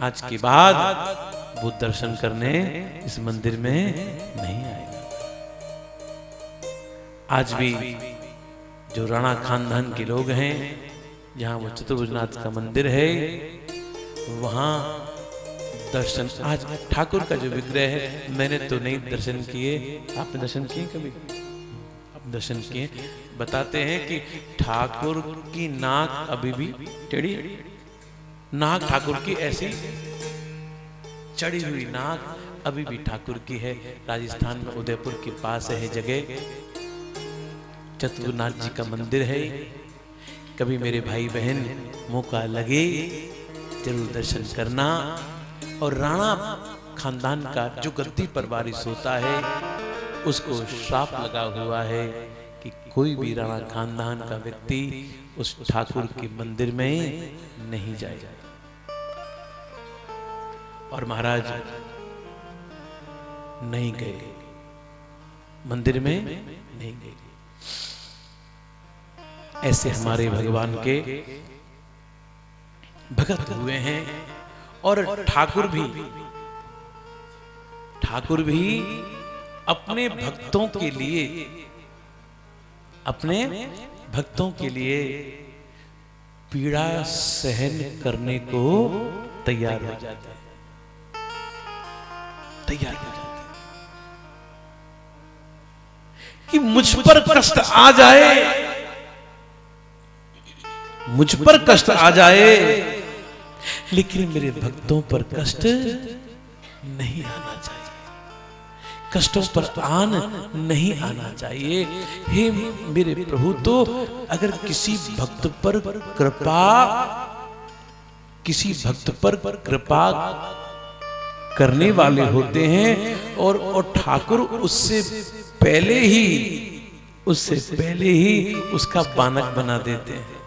आज के बाद वो दर्शन करने इस मंदिर में नहीं आएगा। आज भी जो राणा खानदान के लोग हैं जहाँ वो चतुर्भुजनाथ का मंदिर है वहाँ दर्शन। आज ठाकुर का जो विग्रह है, मैंने तो नहीं दर्शन किए। आपने दर्शन किए कभी? दर्शन किए। बताते हैं कि ठाकुर की नाक अभी भी टेढ़ी नाक ठाकुर की ऐसी चढ़ी हुई नाक अभी भी ठाकुर की है। राजस्थान में उदयपुर के पास है जगह। चतुर्नाथ जी का मंदिर है। कभी मेरे भाई बहन मौका लगे, ज़रूर दर्शन करना। और राणा खानदान का जो गद्दी पर बारिश होता है, उसको श्राप लगा हुआ है कि कोई भी राणा खानदान का व्यक्ति उस ठाकुर के मंदिर में नहीं जाएगा। और महाराज, नहीं गए। मंदिर में नहीं गए। ऐसे हमारे भगवान के भगत हुए हैं। और ठाकुर भी। ठाकुर भी अपने भक्तों के लिए, अपने भक्तों के लिए पीड़ा सहन करने को तैयार हो जाते हैं। तैयार हो जाते हैं। कि मुझ पर कष्ट आ जाए, मुझ पर कष्ट आ जाए लेकिन मेरे भक्तों पर कष्ट नहीं आना चाहिए। कष्टों पर आन नहीं आना चाहिए। हे मेरे प्रभु तो अगर किसी भक्त पर कृपा, किसी भक्त पर कृपा करने वाले होते हैं और और ठाकुर उससे पहले ही, उससे पहले ही उसका बानक बना देते हैं।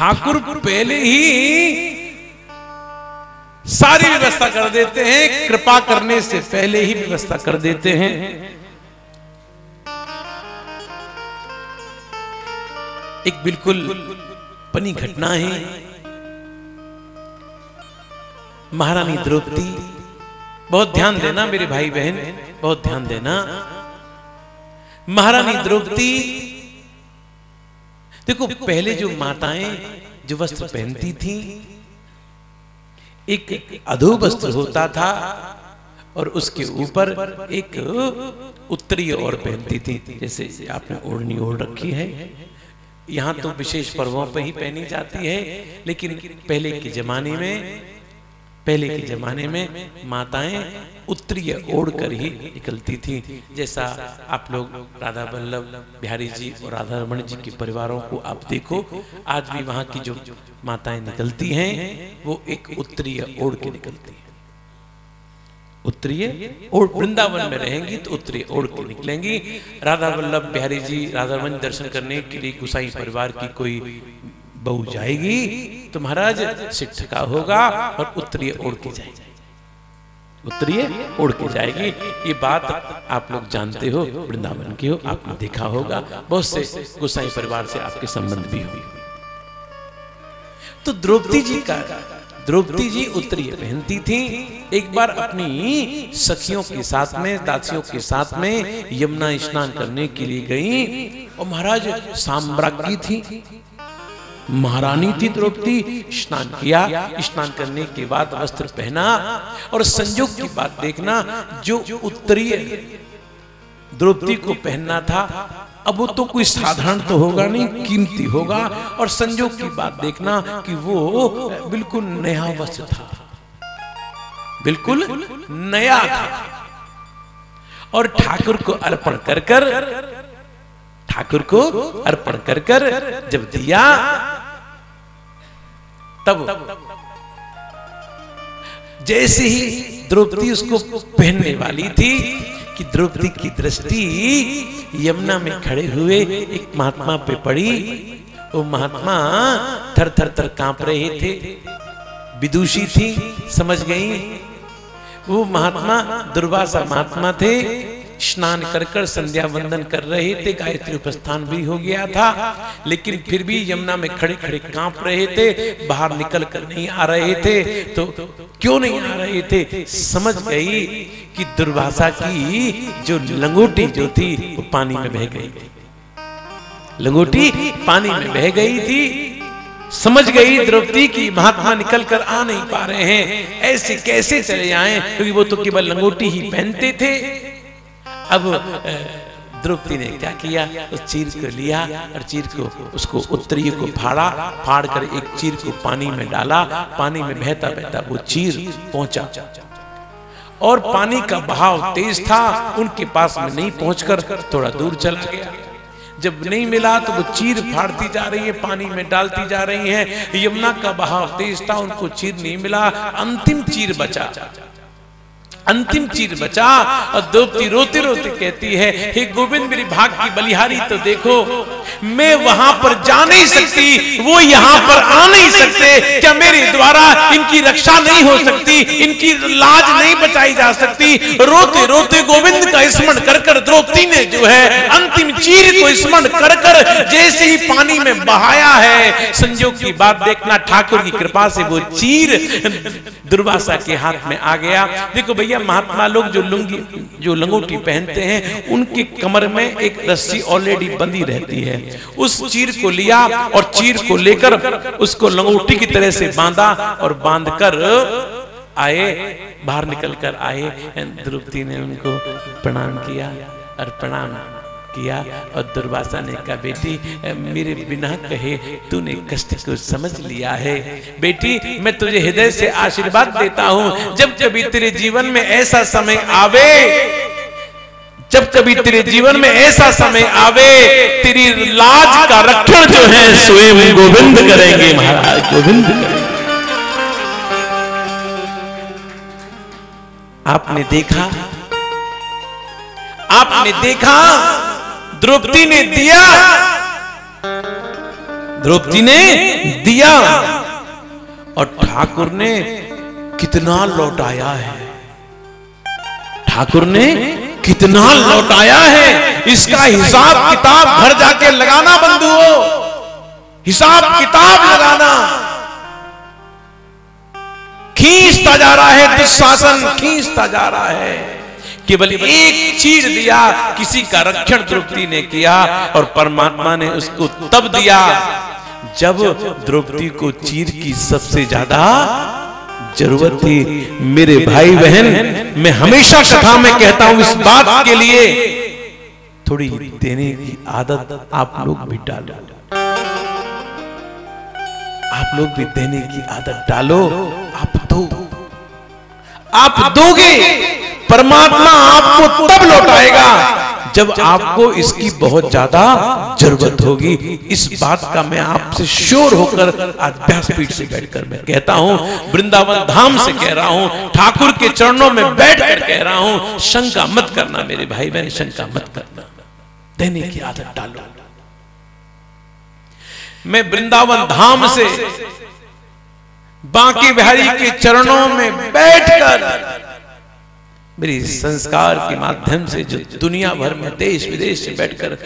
ठाकुर पहले ही सारी व्यवस्था कर देते हैं, कृपा करने से पहले ही व्यवस्था कर देते हैं। एक बिल्कुल पनी घटना है। महारानी द्रौपदी, बहुत ध्यान देना मेरे भाई बहन, बहुत ध्यान देना। महारानी द्रौपदी देखो पहले जो माताएँ जो वस्त्र पहनती थी एक अधो वस्त्र होता था और उसके ऊपर एक उत्तरी और पहनती थी जैसे आपने ओढ़नी ओढ़ रखी है। यहाँ तो विशेष पर्वों पर ही पहनी जाती है लेकिन पहले के जमाने में पहले के जमाने में माताएँ उत्तरीय ओढ़ कर ही निकलती थी। जैसा आप लोग राधा वल्लभ बिहारी जी और राधा रमन जी के परिवारों को आप देखो, आज भी वहाँ की जो माताएँ निकलती हैं, वो एक उत्तरीय ओढ़ के निकलती हैं। उत्तरीय और वृंदावन में रहेंगी तो उत्तरीय ओढ़ के निकलेंगी। राधा वल्लभ बिहारी जी, राधा रमन दर्शन करने के लिए गुसाई परिवार की कोई बहू जाएगी तो महाराज का होगा और उत्तरीय ओढ़ के जाएगी। उत्तरीय उड़ के जाएगी। ये बात आप लोग जानते हो, वृंदावन की हो, आपने देखा होगा। बहुत से गुसाई परिवार से आपके संबंध भी हुई तो द्रौपदी जी का, द्रौपदी जी उत्तरीय पहनती थी। एक बार अपनी सखियों के साथ में, दासियों के साथ में यमुना स्नान करने के लिए गई और महाराज साम्राज्ञी थी। महारानी थी द्रौपदी, स्नान किया, स्नान करने के बाद वस्त्र पहना और संयोग की बात देखना, जो उत्तरीय द्रौपदी को पहनना था, अब वो तो कोई साधारण तो होगा नहीं, कीमती होगा और संयोग की बात देखना कि वो बिल्कुल नया वस्त्र था। बिल्कुल नया था। और ठाकुर को अर्पण कर कर, ठाकुर को अर्पण कर कर जब दिया तब। जैसे ही द्रौपदी उसको पहनने वाली थी कि द्रौपदी की दृष्टि यमुना में खड़े हुए एक महात्मा पे पड़ी, वो महात्मा थर थर थर काँप रहे थे। विदुषी थी, समझ गई? वो महात्मा, दुर्वासा महात्मा थे स्नान कर कर संध्या वंदन कर रहे थे, गायत्री उपस्थान भी हो गया था। लेकिन फिर भी यमुना में खड़े खड़े काँप रहे थे, बाहर निकल कर नहीं आ रहे थे। तो क्यों नहीं आ रहे थे? समझ गई कि दुर्भाषा की जो लंगोटी जो थी, वो पानी में बह गई थी। लंगोटी पानी में बह गई थी। समझ गई द्रौपदी की महात्मा निकल कर आ नहीं पा रहे हैं। ऐसे कैसे चले आए? क्योंकि वो तो केवल लंगोटी ही पहनते थे। अब द्रौपदी ने क्या किया? उस चीर को लिया और चीर को, उसको उत्तरीय को फाड़ा फाड़ कर एक चीर को पानी में डाला। पानी में बहता बहता वो चीर पहुँचा। और पानी का बहाव तेज था, उनके पास में नहीं पहुंचकर थोड़ा दूर चला गया। जब नहीं मिला तो वो चीर फाड़ती जा रही है, पानी में डालती जा रही है। यमुना का बहाव तेज था, उनको चीर नहीं मिला। अंतिम चीर बचा। अंतिम चीर बचा। और द्रौपदी रोते रोते कहती है, हे गोविंद, मेरी भाग की बलिहारी तो देखो, मैं वहाँ पर जा नहीं सकती, वो यहाँ पर आ नहीं सकते। क्या मेरे द्वारा इनकी रक्षा नहीं हो सकती, इनकी लाज नहीं बचाई जा सकती? रोते रोते गोविंद का स्मरण कर कर द्रौपदी ने जो है, अंतिम चीर को स्मरण कर कर जैसे ही पानी में बहाया है, संजोग की बात देखना ठाकुर की कृपा से वो चीर दुर्वासा के हाथ में आ गया। देखो भैया महात्मा लोग जो लुंगी, जो लंगोटी पहनते हैं, उनकी कमर में एक रस्सी ऑलरेडी बंधी रहती है। उस चीर को लिया और चीर को लेकर उसको लंगोटी की तरह से बांधा और बांधकर आए, बाहर निकल कर आए द्रौपदी ने उनको प्रणाम किया और प्रणाम किया और दुर्वासा ने कहा, बेटी मेरे बिना कहे तूने कष्ट को समझ लिया है। बेटी, मैं तुझे हृदय से आशीर्वाद देता हूँ। जब कभी तेरे जीवन में ऐसा समय आवे, जब कभी तेरे जीवन में ऐसा समय आवे, तेरी लाज का रक्षण जो है, स्वयं गोविंद करेंगे महाराज, गोविंद आपने देखा? आपने देखा? द्रौपदी ने दिया। द्रौपदी ने दिया। और ठाकुर ने कितना लौटाया है। ठाकुर ने कितना लौटाया है। इसका हिसाब किताब घर जाके लगाना बंधुओं। हिसाब किताब लगाना। खींचता जा रहा है दुशासन, खींचता जा रहा है। केवल एक चीर दिया किसी का रक्षण द्रौपदी ने किया और परमात्मा ने उसको तब दिया। जब द्रौपदी को चीर की सबसे ज़्यादा ज़रूरत थी मेरे भाई बहन मैं हमेशा कथा में कहता हूँ इस बात के लिए। थोड़ी देने की आदत आप लोग भी डालो। आप लोग भी देने की आदत डालो। आप दो। आप दोगे। परमात्मा आपको तब लौटाएगा जब आपको इसकी बहुत ज़्यादा ज़रूरत होगी। इस बात का मैं आपसे श्योर होकर आज व्यासपीठ से बैठकर मैं कहता हूँ, वृंदावन धाम से कह रहा हूँ, ठाकुर के चरणों में बैठकर कह रहा हूँ, शंका मत करना मेरे भाई बहन शंका मत करना। देने की आदत डालो। मैं वृंदावन धाम से बांके बिहारी के चरणों में बैठकर मेरी संस्कार के माध्यम से जो दुनिया भर में देश विदेश से बैठकर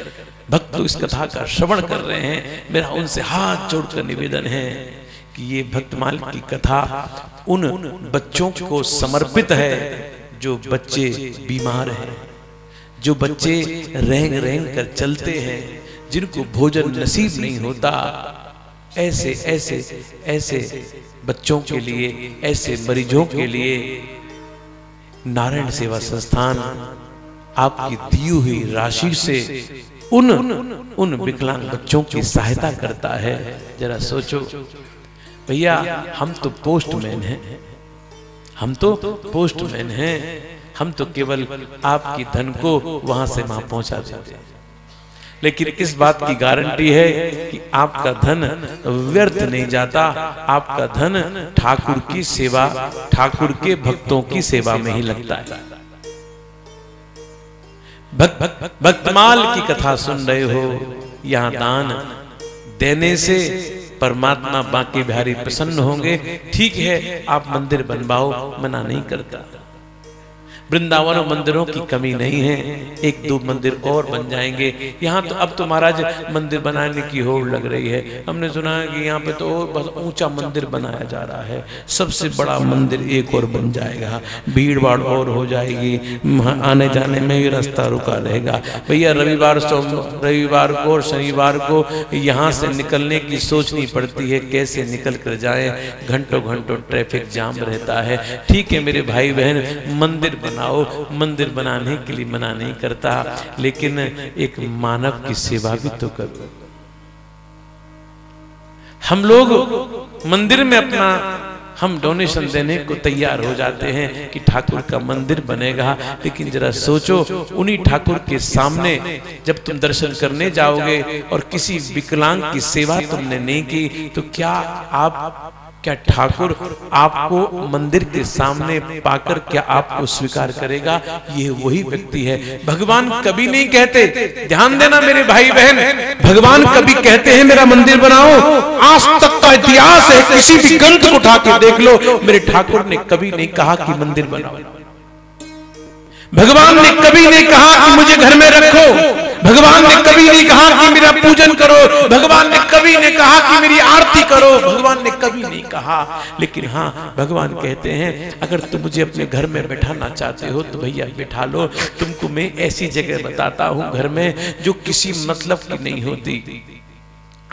भक्त इस कथा का श्रवण कर रहे हैं, मेरा उनसे हाथ जोड़कर निवेदन है कि ये भक्तमाल की कथा उन बच्चों को समर्पित है जो बच्चे बीमार हैं, जो बच्चे रेंग रेंग कर चलते हैं, जिनको भोजन नसीब नहीं होता। ऐसे ऐसे ऐसे बच्चों के लिए, ऐसे मरीजों के लिए नारायण सेवा संस्थान, आपकी दी हुई राशि से उन उन विकलांग बच्चों की सहायता करता है। जरा सोचो, भैया, हम तो पोस्टमैन हैं। हम तो पोस्टमैन हैं। हम तो केवल आपकी धन को वहाँ से वहाँ पहुँचा देते हैं। लेकिन इस बात की गारंटी है कि आपका धन व्यर्थ नहीं जाता। आपका धन ठाकुर की सेवा ठाकुर के भक्तों की सेवा में ही लगता है। भक्त भक्त भक्तमाल की कथा सुन रहे हो यहाँ दान देने से परमात्मा बाकी बिहारी प्रसन्न होंगे। ठीक है आप मंदिर बनवाओ मना नहीं करता। वृंदावन मंदिरों की कमी नहीं है। एक दो मंदिर और बन जाएँगे। यहाँ तो अब तो महाराज मंदिर बनाने की होड़ लग रही है। हमने सुना है कि यहाँ पे तो और बस ऊँचा मंदिर बनाया जा रहा है। सबसे बड़ा मंदिर एक और बन जाएगा। भीड़ भाड़ और हो जाएगी। आने जाने में भी रास्ता रुका रहेगा भैया रविवार रविवार को और शनिवार को यहाँ से निकलने की सोचनी पड़ती है कैसे निकल कर जाए? घंटों घंटों ट्रैफ़िक जाम रहता है। ठीक है मेरे भाई बहन मंदिर बनाओ मंदिर बनाने के लिए मना नहीं करता, लेकिन एक मानव की सेवा भी तो करो हम लोग मंदिर में अपना, हम डोनेशन देने को तैयार हो जाते हैं कि ठाकुर का मंदिर बनेगा, लेकिन जरा सोचो, उन्हीं ठाकुर के सामने जब तुम दर्शन करने जाओगे और किसी विकलांग की सेवा तुमने नहीं की तो क्या आप क्या ठाकुर आपको मंदिर के सामने पाकर क्या आपको स्वीकार करेगा? ये वही व्यक्ति है। भगवान कभी नहीं कहते, ध्यान देना मेरे भाई बहन भगवान कभी कहते हैं, मेरा मंदिर बनाओ। आज तक का इतिहास है, किसी भी ग्रंथ को उठा के देख लो। मेरे ठाकुर ने कभी नहीं कहा कि मंदिर बनाओ। भगवान ने कभी नहीं कहा कि मुझे घर में रखो। भगवान ने कभी नहीं कहा कि मेरा पूजन करो। भगवान ने कभी नहीं कहा कि मेरी आरती करो। भगवान ने कभी नहीं कहा। लेकिन हाँ भगवान कहते हैं अगर तुम मुझे अपने घर में बैठाना चाहते हो तो भैया बैठा लो। तुमको मैं ऐसी जगह बताता हूँ घर में जो किसी मतलब की नहीं होती।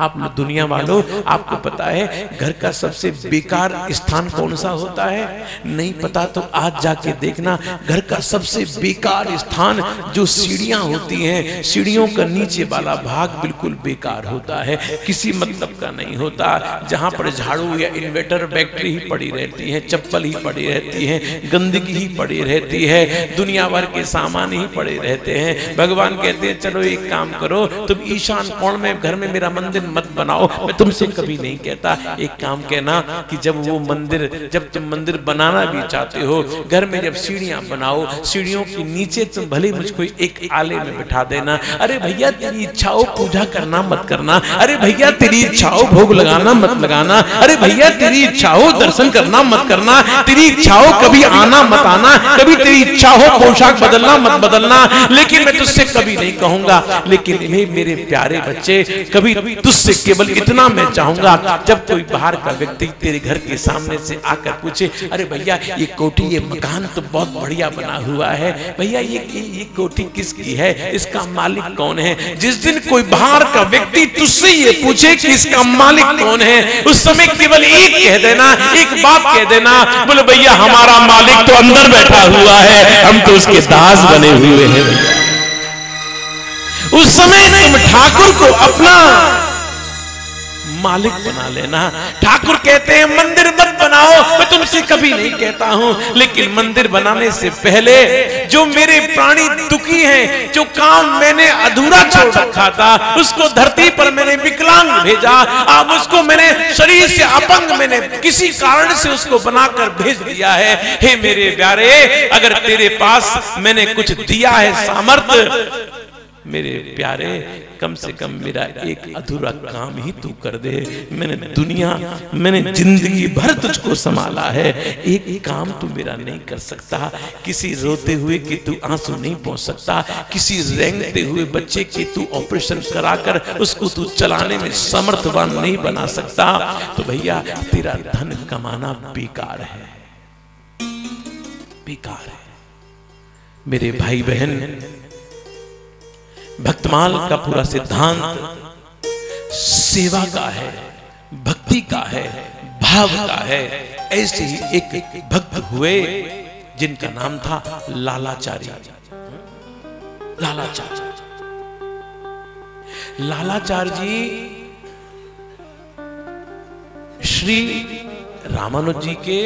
आप दुनिया वालों, आपको पता है, घर का सबसे बेकार स्थान कौन सा होता है? नहीं पता तो आज जाके देखना, घर का सबसे बेकार स्थान जो सीढ़ियाँ होती हैं, सीढ़ियों का नीचे वाला भाग बिल्कुल बेकार होता है, किसी मतलब का नहीं होता। जहाँ पर झाड़ू या इन्वेटर बैटरी ही पड़ी रहती है, चप्पल ही पड़ी रहती है, गंदगी ही पड़ी रहती है, दुनिया भर के सामान ही पड़े रहते हैं। भगवान कहते हैं, चलो एक काम करो, तुम ईशान कोण में, घर में मेरा मंदिर मत बनाओ। मैं तुमसे कभी नहीं कहता। एक काम कहना कि जब वो मंदिर जब तुम मंदिर बनाना भी चाहते हो, घर में जब सीढ़ियाँ बनाओ, सीढ़ियों के नीचे तुम भले मुझको एक आले में बिठा देना। अरे भैया, तेरी इच्छा हो पूजा करना मत करना। अरे भैया, तेरी इच्छा हो भोग लगाना मत लगाना। अरे भैया, तेरी इच्छा हो दर्शन करना मत करना। तेरी इच्छा हो कभी आना मत आना। कभी तेरी इच्छा हो पोशाक बदलना मत बदलना। लेकिन मैं तुझसे कभी नहीं कहूँगा। लेकिन मेरे प्यारे बच्चे, कभी तुझसे केवल इतना मैं चाहूँगा, जब कोई बाहर का व्यक्ति तेरे घर के सामने से आकर पूछे, अरे भैया, ये कोठी, ये मकान तो बहुत बढ़िया बना हुआ है। भैया, ये ये कोठी किसकी है? इसका मालिक कौन है? जिस दिन कोई बाहर का व्यक्ति तुझसे ये पूछे कि इसका मालिक कौन है, उस समय केवल एक कह देना, एक बात कह देना, बोले, भैया, हमारा मालिक तो अंदर बैठा हुआ है, हम तो उसके दास बने हुए हैं उस समय तुम ठाकुर को अपना मालिक बना लेना। ठाकुर कहते हैं, मंदिर मत बनाओ। मैं तुमसे कभी नहीं कहता हूँ, लेकिन मंदिर बनाने से पहले जो मेरे प्राणी दुखी हैं, जो काम मैंने अधूरा छोड़ रखा था, उसको धरती पर मैंने विकलांग भेजा। अब उसको मैंने शरीर से अपंग मैंने किसी कारण से उसको बनाकर भेज दिया है। हे मेरे प्यारे, अगर तेरे पास मैंने कुछ दिया है सामर्थ्य मेरे प्यारे, कम से कम मेरा एक अधूरा काम ही तू कर दे। मैंने दुनिया, मैंने ज़िंदगी भर तुझको संभाला है। एक काम तू मेरा नहीं कर सकता। किसी रोते हुए कि तू आँसू नहीं पहुँच सकता। किसी रेंगते हुए बच्चे की तू ऑपरेशन कराकर उसको तू चलाने में समर्थवान नहीं बना सकता। तो भैया, तेरा धन कमाना बेकार है। बेकार है। मेरे भाई बहन भक्तमाल का पूरा सिद्धांत सेवा का है भक्ति का है भाव का है। ऐसे ही एक भक्त हुए जिनका नाम था लालाचारी। लालाचार्य लालाचार। जी श्री रामानुज जी के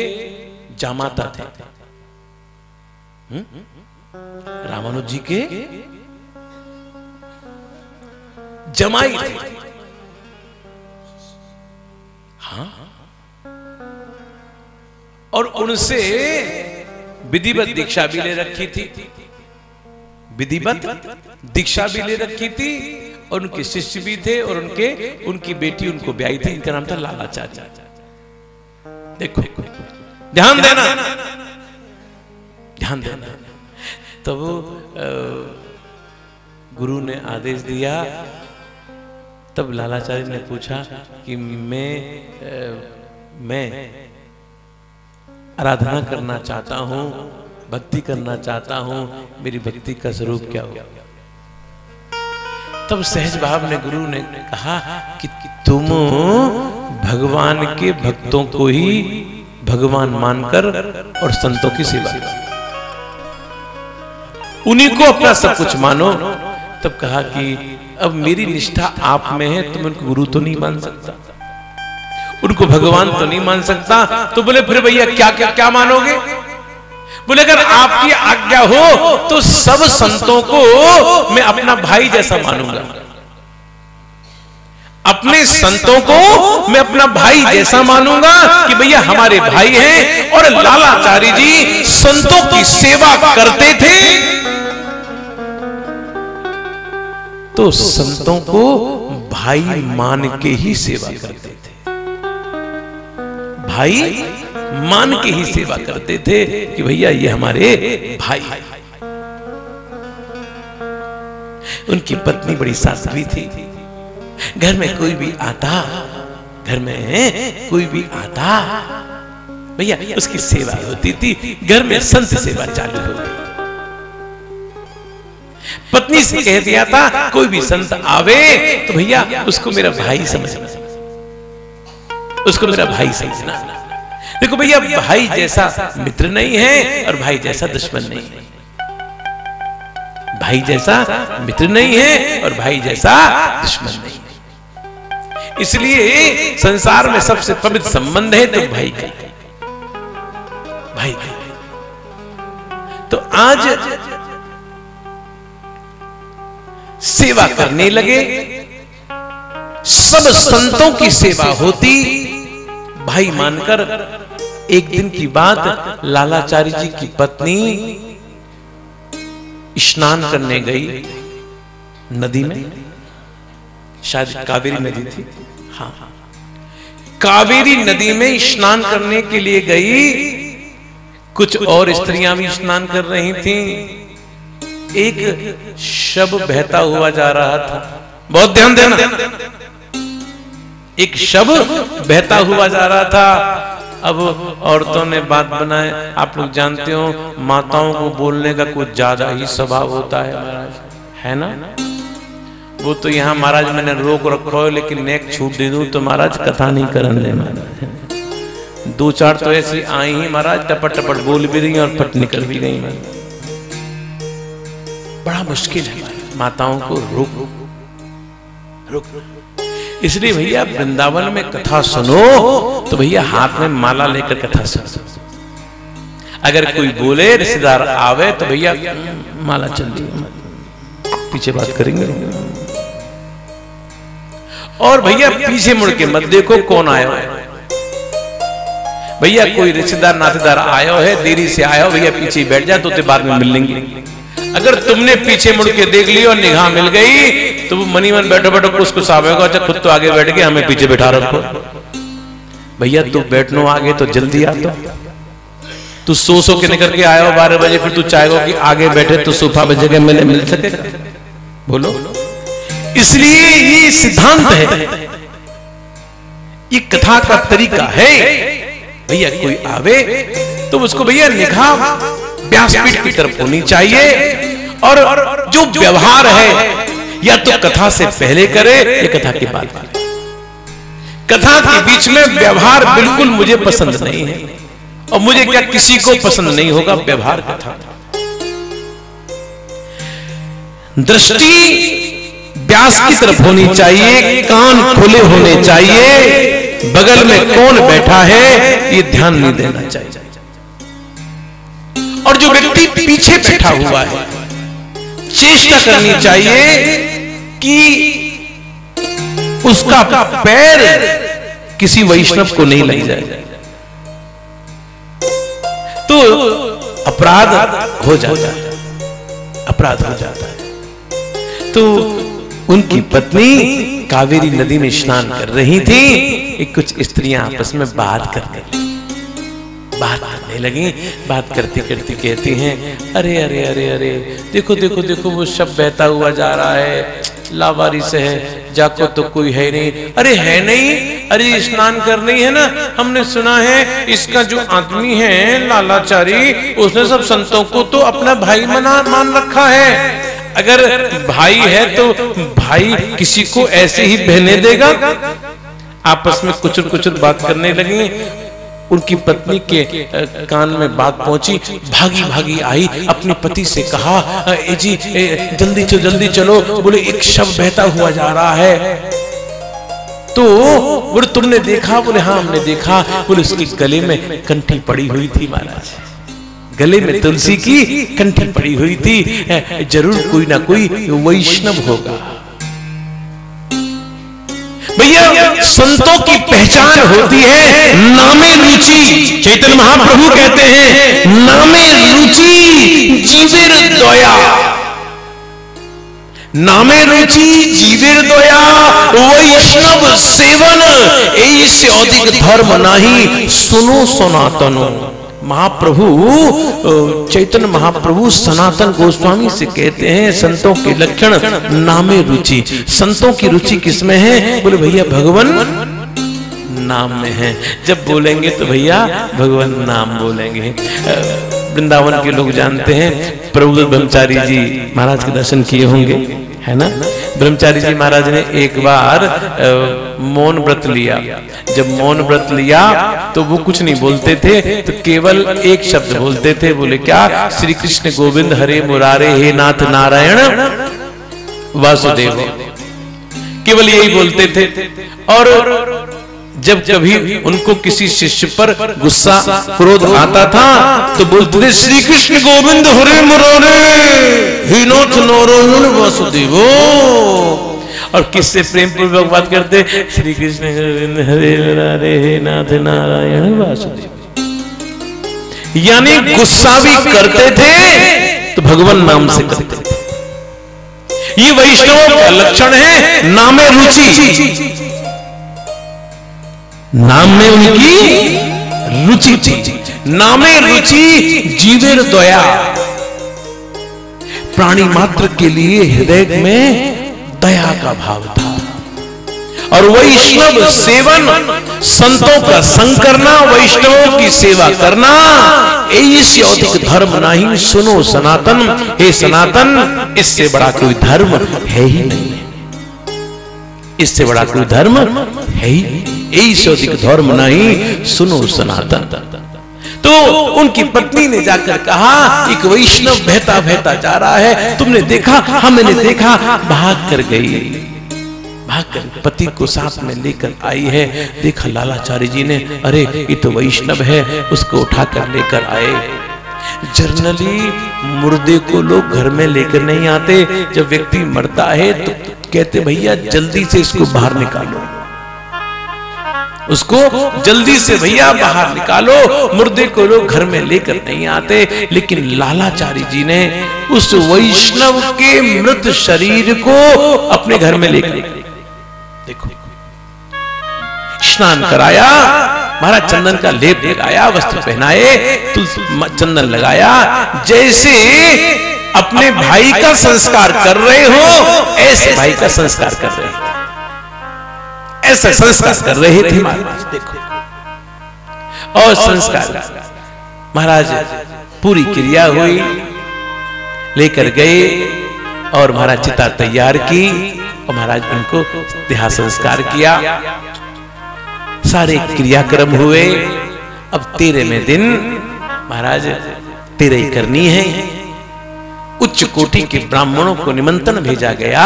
जामाता थे। हम्म? रामानुज जी के जमाई। थी हाँ। और उनसे विधिवत दीक्षा भी ले रखी थी। विधिवत दीक्षा भी ले रखी थी और उनके शिष्य भी थे और उनके उनकी बेटी उनको ब्याई थी इनका नाम था लाला चाचा। देखो ध्यान देना। ध्यान देना। तब अ, गुरु ने आदेश दिया। तब लालाचार्य ने पूछा कि मैं मैं आराधना करना चाहता हूँ, भक्ति करना चाहता हूँ, मेरी भक्ति का स्वरूप क्या हो? तब सहज भाव ने गुरु ने कहा कि तुम भगवान के भक्तों को ही भगवान मानकर और संतों की सेवा उन्हीं को अपना सब कुछ मानो। तब कहा कि अब मेरी निष्ठा आप में है तुम उनको गुरु तो नहीं मान सकता। उनको भगवान तो नहीं मान सकता। तो बोले फिर भैया क्या क्या क्या मानोगे? बोले अगर आपकी आज्ञा हो तो सब संतों को मैं अपना भाई जैसा मानूँगा। अपने संतों को मैं अपना भाई जैसा मानूँगा कि भैया हमारे भाई हैं और लालाचारी जी संतों की सेवा करते थे। तो संतों को भाई मान के ही सेवा करते थे। भाई मान के ही सेवा करते थे कि भैया, ये हमारे भाई उनकी पत्नी बड़ी साध्वी थी। घर में कोई भी आता, घर में कोई भी आता, भैया, उसकी सेवा होती थी। घर में संत सेवा चालू हो गई पत्नी से कह दिया था, कोई भी संत आवे तो भैया उसको मेरा भाई समझना। उसको मेरा भाई समझना। देखो भैया, भाई जैसा मित्र नहीं है और भाई जैसा दुश्मन नहीं है। भाई जैसा मित्र नहीं है और भाई जैसा दुश्मन नहीं है। इसलिए संसार में सबसे पवित्र संबंध है तो भाई का। भाई का। तो आज सेवा करने लगे। सब संतों की सेवा होती। भाई मानकर एक दिन की बात लालाचारी जी की पत्नी स्नान करने गई नदी में। शायद कावेरी नदी थी। हाँ। कावेरी नदी में स्नान करने के लिए गई। कुछ और स्त्रियाँ भी स्नान कर रही थीं। एक शब बहता हुआ जा रहा था। बहुत ध्यान देना। एक शब बहता हुआ जा रहा था। अब औरतों ने बात बनाए आप लोग जानते हो, माताओं को बोलने का कुछ ज़्यादा ही स्वभाव होता है है ना? वो तो यहाँ महाराज मैंने रोक रखो है, लेकिन नेक छूट दे दूँ तो महाराज कथा नहीं करन दे चार तो ऐसी आई ही महाराज टपट टपट बोल भी रही और पट निकल भी गई महाराज बड़ा मुश्किल है। माताओं को रुक। रुक। रोक इसलिए भैया वृंदावन में कथा सुनो तो भैया हाथ में माला लेकर कथा सुनो। अगर कोई बोले रिश्तेदार आवे तो भैया माला चल रही पीछे बात करेंगे। और भैया पीछे मुड़ के मत देखो कौन आया। है भैया कोई रिश्तेदार नातेदार आयो है देरी से आया हो भैया पीछे बैठ जा तो बाद में मिल लेंगे अगर तुमने पीछे मुड़ के देख लिया और निगाह मिल गई तो वो मनी मन बैठो बैठो कुछ कुछ आवेगा अच्छा खुद तो आगे बैठ गए हमें पीछे बैठा रखो। भैया, तू बैठनो आगे तो जल्दी आ तो। तू सो सो के निकल के आया हो बारह बजे, फिर तू चाहेगा कि आगे बैठे तो सोफा पे जगह मिले, मिल सके। बोलो। इसलिए ये सिद्धांत है, ये कथा का तरीका है। भैया, कोई आवे तो उसको भैया निगाह व्यासपीठ की तरफ़ होनी चाहिए और जो व्यवहार है या तो कथा से पहले करे या कथा के बाद करे कथा के बीच में व्यवहार बिल्कुल मुझे पसंद नहीं है। और मुझे क्या किसी को पसंद नहीं होगा व्यवहार कथा। दृष्टि व्यास की तरफ़ होनी चाहिए कान खुले होने चाहिए बगल में कौन बैठा है ये ध्यान नहीं देना चाहिए। और जो व्यक्ति पीछे बैठा हुआ है, चेष्टा करनी चाहिए कि उसका पैर किसी वैष्णव को नहीं लग जाए। तो अपराध हो जाता है। अपराध हो जाता है। तो उनकी पत्नी कावेरी नदी में स्नान कर रही थी कुछ स्त्रियाँ आपस में बात करने लगी बात करने लगी, बात करती करती कहती हैं, अरे अरे अरे अरे, देखो देखो देखो, वो सब बहता हुआ जा रहा है लावारी से है, जाको तो कोई है नहीं। अरे, है नहीं? अरे, स्नान करनी है ना? हमने सुना है, इसका जो आदमी है, लालाचारी, उसने सब संतों को तो अपना भाई मना, मान रखा है। अगर भाई है तो भाई किसी को ऐसे ही बहने देगा? आपस में कुछ कुछ बात करने लगी उनकी पत्नी के कान में बात पहुँची भागी भागी आई अपने पति से कहा ए जी ए, जल्दी चलो जल्दी चलो। बोले एक शव बहता हुआ जा रहा है। तो बोले तुमने देखा? बोले हाँ हमने देखा। बोले उसके गले में कंठी पड़ी हुई थी महाराज। गले में तुलसी की कंठी पड़ी हुई थी। ज़रूर कोई ना कोई वैष्णव होगा। भैया, संतों की पहचान होती है नामे रुचि। चैतन्य महाप्रभु कहते हैं, नामे रुचि, जीविर दया। नामे रुचि, जीविर दया वैष्णव सेवन, ऐसे अधिक धर्म नहीं, सुनो सनातनो। महाप्रभु चैतन्य महाप्रभु सनातन गोस्वामी से कहते हैं, संतों के लक्षण नामे रुचि। संतों की रुचि किसमें है? बोले, भैया, भगवान नाम में है। जब बोलेंगे तो भैया, भगवान नाम बोलेंगे। वृंदावन के लोग जानते हैं प्रभु ब्रह्मचारी जी महाराज के दर्शन किए होंगे। है ना? ब्रह्मचारी जी महाराज ने एक बार मौन व्रत लिया। जब मौन व्रत लिया तो वो कुछ नहीं बोलते थे तो केवल एक शब्द बोलते थे, बोले, क्या श्री कृष्ण गोविंद हरे मुरारे, हे नाथ नारायण, वासुदेव? केवल यही बोलते थे। और जब कभी उनको किसी शिष्य पर गुस्सा क्रोध आता था तो बोलते थे श्री कृष्ण गोविंद हरे मुरारे हे नारायण वासुदेव। और किससे प्रेम पूर्वक बात करते? श्री कृष्ण गोविंद हरे मुरारे हे नाथ नारायण वासुदेव। यानी गुस्सा भी करते थे तो भगवान नाम से करते थे। ये वैष्णवों का लक्षण है नामे रुचि। नाम में उनकी रुचि। थी नामे रुचि जीवेर दया। प्राणी मात्र के लिए हृदय में दया का भाव था। और वैष्णव सेवन संतों का संग करना वैष्णवों की सेवा करना इससे अधिक धर्म नहीं। सुनो सनातन हे सनातन इससे बड़ा कोई धर्म है ही नहीं। इससे बड़ा कोई धर्म है ही से अधिक धर्म नहीं, सुनो सनातन। तो उनकी पत्नी ने जाकर कहा, एक वैष्णव बहता बहता जा रहा है, तुमने देखा? हाँ मैंने देखा। भाग कर गई। भागकर पति को साथ में लेकर आई है। देखा लालाचारी जी ने, अरे, ये तो वैष्णव है, उसको उठाकर लेकर आए। जर्नली मुर्दे को लोग घर में लेकर नहीं आते। जब व्यक्ति मरता है तो कहते, भैया, जल्दी से इसको बाहर निकालो। उसको जल्दी से, भैया, बाहर निकालो। मुर्दे को लोग घर में लेकर नहीं आते। लेकिन लालाचारी जी ने उस वैष्णव के मृत शरीर को अपने घर में लेकर देखो। स्नान कराया, महाराज चंदन का लेप लगाया, वस्त्र पहनाए, तुलसी, चंदन लगाया, जैसे अपने भाई का संस्कार कर रहे हो ऐसे भाई का संस्कार कर रहे हो। ऐसा संस्कार कर रहे थे महाराज देखो। और संस्कार। महाराज पूरी क्रिया हुई लेकर गए और महाराज चिता तैयार की और महाराज उनको देहा संस्कार किया। सारे क्रियाक्रम हुए। अब तेरहवें दिन महाराज तेरे करनी है उच्च कोटि के ब्राह्मणों को निमंत्रण भेजा गया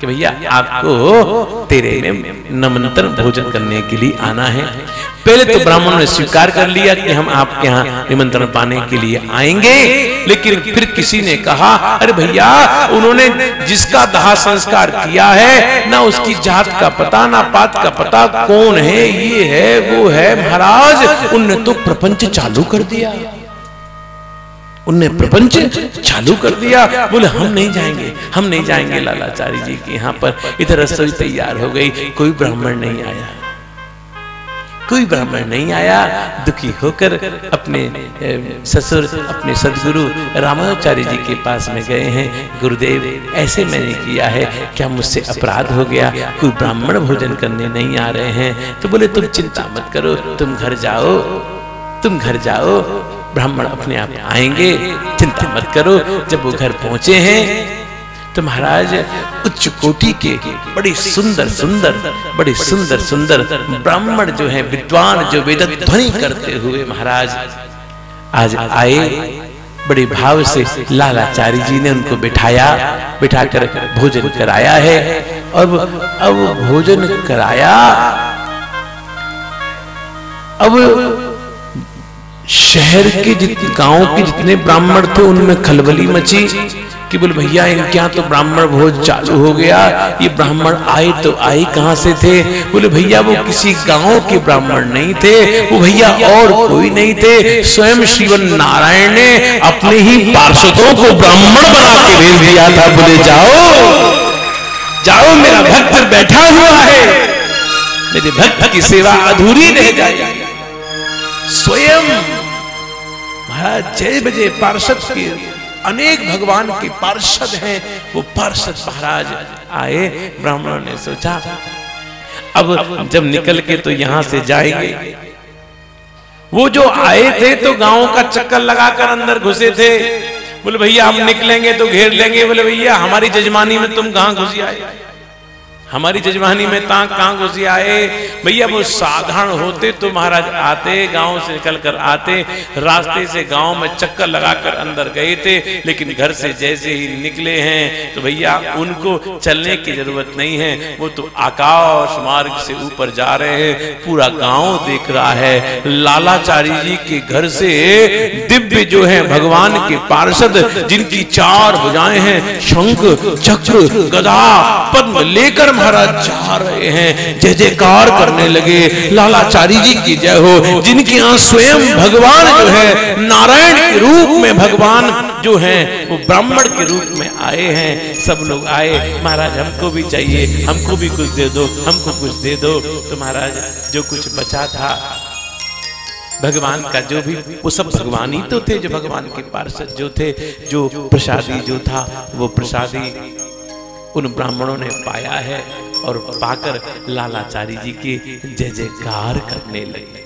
कि भैया, आपको तेरे में नमंत्रण भोजन करने के लिए आना है। पहले तो ब्राह्मणों ने स्वीकार कर लिया कि हम आपके यहाँ निमंत्रण पाने के लिए आएँगे, लेकिन फिर किसी ने कहा, अरे भैया, उन्होंने जिसका दाह संस्कार किया है, ना उसकी जात का पता, ना पात का पता, कौन है, ये है, वो है, महाराज, उनने तो प्रपंच चालू कर दिया। उनने प्रपंच चालू कर दिया। बोले हम नहीं जाएँगे हम नहीं जाएँगे लालाचारी जी के यहाँ पर। इधर रसोई तैयार हो गई कोई ब्राह्मण नहीं आया। कोई ब्राह्मण नहीं आया। दुखी होकर अपने ससुर अपने सदगुरु रामाचार्य जी के पास में गए हैं। गुरुदेव ऐसे मैंने किया है क्या मुझसे अपराध हो गया? कोई ब्राह्मण भोजन करने नहीं आ रहे हैं। तो बोले तुम चिंता मत करो तुम घर जाओ तुम घर जाओ ब्राह्मण अपने आप आएँगे, चिंता मत करो, जब वो घर पहुँचे हैं तो महाराज उच्च कोटि के बड़े सुंदर सुंदर, बड़े सुंदर सुंदर ब्राह्मण जो हैं, विद्वान जो वेद ध्वनि करते हुए महाराज आज आए, बड़े भाव से लालाचारी जी ने उनको बिठाया, बिठाकर भोजन कराया है, अब अब भोजन कराया, अब शहर के जितने गाँव के जितने ब्राह्मण थे, उनमें खलबली मची कि बोले, भैया, इनके यहाँ तो ब्राह्मण भोज चालू हो गया। ये ब्राह्मण आए तो आए कहाँ से थे? बोले, भैया, वो किसी गाँव के ब्राह्मण नहीं थे। वो भैया और कोई नहीं थे। स्वयं श्रीवन नारायण ने अपने ही पार्षदों को ब्राह्मण बना के भेज दिया था। बोले, जाओ जाओ, मेरा भक्त बैठा हुआ है। मेरे भक्त की सेवा अधूरी रह जाएगी। स्वयं जय बजे पार्षद के। अनेक भगवान के पार्षद हैं। वो पार्षद महाराज आए, ब्राह्मणों ने सोचा, अब जब निकल के तो यहाँ से जाएँगे। वो जो आए थे तो गाँव का चक्कर लगाकर अंदर घुसे थे। बोले, भैया, हम निकलेंगे तो घेर लेंगे। बोले, भैया, हमारी जजमानी में तुम कहाँ घुसी आए हमारी जजमानी में ताक कहाँ घुसी आए। भैया, वो साधारण होते तो महाराज आते, गाँव से निकल कर आते, रास्ते से गाँव में चक्कर लगाकर अंदर गए थे, लेकिन घर से जैसे ही निकले हैं तो भैया, उनको चलने की ज़रूरत नहीं है, वो तो आकाश मार्ग से ऊपर जा रहे हैं, पूरा गाँव देख रहा है। लालाचारी जी के घर से दिव्य जो है भगवान के पार्षद, जिनकी चार भुजाएँ हैं, शंख, चक्र, गदा, पद्म लेकर महाराज जा रहे हैं। जय जयकार करने लगे। लालाचारी जी की जय हो। जिनके यहाँ स्वयं भगवान जो है, नारायण के रूप में भगवान जो है, वो ब्राह्मण के रूप में आए हैं। सब लोग आए, महाराज, हमको भी चाहिए। हमको भी कुछ दे दो। हमको कुछ दे दो। तो महाराज, जो कुछ बचा था, भगवान का जो भी, वो सब भगवान ही तो थे, जो भगवान के पार्षद जो थे, जो प्रसादी जो था, वो प्रसादी उन ब्राह्मणों ने पाया है और पाकर लालाचारी जी की जय जयकार करने लगे।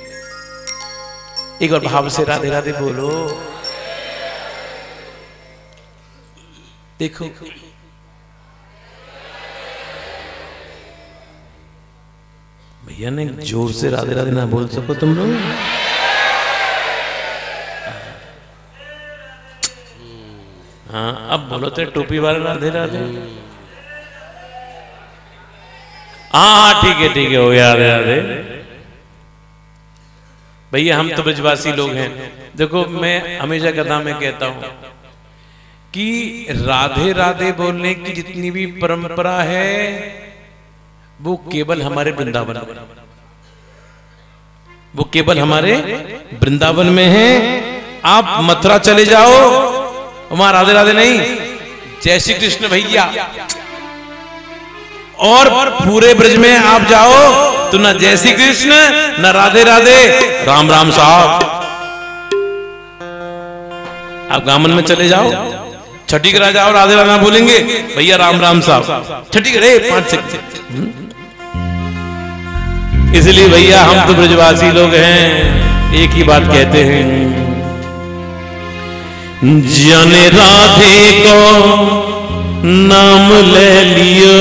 एक और भाव से राधे राधे बोलो। देखो, भैया ने ज़ोर से राधे राधे ना बोल सको तुम लोग। हाँ अब बोलो तो टोपी वाले राधे राधे। हाँ ठीक है ठीक है, हो गया राधे राधे भैया, हम तो ब्रजवासी लोग हैं। देखो, मैं हमेशा कथा में कहता हूँ कि राधे राधे बोलने की जितनी भी परंपरा है, वो केवल हमारे वृंदावन में वो केवल हमारे वृंदावन में है। आप मथुरा चले जाओ, वहाँ राधे राधे नहीं। जय श्री कृष्ण भैया। और पूरे ब्रज में आप जाओ तो न जय श्री कृष्ण, न राधे राधे, राम राम साहब। आप गामन में चले जाओ। छठी करा जाओ, राधे राधे बोलेंगे, भैया राम राम साहब। छठी करे पाँच सेकंड इसलिए भैया, हम तो ब्रजवासी लोग हैं, एक ही बात कहते हैं। जन राधे को नाम ले लिया।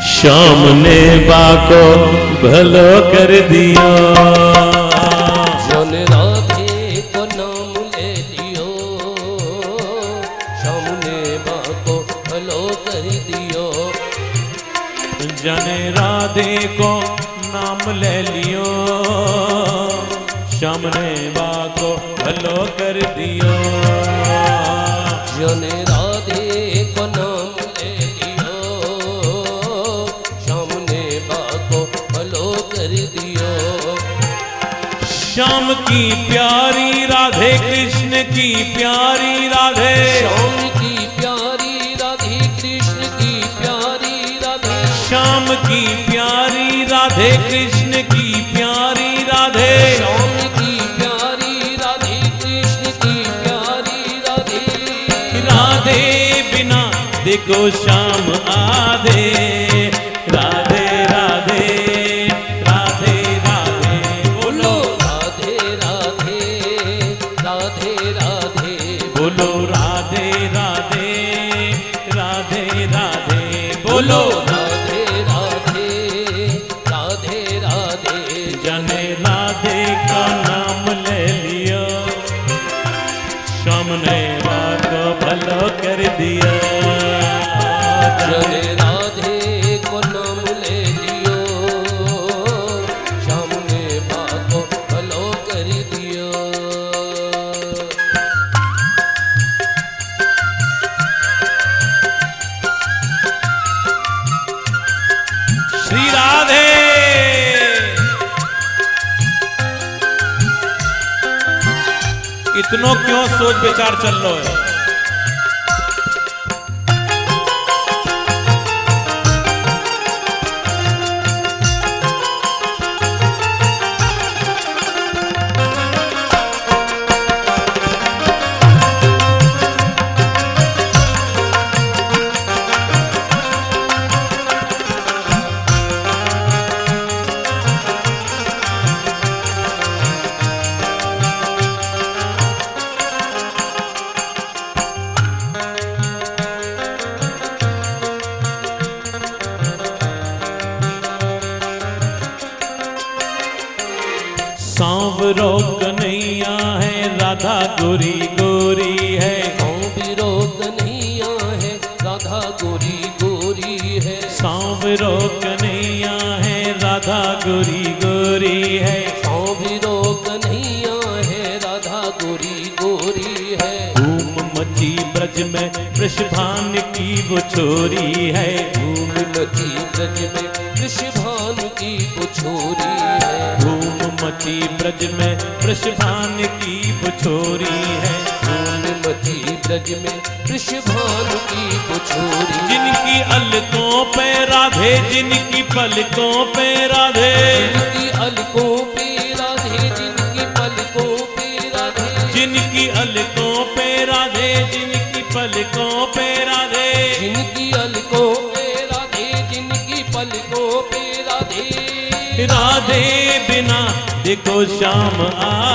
शाम ने बा को भलो कर दिया। श्याम की प्यारी राधे कृष्ण की प्यारी राधे। श्याम की प्यारी राधे कृष्ण की प्यारी राधे। श्याम की प्यारी राधे कृष्ण की प्यारी राधे। श्याम की प्यारी राधे कृष्ण की प्यारी राधे। राधे बिना देखो श्याम आधे। सोच विचार चल रहा है। श्याम आधे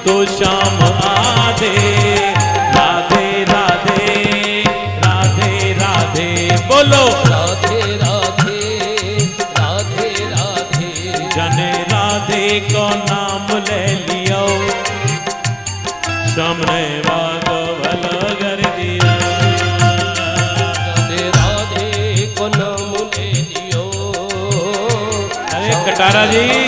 तो श्याम राधे राधे राधे राधे राधे। बोलो। राधे राधे राधे राधे। जने राधे को नाम ले लियो। सामने राधे राधे को नाम ले लियो। अरे कटारा जी।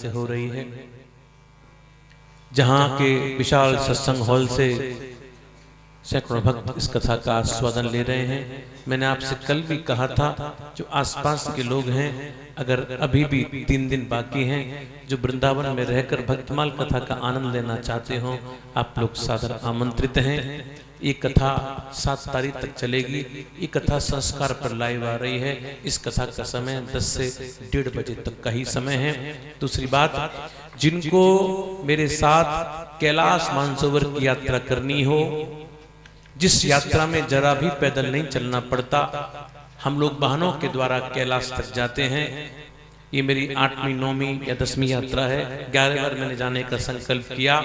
से हो रही है। जहाँ के विशाल सत्संग हॉल से सैकड़ों भक्त इस कथा का आस्वादन ले रहे हैं। मैंने आपसे कल भी कहा था, जो आसपास के लोग हैं, अगर अभी भी तीन दिन बाकी हैं, जो वृंदावन में रहकर भक्तमाल कथा का आनंद लेना चाहते हो, आप लोग सादर आमंत्रित हैं। ये कथा सात तारीख तक चलेगी। ये कथा संस्कार पर लाइव आ रही है। इस कथा का समय 10 से डेढ़ बजे तक का ही समय है। दूसरी बात, जिनको मेरे साथ कैलाश मानसरोवर की यात्रा करनी हो, जिस यात्रा में जरा भी पैदल नहीं चलना पड़ता, हम लोग वाहनों के द्वारा कैलाश तक जाते हैं। ये मेरी आठवीं, नौवीं या दसवीं यात्रा है। ग्यारह बार मैंने जाने का संकल्प किया।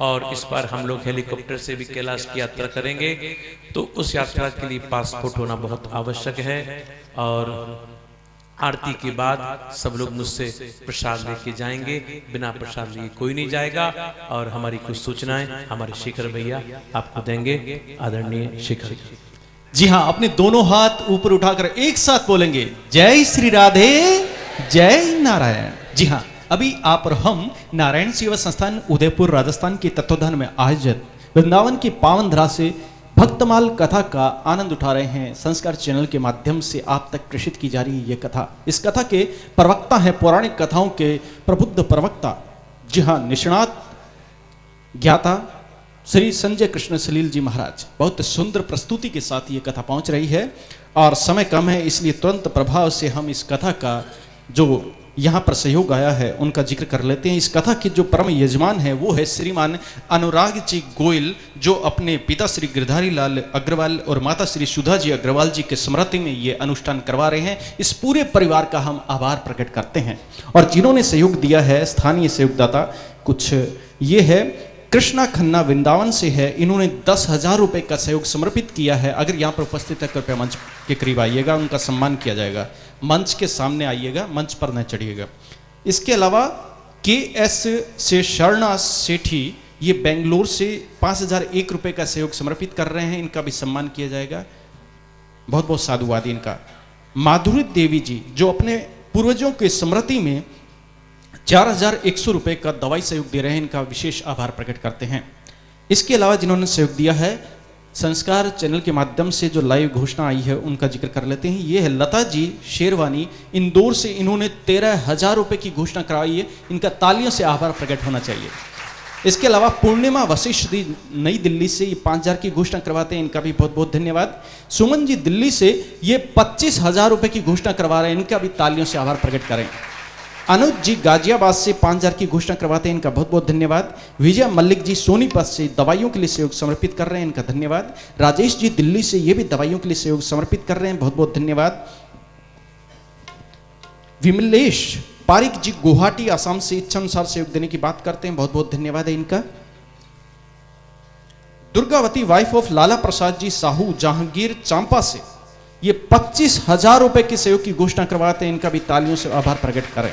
और इस बार हम लोग हेलीकॉप्टर से भी कैलाश की यात्रा करेंगे तो उस यात्रा के लिए पासपोर्ट होना बहुत आवश्यक है। और आरती के बाद सब लोग मुझसे प्रसाद लेके जाएँगे, बिना प्रसाद लिए कोई नहीं जाएगा। और हमारी कुछ सूचनाएँ हमारे शेखर भैया आपको देंगे। आदरणीय शेखर। जी हाँ अपने दोनों हाथ ऊपर उठाकर एक साथ बोलेंगे, जय श्री राधे, जय नारायण। जी हाँ। अभी आप और हम नारायण सेवा संस्थान उदयपुर राजस्थान के तत्वधान में आयोजित वृंदावन की पावन धरा से भक्तमाल कथा का आनंद उठा रहे हैं। संस्कार चैनल के माध्यम से आप तक प्रेषित की जा रही है ये कथा। इस कथा के प्रवक्ता हैं पौराणिक कथाओं के प्रबुद्ध प्रवक्ता जी हाँ निष्णात ज्ञाता श्री संजय कृष्ण सलील जी महाराज। बहुत सुंदर प्रस्तुति के साथ ये कथा पहुँच रही है और समय कम है, इसलिए तुरंत प्रभाव से हम इस कथा का जो यहाँ पर सहयोग आया है, उनका ज़िक्र कर लेते हैं। इस कथा के जो परम यजमान है, वो है श्रीमान अनुराग जी गोयल, जो अपने पिता श्री गिरधारी लाल अग्रवाल और माता श्री सुधा जी अग्रवाल जी के स्मृति में ये अनुष्ठान करवा रहे हैं। इस पूरे परिवार का हम आभार प्रकट करते हैं। और जिन्होंने सहयोग दिया है, स्थानीय सहयोगदाता, कुछ ये है, कृष्णा खन्ना वृंदावन से है। इन्होंने दस हज़ार रुपए का सहयोग समर्पित किया है। अगर यहाँ पर उपस्थित है, कृपया मंच के करीब आइएगा, उनका सम्मान किया जाएगा। मंच के सामने आइएगा, मंच पर न चढ़िएगा। इसके अलावा के एस से शरणा सेठी, ये बेंगलोर से पाँच हज़ार एक रुपये का सहयोग समर्पित कर रहे हैं, इनका भी सम्मान किया जाएगा। बहुत बहुत साधुवाद इनका। माधुरी देवी जी, जो अपने पूर्वजों के स्मृति में चार हज़ार एक सौ रुपये का दवाई सहयोग दे रहे हैं, इनका विशेष आभार प्रकट करते हैं। इसके अलावा जिन्होंने सहयोग दिया है संस्कार चैनल के माध्यम से जो लाइव घोषणा आई है, उनका ज़िक्र कर लेते हैं। ये है लता जी शेरवानी। इंदौर से इन्होंने तेरह हज़ार रुपये की घोषणा कराई है। इनका तालियों से आभार प्रकट होना चाहिए। इसके अलावा पूर्णिमा वशिष्ठ जी नई दिल्ली से ये पाँच हज़ार की घोषणा करवाते हैं। इनका भी बहुत बहुत धन्यवाद। सुमन जी दिल्ली से ये पच्चीस हज़ार रुपये की घोषणा करवा रहे हैं। इनका भी तालियों से आभार प्रकट करें। अनुज जी गाजियाबाद से पाँच हज़ार की घोषणा करवाते हैं। इनका बहुत बहुत धन्यवाद। विजय मल्लिक जी सोनीपत से दवाइयों के लिए सहयोग समर्पित कर रहे हैं। इनका धन्यवाद। राजेश जी दिल्ली से ये भी दवाइयों के लिए सहयोग समर्पित कर रहे हैं। बहुत बहुत धन्यवाद। विमलेश पारिक जी गुवाहाटी, आसाम से इच्छा अनुसार सहयोग देने की बात करते हैं। बहुत बहुत धन्यवाद है इनका। दुर्गावती वाइफ ऑफ़ लाला प्रसाद जी, साहू, जहांगीर, चांपा से ये पच्चीस हज़ार रुपए के सहयोग की घोषणा करवाते हैं। इनका भी तालियों से आभार प्रकट करें।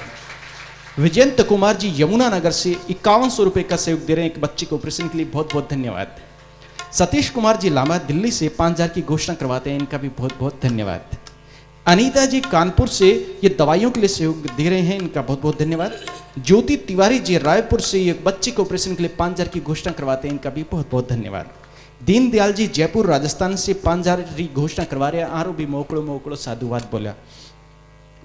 विजयंत कुमार जी यमुना नगर से इक्यावन सौ रुपए का सहयोग दे रहे हैं एक बच्चे को ऑपरेशन के लिए बहुत बहुत धन्यवाद। सतीश कुमार जी लामा दिल्ली से पाँच हज़ार की घोषणा करवाते हैं, इनका भी बहुत बहुत धन्यवाद। अनीता जी कानपुर से ये दवाइयों के लिए सहयोग दे रहे हैं, इनका बहुत बहुत धन्यवाद। ज्योति तिवारी जी रायपुर से ये बच्चे को ऑपरेशन के लिए पाँच हज़ार की घोषणा करवाते हैं, इनका भी बहुत बहुत धन्यवाद। दीनदयाल जी जयपुर, राजस्थान से पाँच हज़ार की घोषणा करवा रहे हैं आरो भी मोकड़ो मोकड़ो साधुवाद बोला।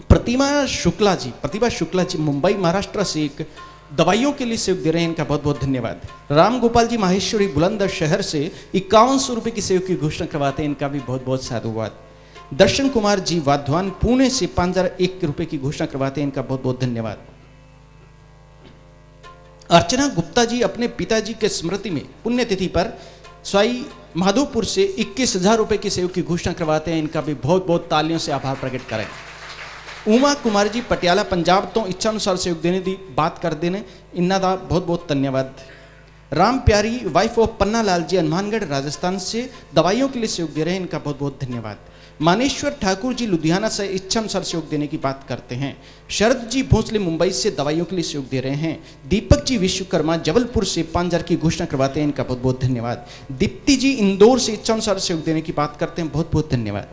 प्रतिमा शुक्ला जी, प्रतिभा शुक्ला जी, मुंबई, महाराष्ट्र से एक दवाइयों के लिए सहयोग दे रहे हैं, इनका बहुत बहुत धन्यवाद। राम गोपाल जी, माहेश्वरी बुलंदर शहर से इक्यावन सौ रुपए की सहयोग की घोषणा करवाते हैं, इनका भी बहुत बहुत साधुवाद। दर्शन कुमार जी, वाधवान, पुणे से पाँच हज़ार एक रुपए की घोषणा करवाते हैं, इनका बहुत बहुत धन्यवाद। अर्चना गुप्ता जी, अपने पिताजी के स्मृति में पुण्यतिथि पर स्वाई माधोपुर से इक्कीस हज़ार रुपए की सहयोग की घोषणा करवाते हैं, इनका भी बहुत बहुत तालियों से आभार प्रकट करें। उमा कुमार जी पटियाला पंजाब तो इच्छा अनुसार सहयोग देने दी बात कर देने इन्ना का बहुत बहुत धन्यवाद। राम प्यारी वाइफ ऑफ़ पन्ना लाल जी हनुमानगढ़, राजस्थान से दवाइयों के लिए सहयोग दे रहे हैं, इनका बहुत बहुत धन्यवाद। मानेश्वर ठाकुर जी लुधियाना से इच्छा अनुसार सहयोग देने की बात करते हैं। शरद जी भोसले, मुंबई से दवाइयों के लिए सहयोग दे रहे हैं। दीपक जी विश्वकर्मा, जबलपुर से पाँच हज़ार की घोषणा करवाते हैं, इनका बहुत बहुत धन्यवाद। दीप्ति जी इंदौर से इच्छा अनुसार सहयोग देने की बात करते हैं बहुत बहुत धन्यवाद।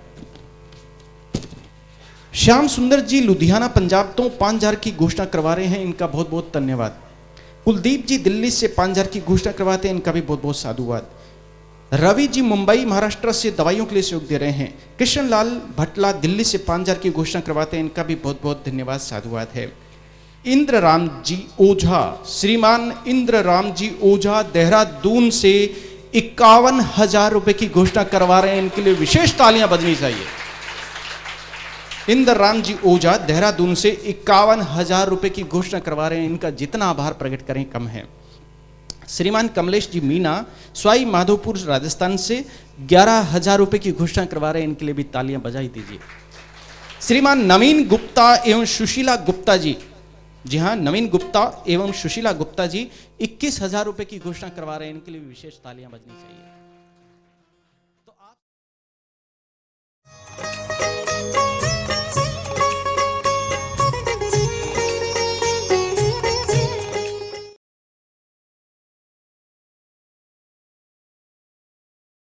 श्याम सुंदर जी लुधियाना, पंजाब तो पाँच हज़ार की घोषणा करवा रहे हैं, इनका बहुत बहुत धन्यवाद। कुलदीप जी दिल्ली से पाँच हज़ार की घोषणा करवाते हैं, इनका भी बहुत बहुत साधुवाद। रवि जी मुंबई, महाराष्ट्र से दवाइयों के लिए सहयोग दे रहे हैं। कृष्ण लाल भटला दिल्ली से पाँच हज़ार की घोषणा करवाते हैं, इनका भी बहुत बहुत धन्यवाद, साधुवाद है। इंद्र राम जी ओझा, श्रीमान इंद्र राम जी ओझा देहरादून से इक्यावन हज़ार रुपए की घोषणा करवा रहे हैं, इनके लिए विशेष तालियाँ बजनी चाहिए। इंद्र राम जी ओझा देहरादून से इक्यावन हज़ार रुपए की घोषणा करवा रहे हैं। इनका जितना आभार प्रकट करें, कम है। श्रीमान कमलेश जी मीना स्वाई माधोपुर, राजस्थान से ग्यारह हज़ार रुपए की घोषणा करवा रहे हैं। इनके लिए भी तालियाँ बजाई दीजिए। श्रीमान नवीन गुप्ता एवं सुशीला गुप्ता जी। जी हाँ नवीन गुप्ता एवं सुशीला गुप्ता जी इक्कीस हज़ार रुपए की घोषणा करवा रहे हैं। इनके लिए भी विशेष तालियाँ बजनी चाहिए।